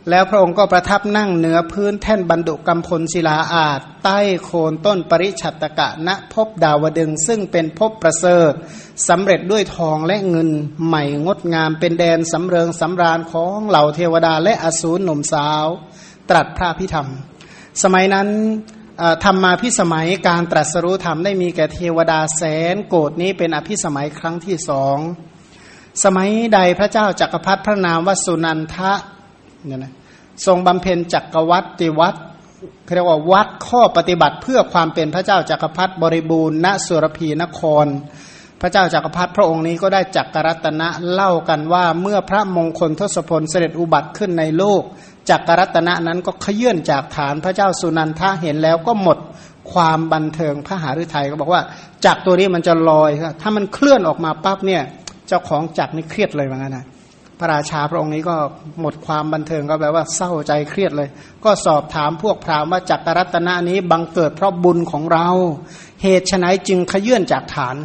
แล้วพระองค์ก็ประทับนั่งเหนือพื้นแท่นบรรดุกรรมพลศิลาอาจ ใต้โคนต้นปริชัตตกะณพบดาวดึง ซึ่งเป็นพบประเสริฐสำเร็จด้วยทองและเงินใหม่งดงามเป็นแดนสำเริงสำราญของเหล่าเทวดาและอสูรหนุ่มสาว ตรัสพระพิธรรม สมัยนั้นธรรมมาพิสมัยการตรัสรู้ธรรมได้มีแก่เทวดาแสนโกรดนี้เป็นอภิสมัยครั้งที่สองสมัยใดพระเจ้าจักรพรรดิพระนามวสุนันทะ เนี่ยนะทรงบำเพ็ญจักรวัตติวัดเรียกว่าวัดข้อปฏิบัติเพื่อความเป็นพระเจ้าจักรพรรดิบริบูรณ์ณสุรพีนคร พระเจ้าจักรพรรดิพระองค์นี้ก็ได้จักรรัตนะเล่ากันว่าเมื่อพระมงคลทศพลเสด็จอุบัติขึ้นในโลกจักรรัตนะนั้นก็ขยื่นจากฐานพระเจ้าสุนันทะเห็นแล้วก็หมดความบันเทิงพระหฤทัยก็บอกว่าจักตัวนี้มันจะลอย ถ้ามันเคลื่อนออกมาปั๊บเนี่ย เจ้าของจักนี่เครียดเลยว่างั้นนะ ระราชาพระองค์นี้ก็หมดความบันเทิงก็แปลว่าเศร้าใจเครียดเลย ก็สอบถามพวกพราหมณ์ว่าจักรรัตนะนี้บังเกิดเพราะบุญของเรา เหตุไฉนจึงขยื่นจากฐาน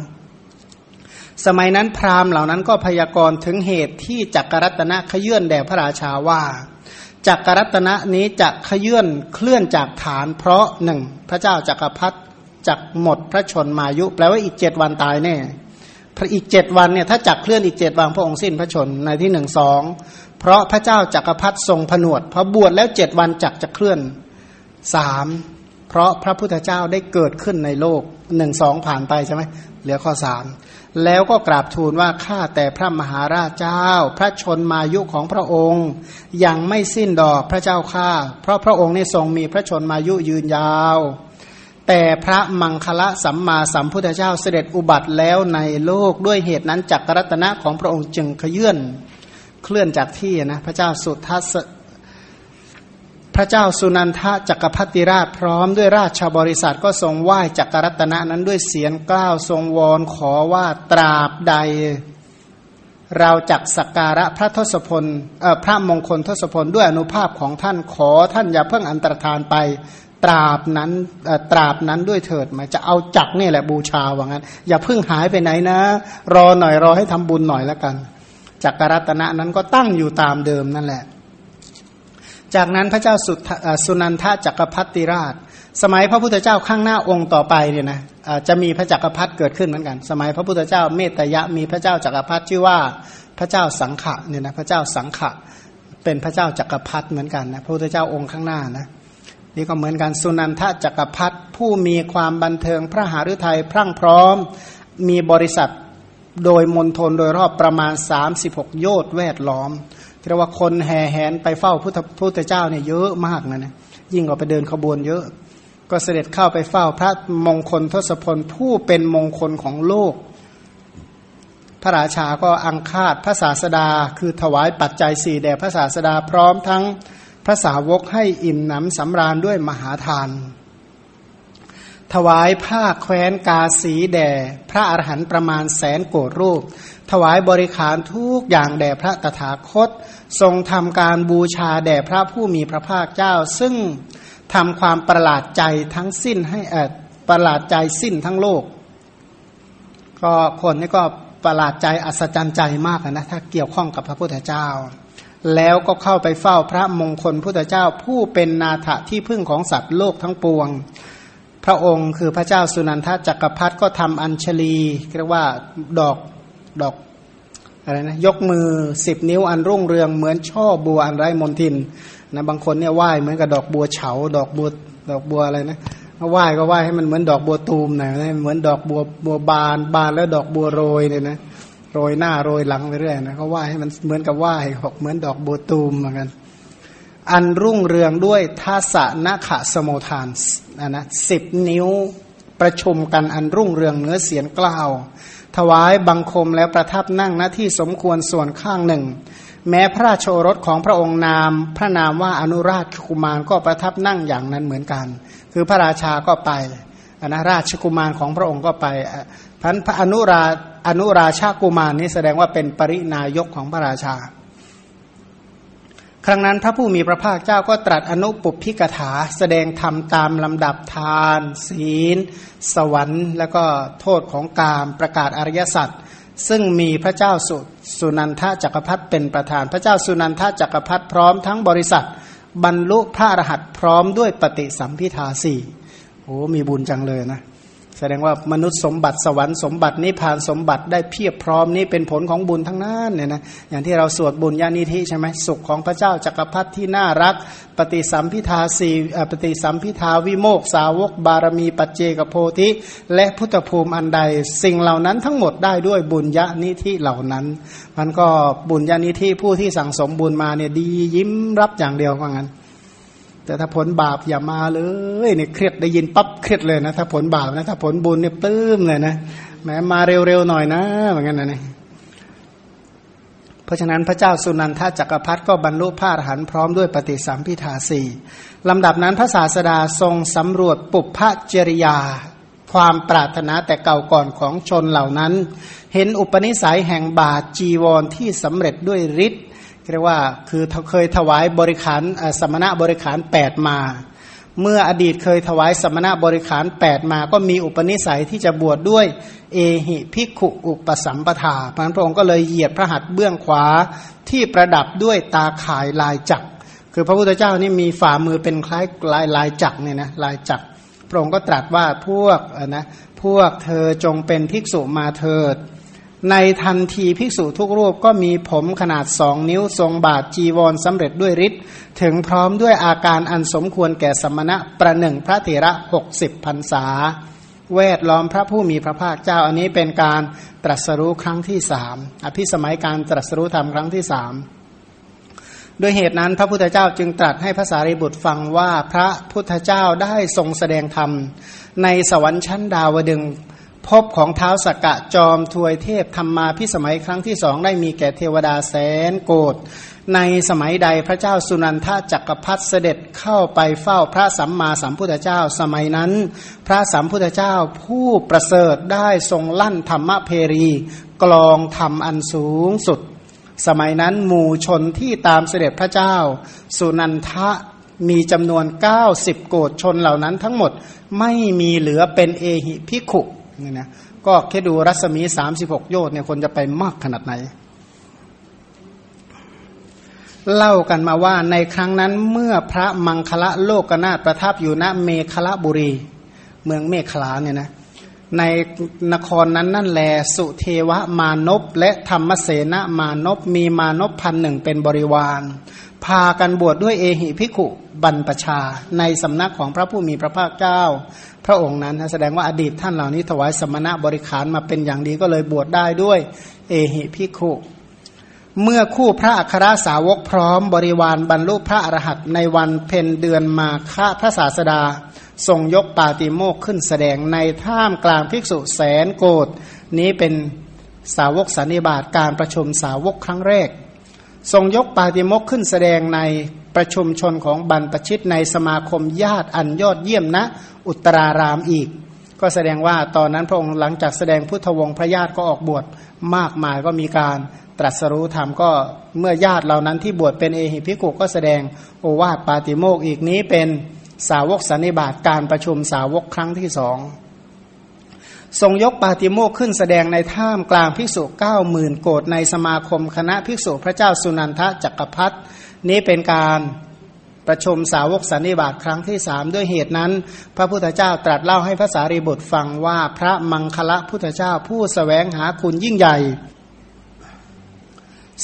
สมัยนั้นพราหมณ์เหล่านั้นก็พยากรณ์ถึงเหตุที่จักรรัตนะขยื่นแด่พระราชาว่าจักรรัตนะนี้จะขยื่นเคลื่อนจากฐาน เพราะหนึ่งพระเจ้าจักรพรรดิจักหมดพระชนมายุ แปลว่าอีกเจ็ดวันตายแน่ พระอีกเจ็ดวันเนี่ยถ้าจักเคลื่อนอีกเจ็ดวันพระองค์สิ้นพระชนในที่หนึ่งสองเพราะพระเจ้าจักรพรรดิทรงผนวดพอบวชแล้วเจ็ดวันจักจะเคลื่อนสามเพราะพระพุทธเจ้าได้เกิดขึ้นในโลกหนึ่งสองผ่านไปใช่ไหมเหลือข้อสามแล้วก็กราบทูลว่าข้าแต่พระมหาราชเจ้า พระชนมายุของพระองค์ ยังไม่สิ้นดอกพระเจ้าข้าเพราะพระองค์ในทรงมีพระชนมายุยืนยาว แต่พระมังคละสัมมาสัมพุทธเจ้าเสด็จอุบัติแล้วในโลกด้วยเหตุนั้นจักรรัตนะของพระองค์จึงขยื่นเคลื่อนจากที่นะพระเจ้าสุทัศพระเจ้าสุนันทะจักรพัติราชพร้อมด้วยราชบริษัทก็ทรงไหว้จักรรัตนะนั้นด้วยเสียงกล้าวทรงวอนขอว่าตราบใด เราจักสักการะพระทศพลพระมงคลทศพลด้วยอนุภาพของท่านขอท่านอย่าเพิ่งอันตรธานไป ตราบนั้นตราบนั้นด้วยเถิดหมายจะเอาจักนี่แหละบูชาว่างั้น อย่าเพิ่งหายไปไหนนะ รอหน่อยรอให้ทำบุญหน่อยแล้วกันจักรรัตนะนั้นก็ตั้งอยู่ตามเดิมนั่นแหละ จากนั้นพระเจ้าสุสุนันทจักรพรรดิราช สมัยพระพุทธเจ้าข้างหน้าองค์ต่อไปเนี่ยนะจะมีพระจักรพรรดิเกิดขึ้นเหมือนกัน สมัยพระพุทธเจ้าเมตยะมีพระเจ้าจักรพรรดิชื่อว่าพระเจ้าสังขะเนี่ยนะพระเจ้าสังขะเป็นพระเจ้าจักรพรรดิเหมือนกันนะพระพุทธเจ้าองค์ข้างหน้านะ นี่ก็เหมือนกันสุนันทจักรพรรดิผู้มีความบันเทิงพระหฤทัยพรั่งพร้อมมีบริษัทโดยมณฑลโดยรอบประมาณ 36 โยชน์แวดล้อมเรียกว่าคนแห่แหนไปเฝ้าพุทธพุทธเจ้าเนี่ยเยอะมากนะนะยิ่งกว่าไปเดินขบวนเยอะ ก็เสด็จเข้าไปเฝ้าพระมงคลทศพลผู้เป็นมงคลของโลก พระราชาก็อังคาดพระศาสดา คือถวายปัจจัยสี่แด่พระศาสดาพร้อมทั้ง พระสาวกให้อิ่มหนำสำราญด้วยมหาทาน ถวายผ้าแคว้นกาสีแด่พระอรหันต์ประมาณแสนโกรรูป ถวายบริขารทุกอย่างแด่พระตถาคต ทรงทำการบูชาแด่พระผู้มีพระภาคเจ้า ซึ่งทำความประหลาดใจทั้งสิ้นให้เออประหลาดใจสิ้นทั้งโลก ก็คนนี้ก็ประหลาดใจอัศจรรย์ใจมากนะถ้าเกี่ยวข้องกับพระพุทธเจ้า แล้วก็เข้าไปเฝ้าพระมงคลพุทธเจ้าผู้เป็นนาถที่พึ่งของสัตว์โลกทั้งปวง พระองค์คือพระเจ้าสุนันทจักรพรรดิก็ทำอัญชลีเรียกว่าดอกดอกอะไรนะยกมือสิบนิ้วอันรุ่งเรืองเหมือนช่อบัวอันไร้มนทินนะบางคนเนี่ยไหว้เหมือนกับดอกบัวเฉา ดอกบัวดอกบัวอะไรนะไหว้ก็ไหว้ให้มันเหมือนดอกบัวตูมหน่อยเหมือนดอกบัวบัวบานบานแล้วดอกบัวโรยเนี่ยนะ โรยหน้าโรยหลังไปเรื่อยนะเขาไหวให้มันเหมือนกับไหว้บอกเหมือนดอกโบตูมเหมือนกันอันรุ่งเรืองด้วยทัศนะขะสมุทานนะนะสิบนิ้วประชุมกันอันรุ่งเรืองเนื้อเสียงกล่าว ถวายบังคมแล้วประทับนั่งหน้าที่สมควรส่วนข้างหนึ่ง แม้พระราชโอรสของพระองค์นาม พระนามว่าอนุราชกุมารก็ประทับนั่งอย่างนั้นเหมือนกัน คือพระราชาก็ไปอนาราชกุมารของพระองค์ก็ไป พันพระอนุราอนุราชากุมารนี้แสดงว่าเป็นปรินายกของพระราชา ครั้งนั้นพระผู้มีพระภาคเจ้าก็ตรัสอนุปุพิกถา แสดงธรรมตามลำดับทาน ศีล สวรรค์ แล้วก็โทษของกามประกาศอริยสัจซึ่งมีพระเจ้าสุสนันทจักรพรรดิเป็นประธาน พระเจ้าสุนันทจักรพรรดิพร้อมทั้งบริษัท บรรลุพระอรหันต์พร้อมด้วยปฏิสัมพิทาสี่โอ้มีบุญจังเลยนะ แสดงว่ามนุษย์สมบัติสวรรค์สมบัตินิพพานสมบัติได้เพียบพร้อมนี้เป็นผลของบุญทั้งนั้นเนี่ยนะอย่างที่เราสวดบุญญาณิธิใช่ไหมสุขของพระเจ้าจักรพรรดิที่น่ารัก ปฏิสัมพิทาสีปฏิสัมพิทาวิโมกสาวก บารมีปัจเจกโพธิ และพุทธภูมิอันใด สิ่งเหล่านั้นทั้งหมดได้ด้วยบุญญาณิธิเหล่านั้น มันก็บุญญาณิธิผู้ที่สั่งสมบุญมาเนี่ยดียิ้มรับอย่างเดียวว่างั้น แต่ถ้าผลบาปอย่ามาเลยเนี่ยเครียดได้ยินปั๊บเครียดเลยนะถ้าผลบาปนะถ้าผลบุญเนี่ยปลื้มเลยนะแม้มาเร็วๆหน่อยนะเหมือนกันนะเนี่ยเพราะฉะนั้นพระเจ้าสุนันทจักรพรรดิก็บรรลุพระอรหันต์พร้อมด้วยปฏิสัมพิทาสี่ลำดับนั้นพระศาสดาทรงสำรวจปุพพจริยา ความปรารถนาแต่เก่าก่อนของชนเหล่านั้น เห็นอุปนิสัยแห่งบาทจีวรที่สำเร็จด้วยฤทธิ์ เรียกว่าคือเคยถวายบริขารสมณะบริขารแปดมา เมื่ออดีตเคยถวายสมณะบริขารแปดมา ก็มีอุปนิสัยที่จะบวชดด้วยเอหิภิกขุอุปสัมปทาพระพระองค์ก็เลยเหยียดพระหัตถ์เบื้องขวาที่ประดับด้วยตาข่ายลายจักคือพระพุทธเจ้านี่มีฝ่ามือเป็นคล้ายลายลายจักเนี่ยนะลายจักพระองค์ก็ตรัสว่าพวกนะพวกเธอจงเป็นภิกษุมาเถิด ในทันทีภิกษุทุกรูปก็มีผมขนาดสองนิ้วทรงบาทจีวรสำเร็จด้วยฤทธิ์ถึงพร้อมด้วยอาการอันสมควรแก่สมณะประหนึ่งพระเถระหกสิบพรรษาแวดล้อมพระผู้มีพระภาคเจ้าอันนี้เป็นการตรัสรู้ครั้งที่สามอภิสมัยการตรัสรู้ธรรมครั้งที่สามด้วยเหตุนั้นพระพุทธเจ้าจึงตรัสให้ภาษาริบุตรฟังว่าพระพุทธเจ้าได้ทรงแสดงธรรมในสวรรค์ชั้นดาวดึง พบของเท้าสกกะจอมทวยเทพธรรมาพิสมัยครั้งที่สองได้มีแก่เทวดาแสนโกรธในสมัยใดพระเจ้าสุนันทจักรพรรดิเสด็จเข้าไปเฝ้าพระสัมมาสัมพุทธเจ้าสมัยนั้น พระสัมพุทธเจ้าผู้ประเสริฐได้ทรงลั่นธรรมเพรี กลองธรรมอันสูงสุด สมัยนั้นหมู่ชนที่ตามเสด็จพระเจ้า สุนันทะมีจำนวน 90 โกดชนเหล่านั้นทั้งหมดไม่มีเหลือเป็นเอหิพิขุ นี่นะก็แค่ดูรัศมี36โยชน์เนี่ยคนจะไปมากขนาดไหน เล่ากันมาว่าในครั้งนั้นเมื่อพระมังคละโลกนาถประทับอยู่ณเมฆละบุรี เมืองเมฆลาเนี่ยนะในนครนั้นนั่นแลสุเทวมานพและธรรมเสนมานพมีมานพพันหนึ่งเป็นบริวาร พากันบวชดด้วยเอหิพิขุบันปชา ในสำนักของพระผู้มีพระภาคเจ้า พระองค์นั้นแสดงว่าอดีตท่านเหล่านี้ถวายสมณะบริขารมาเป็นอย่างดีก็เลยบวชได้ด้วยเอหิพิขุเมื่อคู่พระอัครสาวกพร้อมบริวารบรรลุพระอรหันต์ในวันเพ็ญเดือนมาฆะพระศาสดา ทรงยกปาติโมกขึ้นแสดงในท่ามกลางภิกษุแสนโกดนี้เป็นสาวกสันนิบาตการประชุมสาวกครั้งแรก ทรงยกปาติโมกขึ้นแสดงในประชุมชนของบรรพชิตในสมาคมญาติอันยอดเยี่ยมนะ อุตรารามอีก ก็แสดงว่าตอนนั้นพระองค์หลังจากแสดงพุทธวงศ์พระญาติก็ออกบวชมากมายก็มีการตรัสรู้ธรรมก็เมื่อญาติเหล่านั้นที่บวชเป็นเอหิพิกุก็แสดงโอวาทปาติโมกอีกนี้เป็นสาวกสันนิบาตการประชุมสาวกครั้งที่สอง ทรงยกปาติโมกขึ้นแสดงในถ้ำกลางภิกษุเก้าหมื่นโกดในสมาคมคณะภิกษุพระเจ้าสุนันทจักรพรรดินี้เป็นการประชุมสาวกสันนิบาตครั้งที่สามด้วยเหตุนั้น พระพุทธเจ้าตรัสเล่าให้พระสารีบุตรฟังว่าพระมังคละพุทธเจ้าผู้สแสวงหาคุณยิ่งใหญ่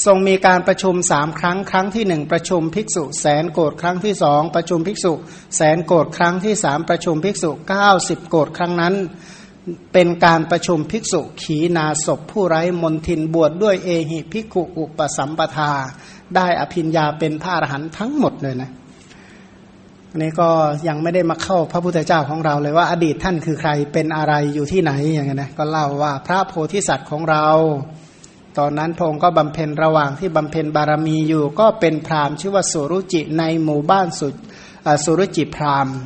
ทรงมีการประชุมสามครั้งครั้งที่หนึ่งประชุมภิกษุแสนโกรธครั้งที่สองประชุมภิกษุ แสนโกรธครั้งที่สามประชุมภิกษุเก้าสิบโกรธครั้งนั้น เป็นการประชุมภิกษุขีนาศพผู้ไร้มนทินบวชดด้วยเอหิภิกขุอุปสัมปทา ได้อภิญญาเป็นพระอรหันต์ทั้งหมดเลยนะนี่ก็ยังไม่ได้มาเข้าพระพุทธเจ้าของเราเลยว่าอดีตท่านคือใครเป็นอะไรอยู่ที่ไหนอย่างเงี้ยนะก็เล่าว่าพระโพธิสัตว์ของเรา ตอนนั้นพงค์ก็บำเพ็ญระหว่างที่บำเพ็ญบารมีอยู่ ก็เป็นพราหมณ์ชื่อว่าสุรุจิในหมู่บ้านสุดสุรุจิพราหมณ์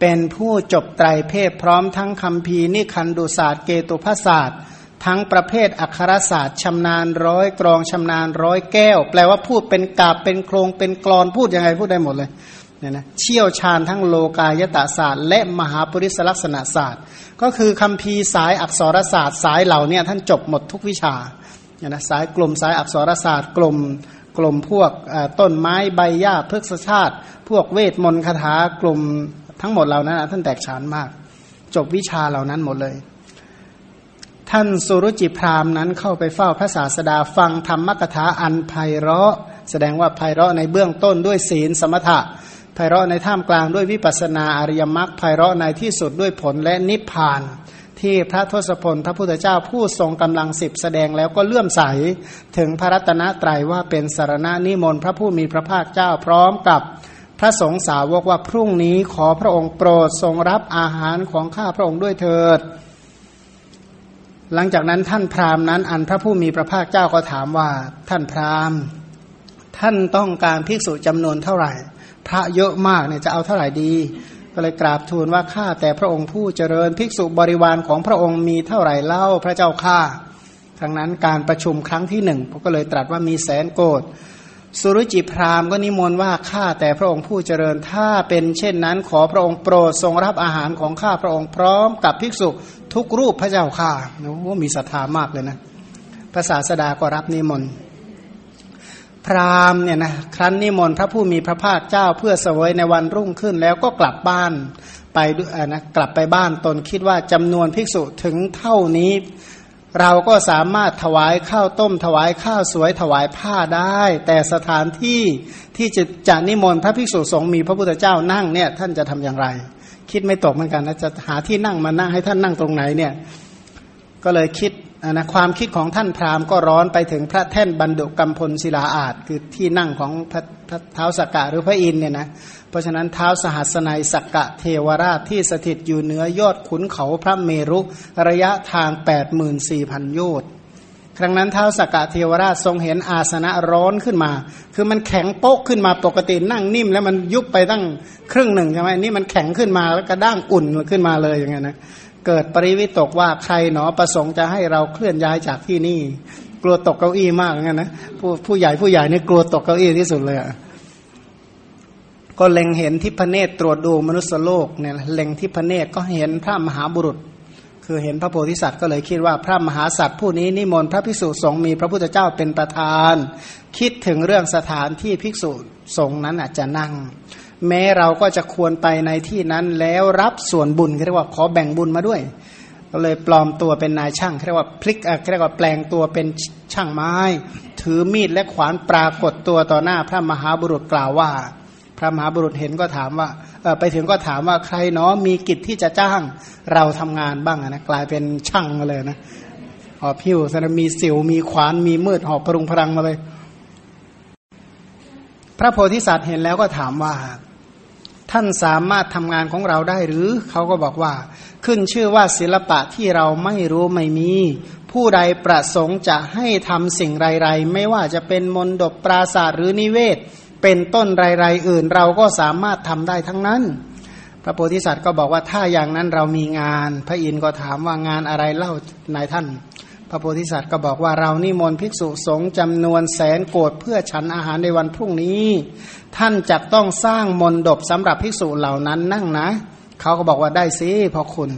เป็นผู้จบไตรเพศพร้อมทั้งคำพีนิคันดุศาสตร์เกตุพศาสตร์ ทั้งประเภทอักขรศาสตร์ชำนาญร้อยกรองชำนาญร้อยแก้ว แปลว่าพูดเป็นกาบเป็นโครงเป็นกรอนพูดยังไงพูดได้หมดเลยเนี่ยนะเชี่ยวชาญทั้งโลกายตศาสตร์ และมหาปริศลักษณะศาสตร์ ก็คือคำพีสายอักษรศาสตร์สายเหล่านี้ท่านจบหมดทุกวิชาเนี่ยนะสายกลุ่มสายอักษรศาสตร์ กลุ่มกลุ่มพวกต้นไม้ใบหญ้าพฤกษชาติ พวกเวทมนต์คาถากลุ่ม ทั้งหมดเหล่านั้นท่านแตกฉานมาก จบวิชาเหล่านั้นหมดเลย ท่านสุรุจิพรามนั้นเข้าไปเฝ้าพระศาสดาฟังธรรมกถาอันไพเราะ แสดงว่าไพเราะในเบื้องต้นด้วยศีลสมถะไพเราะในท่ามกลางด้วยวิปัสนาอริยมรรคไพเราะในที่สุดด้วยผลและนิพพานที่พระทศพลพระพุทธเจ้าผู้ทรงกำลังสิบแสดงแล้วก็เลื่อมใส ถึงพระรัตนตรัยว่าเป็นสารณะนิมนต์พระผู้มีพระภาคเจ้าพร้อมกับ พระสงฆ์สาวกว่าพรุ่งนี้ขอพระองค์โปรดทรงรับอาหารของข้าพระองค์ด้วยเถิด หลังจากนั้นท่านพราหมณ์นั้นอันพระผู้มีพระภาคเจ้าก็ถามว่าท่านพราหมณ์ ท่านต้องการภิกษุจำนวนเท่าไหร่ พระเยอะมากเนี่ยจะเอาเท่าไหร่ดี ก็เลยกราบทูลว่าข้าแต่พระองค์ผู้เจริญภิกษุบริวารของพระองค์มีเท่าไหร่เล่าพระเจ้าข้าทั้งนั้นการประชุมครั้งที่หนึ่งก็เลยตรัสว่ามีแสนโกด สุรุจิพราหมณ์ก็นิมนต์ว่าข้าแต่พระองค์ผู้เจริญถ้าเป็นเช่นนั้นขอพระองค์โปรดทรงรับอาหารของข้าพระองค์พร้อมกับภิกษุทุกรูปพระเจ้าข้าโอ้มีศรัทธามากเลยนะภาษาสดาก็รับนิมนต์พราหมณ์เนี่ยนะครั้นนิมนต์พระผู้มีพระภาคเจ้าเพื่อเสวยในวันรุ่งขึ้นแล้วก็กลับบ้านไปนะกลับไปบ้านตนคิดว่าจำนวนภิกษุถึงเท่านี้ เราก็สามารถถวายข้าวต้ม ถวายข้าวสวยถวายผ้าได้ แต่สถานที่ที่จะจะนิมนต์พระภิกษุสงฆ์มีพระพุทธเจ้านั่งเนี่ยท่านจะทำอย่างไร คิดไม่ตกเหมือนกันนะจะหาที่นั่งมานั่งให้ท่านนั่งตรงไหนเนี่ย ก็เลยคิด นะความคิดของท่านพราหมณ์ก็ร้อนไปถึงพระแท่นบรรดุกรรมพลศิลาอาจคือที่นั่งของพระเท้าสักกะหรือพระอินเนี่ยนะเพราะฉะนั้นเท้าสหัสนัยสกกะเทวราชที่สถิตอยู่เหนือยอดขุนเขาพระเมรุระยะทาง 8 4 0 0 0 โยชน์ครั้งนั้นเท้าสักกะเทวราชทรงเห็นอาสนะร้อนขึ้นมา คือมันแข็งโป๊กขึ้นมาปกตินั่งนิ่ม แล้วมันยุบไปตั้งครึ่งหนึ่งใช่ไหมนี่มันแข็งขึ้นมาแล้วกระด้างอุ่นขึ้นมาเลยอย่างเงี้ยนะ เกิดปริวิตกว่าใครหนอประสงค์จะให้เราเคลื่อนย้ายจากที่นี่ กลัวตกเก้าอี้มากงั้นนะผู้ผู้ใหญ่ผู้ใหญ่นี่กลัวตกเก้าอี้ที่สุดเลยอะก็เล็งเห็นที่พระเนตรตรวจดูมนุษยโลกเนี่ยเล็งที่พระเนตรก็เห็นพระมหาบุรุษ คือเห็นพระโพธิสัตว์ก็เลยคิดว่าพระมหาสัตว์ผู้นี้นิมนต์พระภิกษุสงฆ์มีพระพุทธเจ้าเป็นประธาน คิดถึงเรื่องสถานที่ภิกษุสงฆ์นั้นอาจจะนั่ง แม้เราก็จะควรไปในที่นั้นแล้วรับส่วนบุญเรียกว่าขอแบ่งบุญมาด้วย ก็เลยปลอมตัวเป็นนายช่างเรียกว่าพลิกเรียกว่าแปลงตัวเป็นช่างไม้ ถือมีดและขวานปรากฏตัวต่อหน้าพระมหาบุรุษกล่าวว่า พระมหาบุรุษเห็นก็ถามว่าไปถึงก็ถามว่าใครเนาะมีกิจที่จะจ้างเราทำงานบ้างนะกลายเป็นช่างมาเลยนะหอบผิวสนมีสิวมีขวานมีมืดหอบพรุงพรังมาเลย พระโพธิสัตว์เห็นแล้วก็ถามว่า ท่านสามารถทำงานของเราได้หรือเขาก็บอกว่า ขึ้นชื่อว่าศิลปะที่เราไม่รู้ไม่มี ผู้ใดประสงค์จะให้ทำสิ่งไรๆ ไม่ว่าจะเป็นมนดบปราศาสตร์หรือนิเวศ เป็นต้นไรๆอื่น เราก็สามารถทำได้ทั้งนั้น พระโพธิสัตว์ก็บอกว่าถ้าอย่างนั้นเรามีงาน พระอินทร์ก็ถามว่างานอะไรเล่านายท่าน พระโพธิสัตว์ก็บอกว่าเรานิมนต์ภิกษุสงฆ์จำนวนแสนโกดเพื่อฉันอาหารในวันพรุ่งนี้ ท่านจะต้องสร้างมนดบสำหรับภิกษุเหล่านั้นนั่งนะ เขาก็บอกว่าได้สิพอคุณ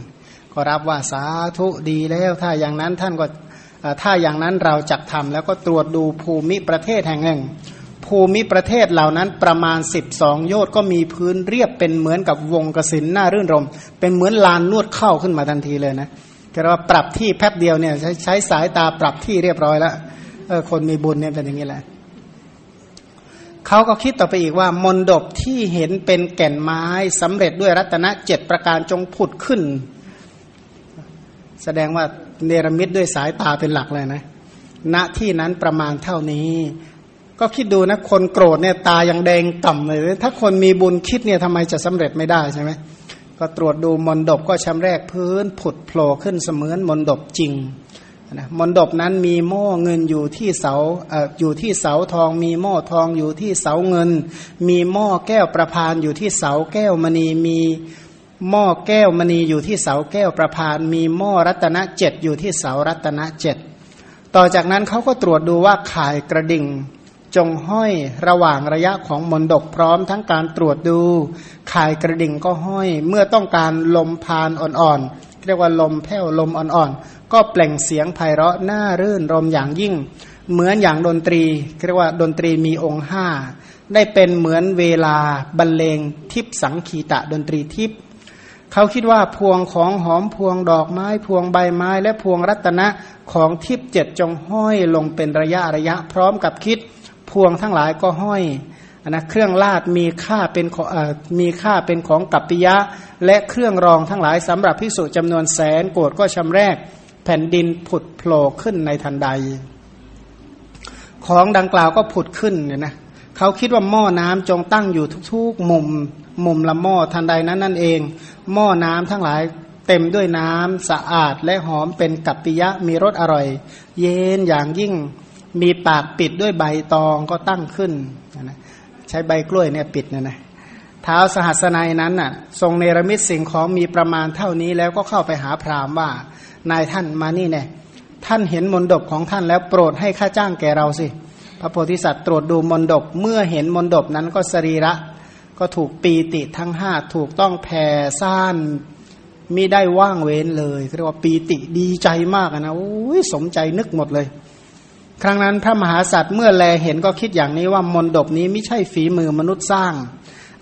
ก็รับว่าสาธุดีแล้ว ถ้าอย่างนั้นท่านก็ถ้าอย่างนั้นเราจักทำแล้วก็ตรวจดูภูมิประเทศแห่งหนึ่ง ภูมิประเทศเหล่านั้นประมาณ 12 โยชน์ก็มีพื้นเรียบเป็นเหมือนกับวงกสินหน้ารื่นรม เป็นเหมือนลานนวดเข้าขึ้นมาทันทีเลยนะ ก็ว่าปรับที่แป๊บเดียวเนี่ยใช้ใช้สายตาปรับที่เรียบร้อยแล้วเออคนมีบุญเนี่ยเป็นอย่างนี้แหละเขาก็คิดต่อไปอีกว่ามนดบที่เห็นเป็นแก่นไม้สำเร็จด้วยรัตนะเจ็ดประการจงผุดขึ้น แสดงว่าเนรมิตด้วยสายตาเป็นหลักเลยนะ ณที่นั้นประมาณเท่านี้ ก็คิดดูนะคนโกรธเนี่ยตายังแดงต่ำเลย ถ้าคนมีบุญคิดเนี่ยทำไมจะสำเร็จไม่ได้ใช่ไหม ก็ตรวจดูมนดบก็ชำแรกพื้นผุดโผล่ขึ้นเสมือนมนดบจริงนะมนดบนั้นมีหม้อเงินอยู่ที่เสาออยู่ที่เสาทอง มีหม้อทองอยู่ที่เสาเงิน มีหม้อแก้วประพานอยู่ที่เสาแก้วมณีมีหม้อแก้วมณีอยู่ที่เสาแก้วประพาน มีหม้อรัตนเจ็ดอยู่ที่เสารัตนเจ็ดต่อจากนั้นเขาก็ตรวจดูว่าข่ายกระดิ่ง จงห้อยระหว่างระยะของมนดบพร้อมทั้งการตรวจดูข่ายกระดิ่งก็ห้อยเมื่อต้องการลมพานอ่อนๆเรียกว่าลมแผ่วลมอ่อนๆ ก็เปล่งเสียงไพเราะน่ารื่นรมอย่างยิ่ง เหมือนอย่างดนตรีเรียกว่าดนตรีมีองค์ห้าได้เป็นเหมือนเวลาบรรเลงทิพสังคีตะดนตรีทิพเขาคิดว่าพวงของหอมพวงดอกไม้ พวงใบไม้ และพวงรัตนะของทิพเจ็ดจงห้อยลงเป็นระยะระยะพร้อมกับคิด พวงทั้งหลายก็ห้อยนะเครื่องลาดมีค่าเป็นมีค่าเป็นของกัปปิยะ และเครื่องรองทั้งหลายสำหรับพิสุจำนวนแสนโกดก็ชำแรก แผ่นดินผุดโผล่ขึ้นในทันใด ของดังกล่าวก็ผุดขึ้นเนี่ยนะเขาคิดว่าหม้อน้ำจงตั้งอยู่ทุกๆ มุมมุมละหม้อทันใดนั้นนั่นเอง หม้อน้ำทั้งหลายเต็มด้วยน้ำสะอาดและหอมเป็นกัปปิยะมีรสอร่อย เย็นอย่างยิ่ง มีปากปิดด้วยใบตองก็ตั้งขึ้นนะใช้ใบกล้วยเนี่ยปิดนะนะเท้าสหัสนัยนั้นน่ะ ทรงเนรมิตสิ่งของมีประมาณเท่านี้แล้วก็เข้าไปหาพราหมณ์ว่า นายท่านมานี่แน่ท่านเห็นมนดบของท่านแล้วโปรดให้ค่าจ้างแก่เราสิ พระโพธิสัตว์ตรวจดูมนดบเมื่อเห็นมนดบนั้นก็สรีระ ก็ถูกปีติทั้งห้าถูกต้องแผ่ซ่านมิได้ว่างเว้นเลยเรียกว่าปีติดีใจมากนะโอ้ยสมใจนึกหมดเลย ครั้งนั้นพระมหาสัตว์เมื่อแลเห็นก็คิดอย่างนี้ว่ามนดบนี้ไม่ใช่ฝีมือมนุษย์สร้าง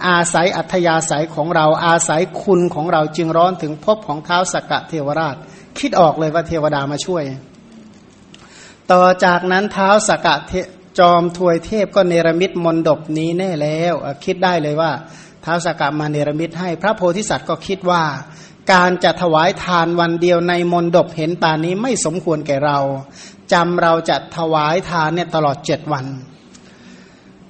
อาศัยอัธยาศัยของเราอาศัยคุณของเราจึงร้อนถึงพบของเท้าสกกะเทวราช คิดออกเลยว่าเทวดามาช่วย ต่อจากนั้นเท้าสกะจอมทวยเทพก็เนรมิตมนดบนี้แน่แล้ว คิดได้เลยว่าเท้าสกะมาเนรมิตให้พระโพธิสัตว์ก็คิดว่า การจะถวายทานวันเดียวในมนดบเห็นป่านี้ไม่สมควรแก่เรา จำเราจะถวายทานเนี่ยตลอดเจ็ดวัน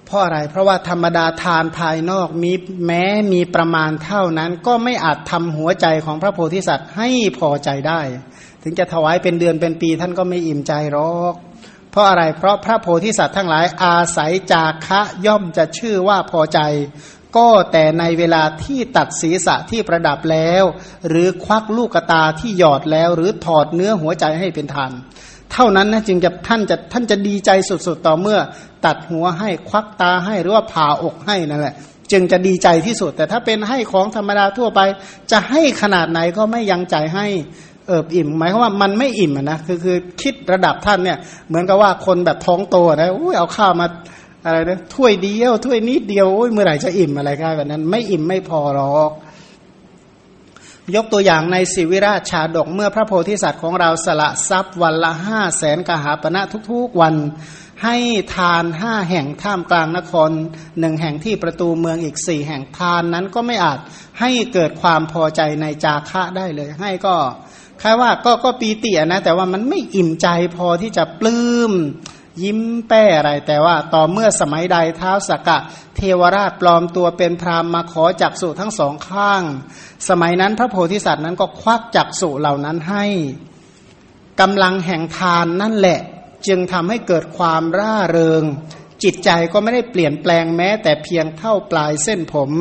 เพราะอะไร เพราะว่าธรรมดาทานภายนอกมีแม้มีประมาณเท่านั้นก็ไม่อาจทำหัวใจของพระโพธิสัตว์ให้พอใจได้ ถึงจะถวายเป็นเดือนเป็นปีท่านก็ไม่อิ่มใจหรอกเพราะอะไร เพราะพระโพธิสัตว์ทั้งหลายอาศัยจากคะย่อมจะชื่อว่าพอใจ ก็แต่ในเวลาที่ตัดศีรษะที่ประดับแล้ว หรือควักลูกตาที่หยอดแล้ว หรือถอดเนื้อหัวใจให้เป็นทาน เท่านั้นนะจึงจะท่านจะท่านจะดีใจสุดๆ ต่อเมื่อ ตัดหัวให้ควักตาให้หรือว่าผ่าอกให้นั่นแหละ จึงจะดีใจที่สุด แต่ถ้าเป็นให้ของธรรมดาทั่วไป จะให้ขนาดไหนก็ไม่ยังใจให้เอิบอิ่มหมายความว่ามันไม่อิ่มนะคือคือคิดระดับท่านเนี่ย เหมือนกับว่าคนแบบท้องโตนะอุ้ยเอาข้าวมาอะไรนะถ้วยเดียวถ้วยนิดเดียวอุ้ยเมื่อไหร่จะอิ่มอะไรกันแบบนั้น ไม่อิ่มไม่พอหรอก ยกตัวอย่างในสิวิราชชาดกเมื่อพระโพธิสัตว์ของเราสละทรัพย์วันละห้าแสนกหาปณะทุกๆวันให้ทานห้าแห่งท่ามกลางนครหนึ่งแห่งที่ประตูเมืองอีกสี่แห่งทานนั้นก็ไม่อาจให้เกิดความพอใจในจาคะได้เลย ให้ก็คล้ายว่าก็ก็ปีเตียนะ แต่ว่ามันไม่อิ่มใจพอที่จะปลื้ม ยิ้มแป้อะไร แต่ว่าต่อเมื่อสมัยใดเท้าสกกะ เทวราชปลอมตัวเป็นพรามมาขอจักสุทั้งสองข้าง สมัยนั้นพระโพธิสัตว์นั้นก็ควักจักสุเหล่านั้นให้กำลังแห่งทานนั่นแหละ จึงทำให้เกิดความร่าเริง จิตใจก็ไม่ได้เปลี่ยนแปลงแม้ แต่เพียงเท่าปลายเส้นผม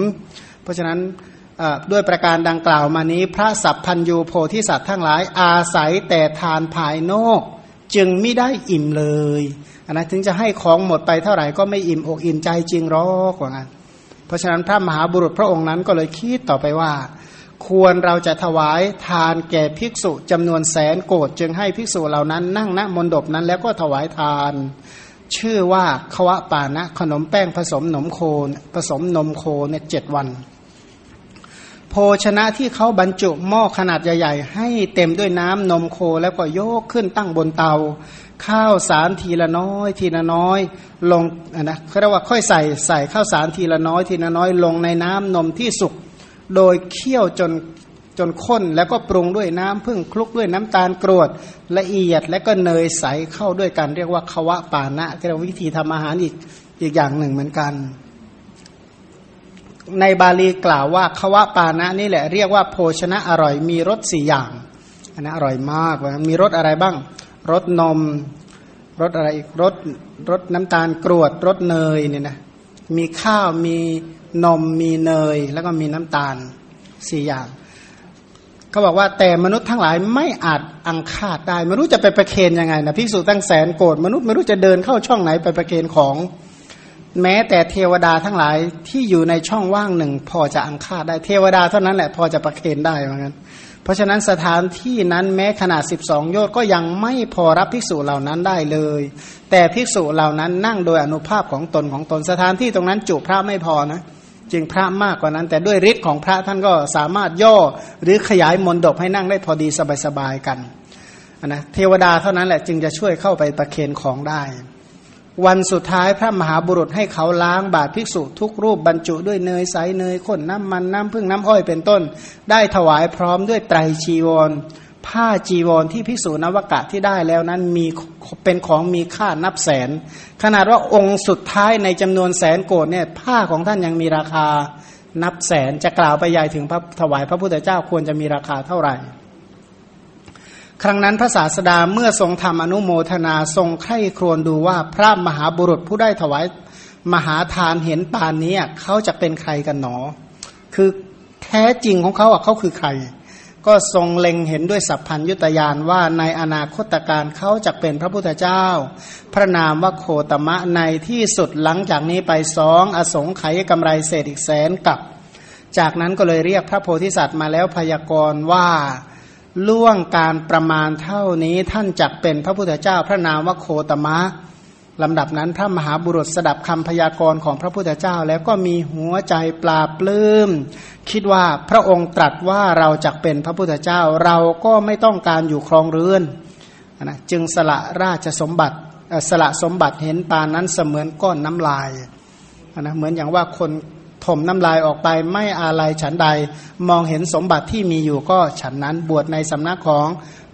เพราะฉะนั้นด้วยประการดังกล่าวมานี้ พระสัพพัญยูโพธิสัตว์ทั้งหลายอาศัยแต่ทานภายนอก จึงไม่ได้อิ่มเลยนนะถึงจะให้ของหมดไปเท่าไหร่ก็ไม่อิ่มอกอิ่มใจจริงหรอกว่างั้นเพราะฉะนั้นพระมหาบุรุษพระองค์นั้นก็เลยคิดต่อไปว่า ควรเราจะถวายทานแก่ภิกษุจำนวนแสนโกดจึงให้ภิกษุเหล่านั้นนั่งณมนดบนั้นแล้วก็ถวายทาน ชื่อว่าควะปานะขนมแป้งผสมนมโคผสมนมโคเนี่ยเจ็ดวัน โภชนะที่เขาบรรจุหม้อขนาดใหญ่ๆ ให้เต็มด้วยน้ำนมโคแล้วก็โยกขึ้นตั้งบนเตา ข้าวสารทีละน้อย ทีละน้อย ลงนะเขาเรียกว่าค่อยใส่ใส่ข้าวสารทีละน้อย ทีละน้อยลงในน้ำนมที่สุกโดยเคี่ยวจนจนข้นแล้วก็ปรุงด้วยน้ำพึ่งคลุกด้วยน้ำตาลกรวดละเอียดและก็เนยใสเข้าด้วยกันเรียกว่าควะปานะเรียกวิธีทำอาหารอีกอีกอย่างหนึ่งเหมือนกัน ในบาลีกล่าวว่าควปานะนี่แหละเรียกว่าโภชนะอร่อยมีรสสี่อย่างอันนะอร่อยมากมีรสอะไรบ้างรสนมรสอะไรอีกรสรสน้ำตาลกรวดรสเนยเนี่ยนะมีข้าวมีนมมีเนย แล้วก็มีน้ำตาลสี่อย่างเขาบอกว่าแต่มนุษย์ทั้งหลายไม่อาจอังคาดได้มนุษย์จะไปประเคนยังไงนะภิกษุตั้งแสนโกรธมนุษย์ไม่รู้จะเดินเข้าช่องไหนไปประเคนของ แม้แต่เทวดาทั้งหลายที่อยู่ในช่องว่างหนึ่ง พอจะอังคาดได้เทวดาเท่านั้นแหละพอจะประเคนได้เหมือนกันเพราะฉะนั้นสถานที่นั้นแม้ขนาด 12 โยชน์ก็ยังไม่พอรับภิกษุเหล่านั้นได้เลย แต่ภิกษุเหล่านั้นนั่งโดยอนุภาพของตนของตนสถานที่ตรงนั้นจุพระไม่พอนะจึงพระมากกว่านั้น แต่ด้วยฤทธิ์ของพระท่านก็สามารถย่อหรือขยายมนดบให้นั่งได้พอดีสบายๆกันนะเทวดาเท่านั้นแหละจึงจะช่วยเข้าไปประเคนของได้ วันสุดท้ายพระมหาบุรุษให้เขาล้างบาตรภิกษุทุกรูปบรรจุด้วยเนยใสเนยข้นน้ำมันน้ำพึ่งน้ำอ้อยเป็นต้น ได้ถวายพร้อมด้วยไตรชีวร ผ้าจีวรที่ภิกษุนวกะที่ได้แล้วนั้นมีเป็นของมีค่านับแสน ขนาดว่าองค์สุดท้ายในจำนวนแสนโกดเนี่ยผ้าของท่านยังมีราคานับแสนจะกล่าวไปใหญ่ถึงพระถวายพระพุทธเจ้าควรจะมีราคาเท่าไหร่ ครั้งนั้นพระศาสดาเมื่อทรงทำอนุโมทนาทรงใคร่ครวญดูว่าพระมหาบุรุษผู้ได้ถวายมหาทานเห็นปานนี้เขาจะเป็นใครกันหนอ คือแท้จริงของเขาอะเขาคือใคร ก็ทรงเล็งเห็นด้วยสัพพัญยุตยานว่าในอนาคตการเขาจะเป็นพระพุทธเจ้า พระนามว่าโคตมะในที่สุดหลังจากนี้ไปสองอสงไขยกำไรเศษอีกแสนกับ จากนั้นก็เลยเรียกพระโพธิสัตว์มาแล้วพยากรณ์ว่า ล่วงการประมาณเท่านี้ท่านจักเป็นพระพุทธเจ้าพระนามวโคตมะลำดับนั้นพระมหาบุรุษสดับคำพยากรณ์ของพระพุทธเจ้าแล้วก็มีหัวใจปลาปลื้ม คิดว่าพระองค์ตรัสว่าเราจักเป็นพระพุทธเจ้าเราก็ไม่ต้องการอยู่ครองเรือนนะจึงสละราชสมบัติสละสมบัติเห็นปานนั้นเสมือนก้อนน้ำลายนะเหมือนอย่างว่าคน ถมน้ำลายออกไปไม่อะไรฉันใด มองเห็นสมบัติที่มีอยู่ก็ฉันนั้นบวชในสำนักของ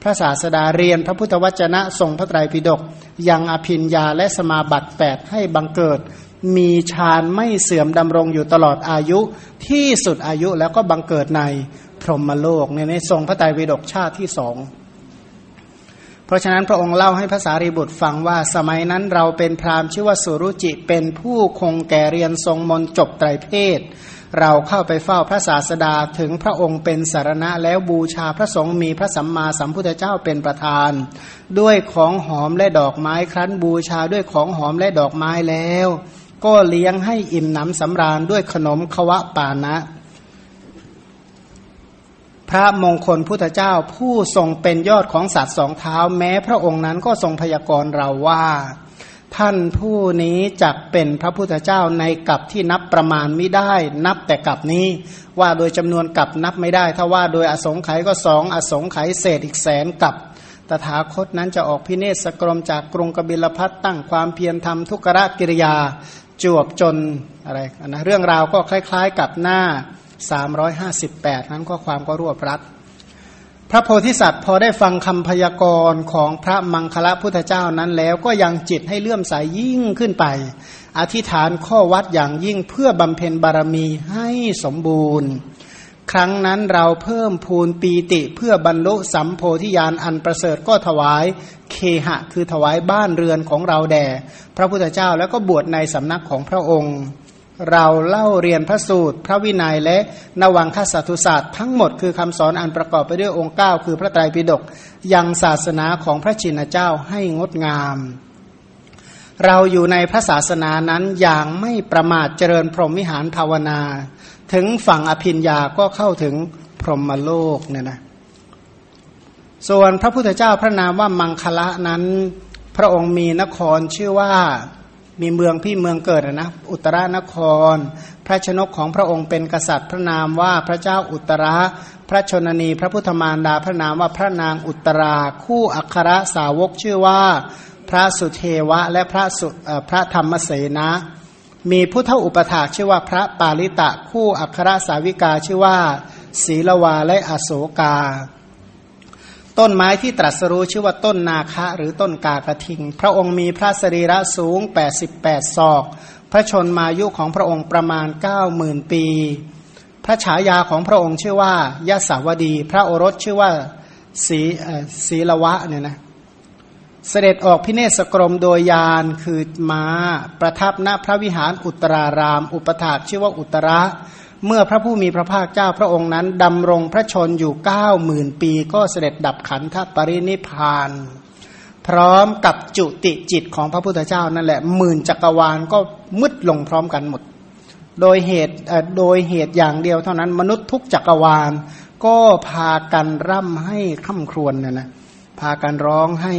พระศาสดาเรียนพระพุทธวจนะทรงพระไตรปิฎกยังอภินยาและสมาบัติแปดให้บังเกิด มีฌานไม่เสื่อมดำรงอยู่ตลอดอายุที่สุดอายุแล้วก็บังเกิดในพรหมโลกเนี่ยในทรงพระไตรปิฎกชาติที่สอง เพราะฉะนั้นพระองค์เล่าให้ภาษารีบุตรฟังว่าสมัยนั้นเราเป็นพราหมณ์ชื่อว่าสุรุจิเป็นผู้คงแก่เรียนทรงมนจบไตรเพศ เราเข้าไปเฝ้าพระศาสดาถึงพระองค์เป็นสารณะแล้วบูชาพระสงฆ์มีพระสัมมาสัมพุทธเจ้าเป็นประธาน ด้วยของหอมและดอกไม้ครั้นบูชาด้วยของหอมและดอกไม้แล้ว ก็เลี้ยงให้อิ่มหนำสำราญด้วยขนมควะปานะ พระมงคลพุทธเจ้าผู้ทรงเป็นยอดของสัตว์สองเท้า แม้พระองค์นั้นก็ทรงพยากรณ์เราว่า ท่านผู้นี้จักเป็นพระพุทธเจ้าในกับที่นับประมาณไม่ได้ นับแต่กับนี้ ว่าโดยจำนวนกับนับไม่ได้ ถ้าว่าโดยอสงไขยก็สองอสงไขยเศษอีกแสนกับตถาคตนั้นจะออกพิเนศกรมจากกรุงกบิลพัทตั้งความเพียรทำทุกรกิริยาจวบจนอะไรนะเรื่องราวก็คล้าย ๆ กับหน้า 358 นั้นข้อความก็รวบรัดพระโพธิสัตว์พอได้ฟังคำพยากรณ์ของพระมังคละพุทธเจ้านั้นแล้วก็ยังจิตให้เลื่อมใสยยิ่งขึ้นไป อธิษฐานข้อวัดอย่างยิ่งเพื่อบำเพ็ญบารมีให้สมบูรณ์ ครั้งนั้นเราเพิ่มพูนปีติเพื่อบรรลุสัมโพธิญาณอันประเสริฐก็ถวายเคหะ คือถวายบ้านเรือนของเราแด่ พระพุทธเจ้าแล้วก็บวชในสำนักของพระองค์ เราเล่าเรียนพระสูตร พระวินัยและนวังคสัตุศาสตร์ทั้งหมดคือคำสอนอันประกอบไปด้วยองค์ 9 คือพระไตรปิฎกยังศาสนาของพระชินเจ้าให้งดงาม เราอยู่ในพระศาสนานั้นอย่างไม่ประมาทเจริญพรหมวิหารภาวนา ถึงฝั่งอภินยาก็เข้าถึงพรหมโลกเนี่ยนะส่วนพระพุทธเจ้าพระนามว่ามังคละนั้น พระองค์มีนครชื่อว่า มีเมืองพี่เมืองเกิดนะอุตรานคร พระชนกของพระองค์เป็นกษัตริย์พระนามว่าพระเจ้าอุตระพระชนนีพระพุทธมารดาพระนามว่าพระนางอุตราคู่อัครสาวกชื่อว่าพระสุเทวะและพระสุพระธรรมเสนะ มีพุทธอุปถาชื่อว่าพระปาลิตะคู่อัครสาวิกาชื่อว่า ศีลวาและอโศกา ต้นไม้ที่ตรัสรู้ชื่อว่าต้นนาคะหรือต้นกากระทิง พระองค์มีพระสรีระสูง 88 ศอก พระชนมายุของพระองค์ประมาณ 90,000 ปี พระฉายาของพระองค์ชื่อว่ายะสาวดี พระโอรสชื่อว่าสีศีลวะเนี่ยนะเสด็จออกพิเนศกรมโดยยานคือม้าประทับณพระวิหารอุตราราม อุปถากชื่อว่าอุตระ เมื่อพระผู้มีพระภาคเจ้าพระองค์นั้นดำรงพระชนอยู่เก้าหมื่นปี ก็เสด็จดับขันธปรินิพาน พร้อมกับจุติจิตของพระพุทธเจ้านั่นแหละหมื่นจักรวาลก็มืดลงพร้อมกันหมด โดยเหตุโดยเหตุอย่างเดียวเท่านั้นมนุษย์ทุกจักรวาล ก็พากันร่ำให้คร่ำครวญเนี่ยนะพากันร้องให้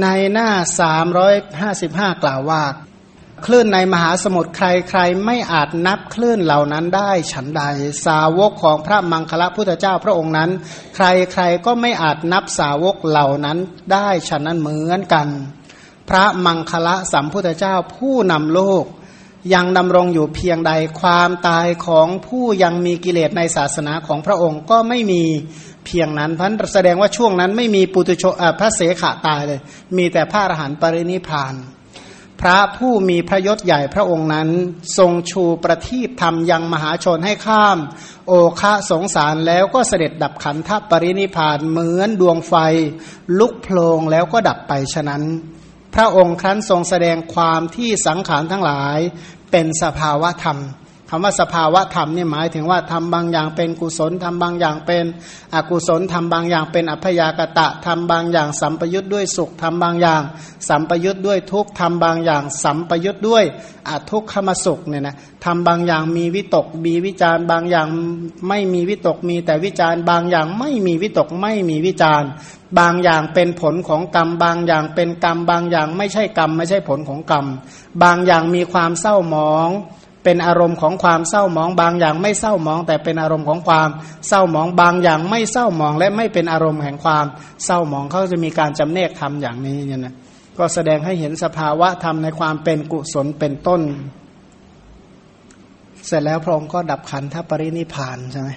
ในหน้าสามร้อยห้าสิบห้ากล่าวว่า คลื่นในมหาสมุทรใครใครไม่อาจนับคลื่นเหล่านั้นได้ฉันใด สาวกของพระมังคละพุทธเจ้าพระองค์นั้น ใครใครก็ไม่อาจนับสาวกเหล่านั้นได้ฉันนั้นเหมือนกัน พระมังคละสัมพุทธเจ้าผู้นำโลก ยังดำรงอยู่เพียงใดความตายของผู้ยังมีกิเลสในศาสนาของพระองค์ก็ไม่มีเพียงนั้นพันแสดงว่าช่วงนั้นไม่มีปุตุชนพระเสขะตายเลย มีแต่พระอรหันต์ปรินิพาน พระผู้มีพระยศใหญ่พระองค์นั้น ทรงชูประทีปธรรมยังมหาชนให้ข้าม โอคะสงสารแล้วก็เสด็จดับขันธปรินิพานเหมือนดวงไฟ ลุกโพลงแล้วก็ดับไปฉะนั้น พระองค์ครั้นทรงแสดงความที่สังขารทั้งหลายเป็นสภาวะธรรม คำว่าสภาวะธรรมนี่หมายถึงว่าทำบางอย่างเป็นกุศลทำบางอย่างเป็นอกุศลทำบางอย่างเป็นอัพยากตะทำบางอย่างสัมปยุทธ์ด้วยสุขทำบางอย่าง สัมปยุทธ์ด้วยทุกข์ทำบางอย่าง สัมปยุทธ์ด้วยอทุกขมสุขเนี่ยนะทำบางอย่างมีวิตกมีวิจารบางอย่างไม่มีวิตกมีแต่วิจารบางอย่างไม่มีวิตกไม่มีวิจารบางอย่างเป็นผลของกรรม บางอย่างเป็นกรรม บางอย่างไม่ใช่กรรม ไม่ใช่ผลของกรรม บางอย่างมีความเศร้าหมอง เป็นอารมณ์ของความเศร้ามองบางอย่างไม่เศร้ามอง แต่เป็นอารมณ์ของความเศร้ามองบางอย่างไม่เศร้ามอง และไม่เป็นอารมณ์แห่งความเศร้ามองเขาจะมีการจำเนกทำอย่างนี้เนี่ยนะก็แสดงให้เห็นสภาวะธรรมในความเป็นกุศลเป็นต้น เสร็จแล้วพระองค์ก็ดับขันธปรินิพานใช่ไหม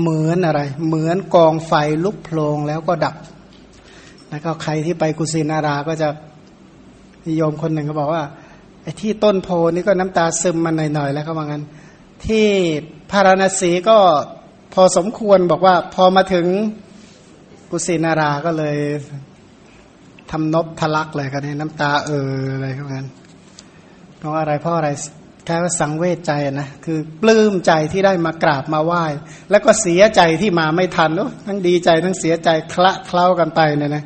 เหมือนอะไร เหมือนกองไฟลุกโพลงแล้วก็ดับ แล้วก็ใครที่ไปกุสินาราก็จะนิยมคนหนึ่งเขาบอกว่า อ้ที่ต้นโพนี่ก็น้ำตาซึมมาหน่อยๆแล้วเขาบอกงั้น ที่พาราณสีก็พอสมควรบอกว่าพอมาถึงกุสินาราก็เลยทำนบทะลักเลยกันน้ำตาเอออะไรเขาบอกงั้นเพราะอะไรเพราะอะไรแค่ว่าสังเวชใจนะคือปลื้มใจที่ได้มากราบมาไหว้ แล้วก็เสียใจที่มาไม่ทันเนาะทั้งดีใจทั้งเสียใจคละเคล้ากันไปเนี่ยนะ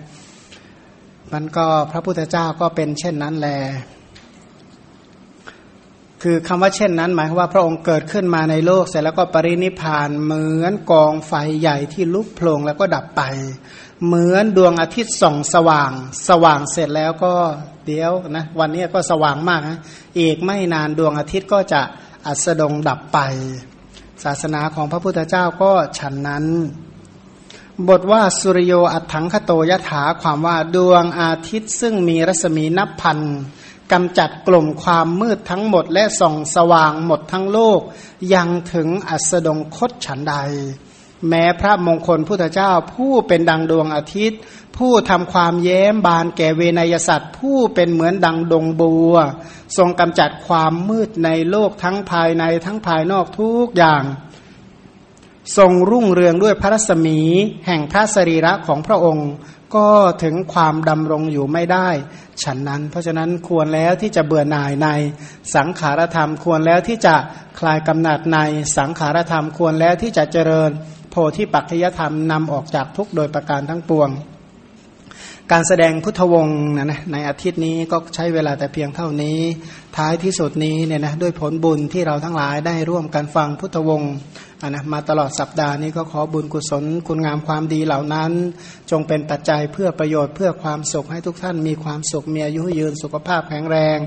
มันก็พระพุทธเจ้าก็เป็นเช่นนั้นแหละ คือคำว่าเช่นนั้น หมายว่าพระองค์เกิดขึ้นมาในโลกเสร็จแล้วก็ปรินิพานเหมือนกองไฟใหญ่ที่ลุกโผล่แล้วก็ดับไป เหมือนดวงอาทิตย์ส่องสว่าง สว่างเสร็จแล้วก็เดี๋ยวนะวันนี้ก็สว่างมากนะอีกไม่นานดวงอาทิตย์ก็จะอัสดงดับไป ศาสนาของพระพุทธเจ้าก็ฉันนั้น บทว่าสุริโยอัฏฐังคโตยถาความว่าดวงอาทิตย์ซึ่งมีรัศมีนับพัน กำจัดกลุ่มความมืดทั้งหมด และส่องสว่างหมดทั้งโลก ยังถึงอัสดงคตฉันใด แม้พระมงคลพุทธเจ้าผู้เป็นดังดวงอาทิตย์ ผู้ทำความแย้มบานแก่เวนยสัตว์ ผู้เป็นเหมือนดังดงบัว ทรงกำจัดความมืดในโลกทั้งภายในทั้งภายนอกทุกอย่าง ทรงรุ่งเรืองด้วยพระรัศมีแห่งพระสรีระของพระองค์ ก็ถึงความดำรงอยู่ไม่ได้ ฉันนั้น เพราะฉะนั้นควรแล้วที่จะเบื่อหน่ายในสังขารธรรม ควรแล้วที่จะคลายกำหนัดในสังขารธรรม ควรแล้วที่จะเจริญ โพธิปัจจยธรรมนำออกจากทุกโดยประการทั้งปวง การแสดงพุทธวงศ์นะนะในอาทิตย์นี้ก็ใช้เวลาแต่เพียงเท่านี้ ท้ายที่สุดนี้เนี่ยนะด้วยผลบุญที่เราทั้งหลายได้ร่วมกันฟังพุทธวงศ์นะมาตลอดสัปดาห์นี้ก็ขอบุญกุศลคุณงามความดีเหล่านั้น จงเป็นปัจจัยเพื่อประโยชน์เพื่อความสุขให้ทุกท่านมีความสุขมีอายุยืนสุขภาพแข็งแรง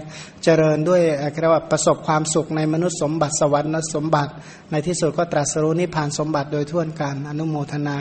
เจริญด้วยเรียกว่าประสบความสุขในมนุษย์สมบัติสวรรค์สมบัติ ในที่สุดก็ตรัสรู้นิพพานสมบัติโดยทั่วกันอนุโมทนา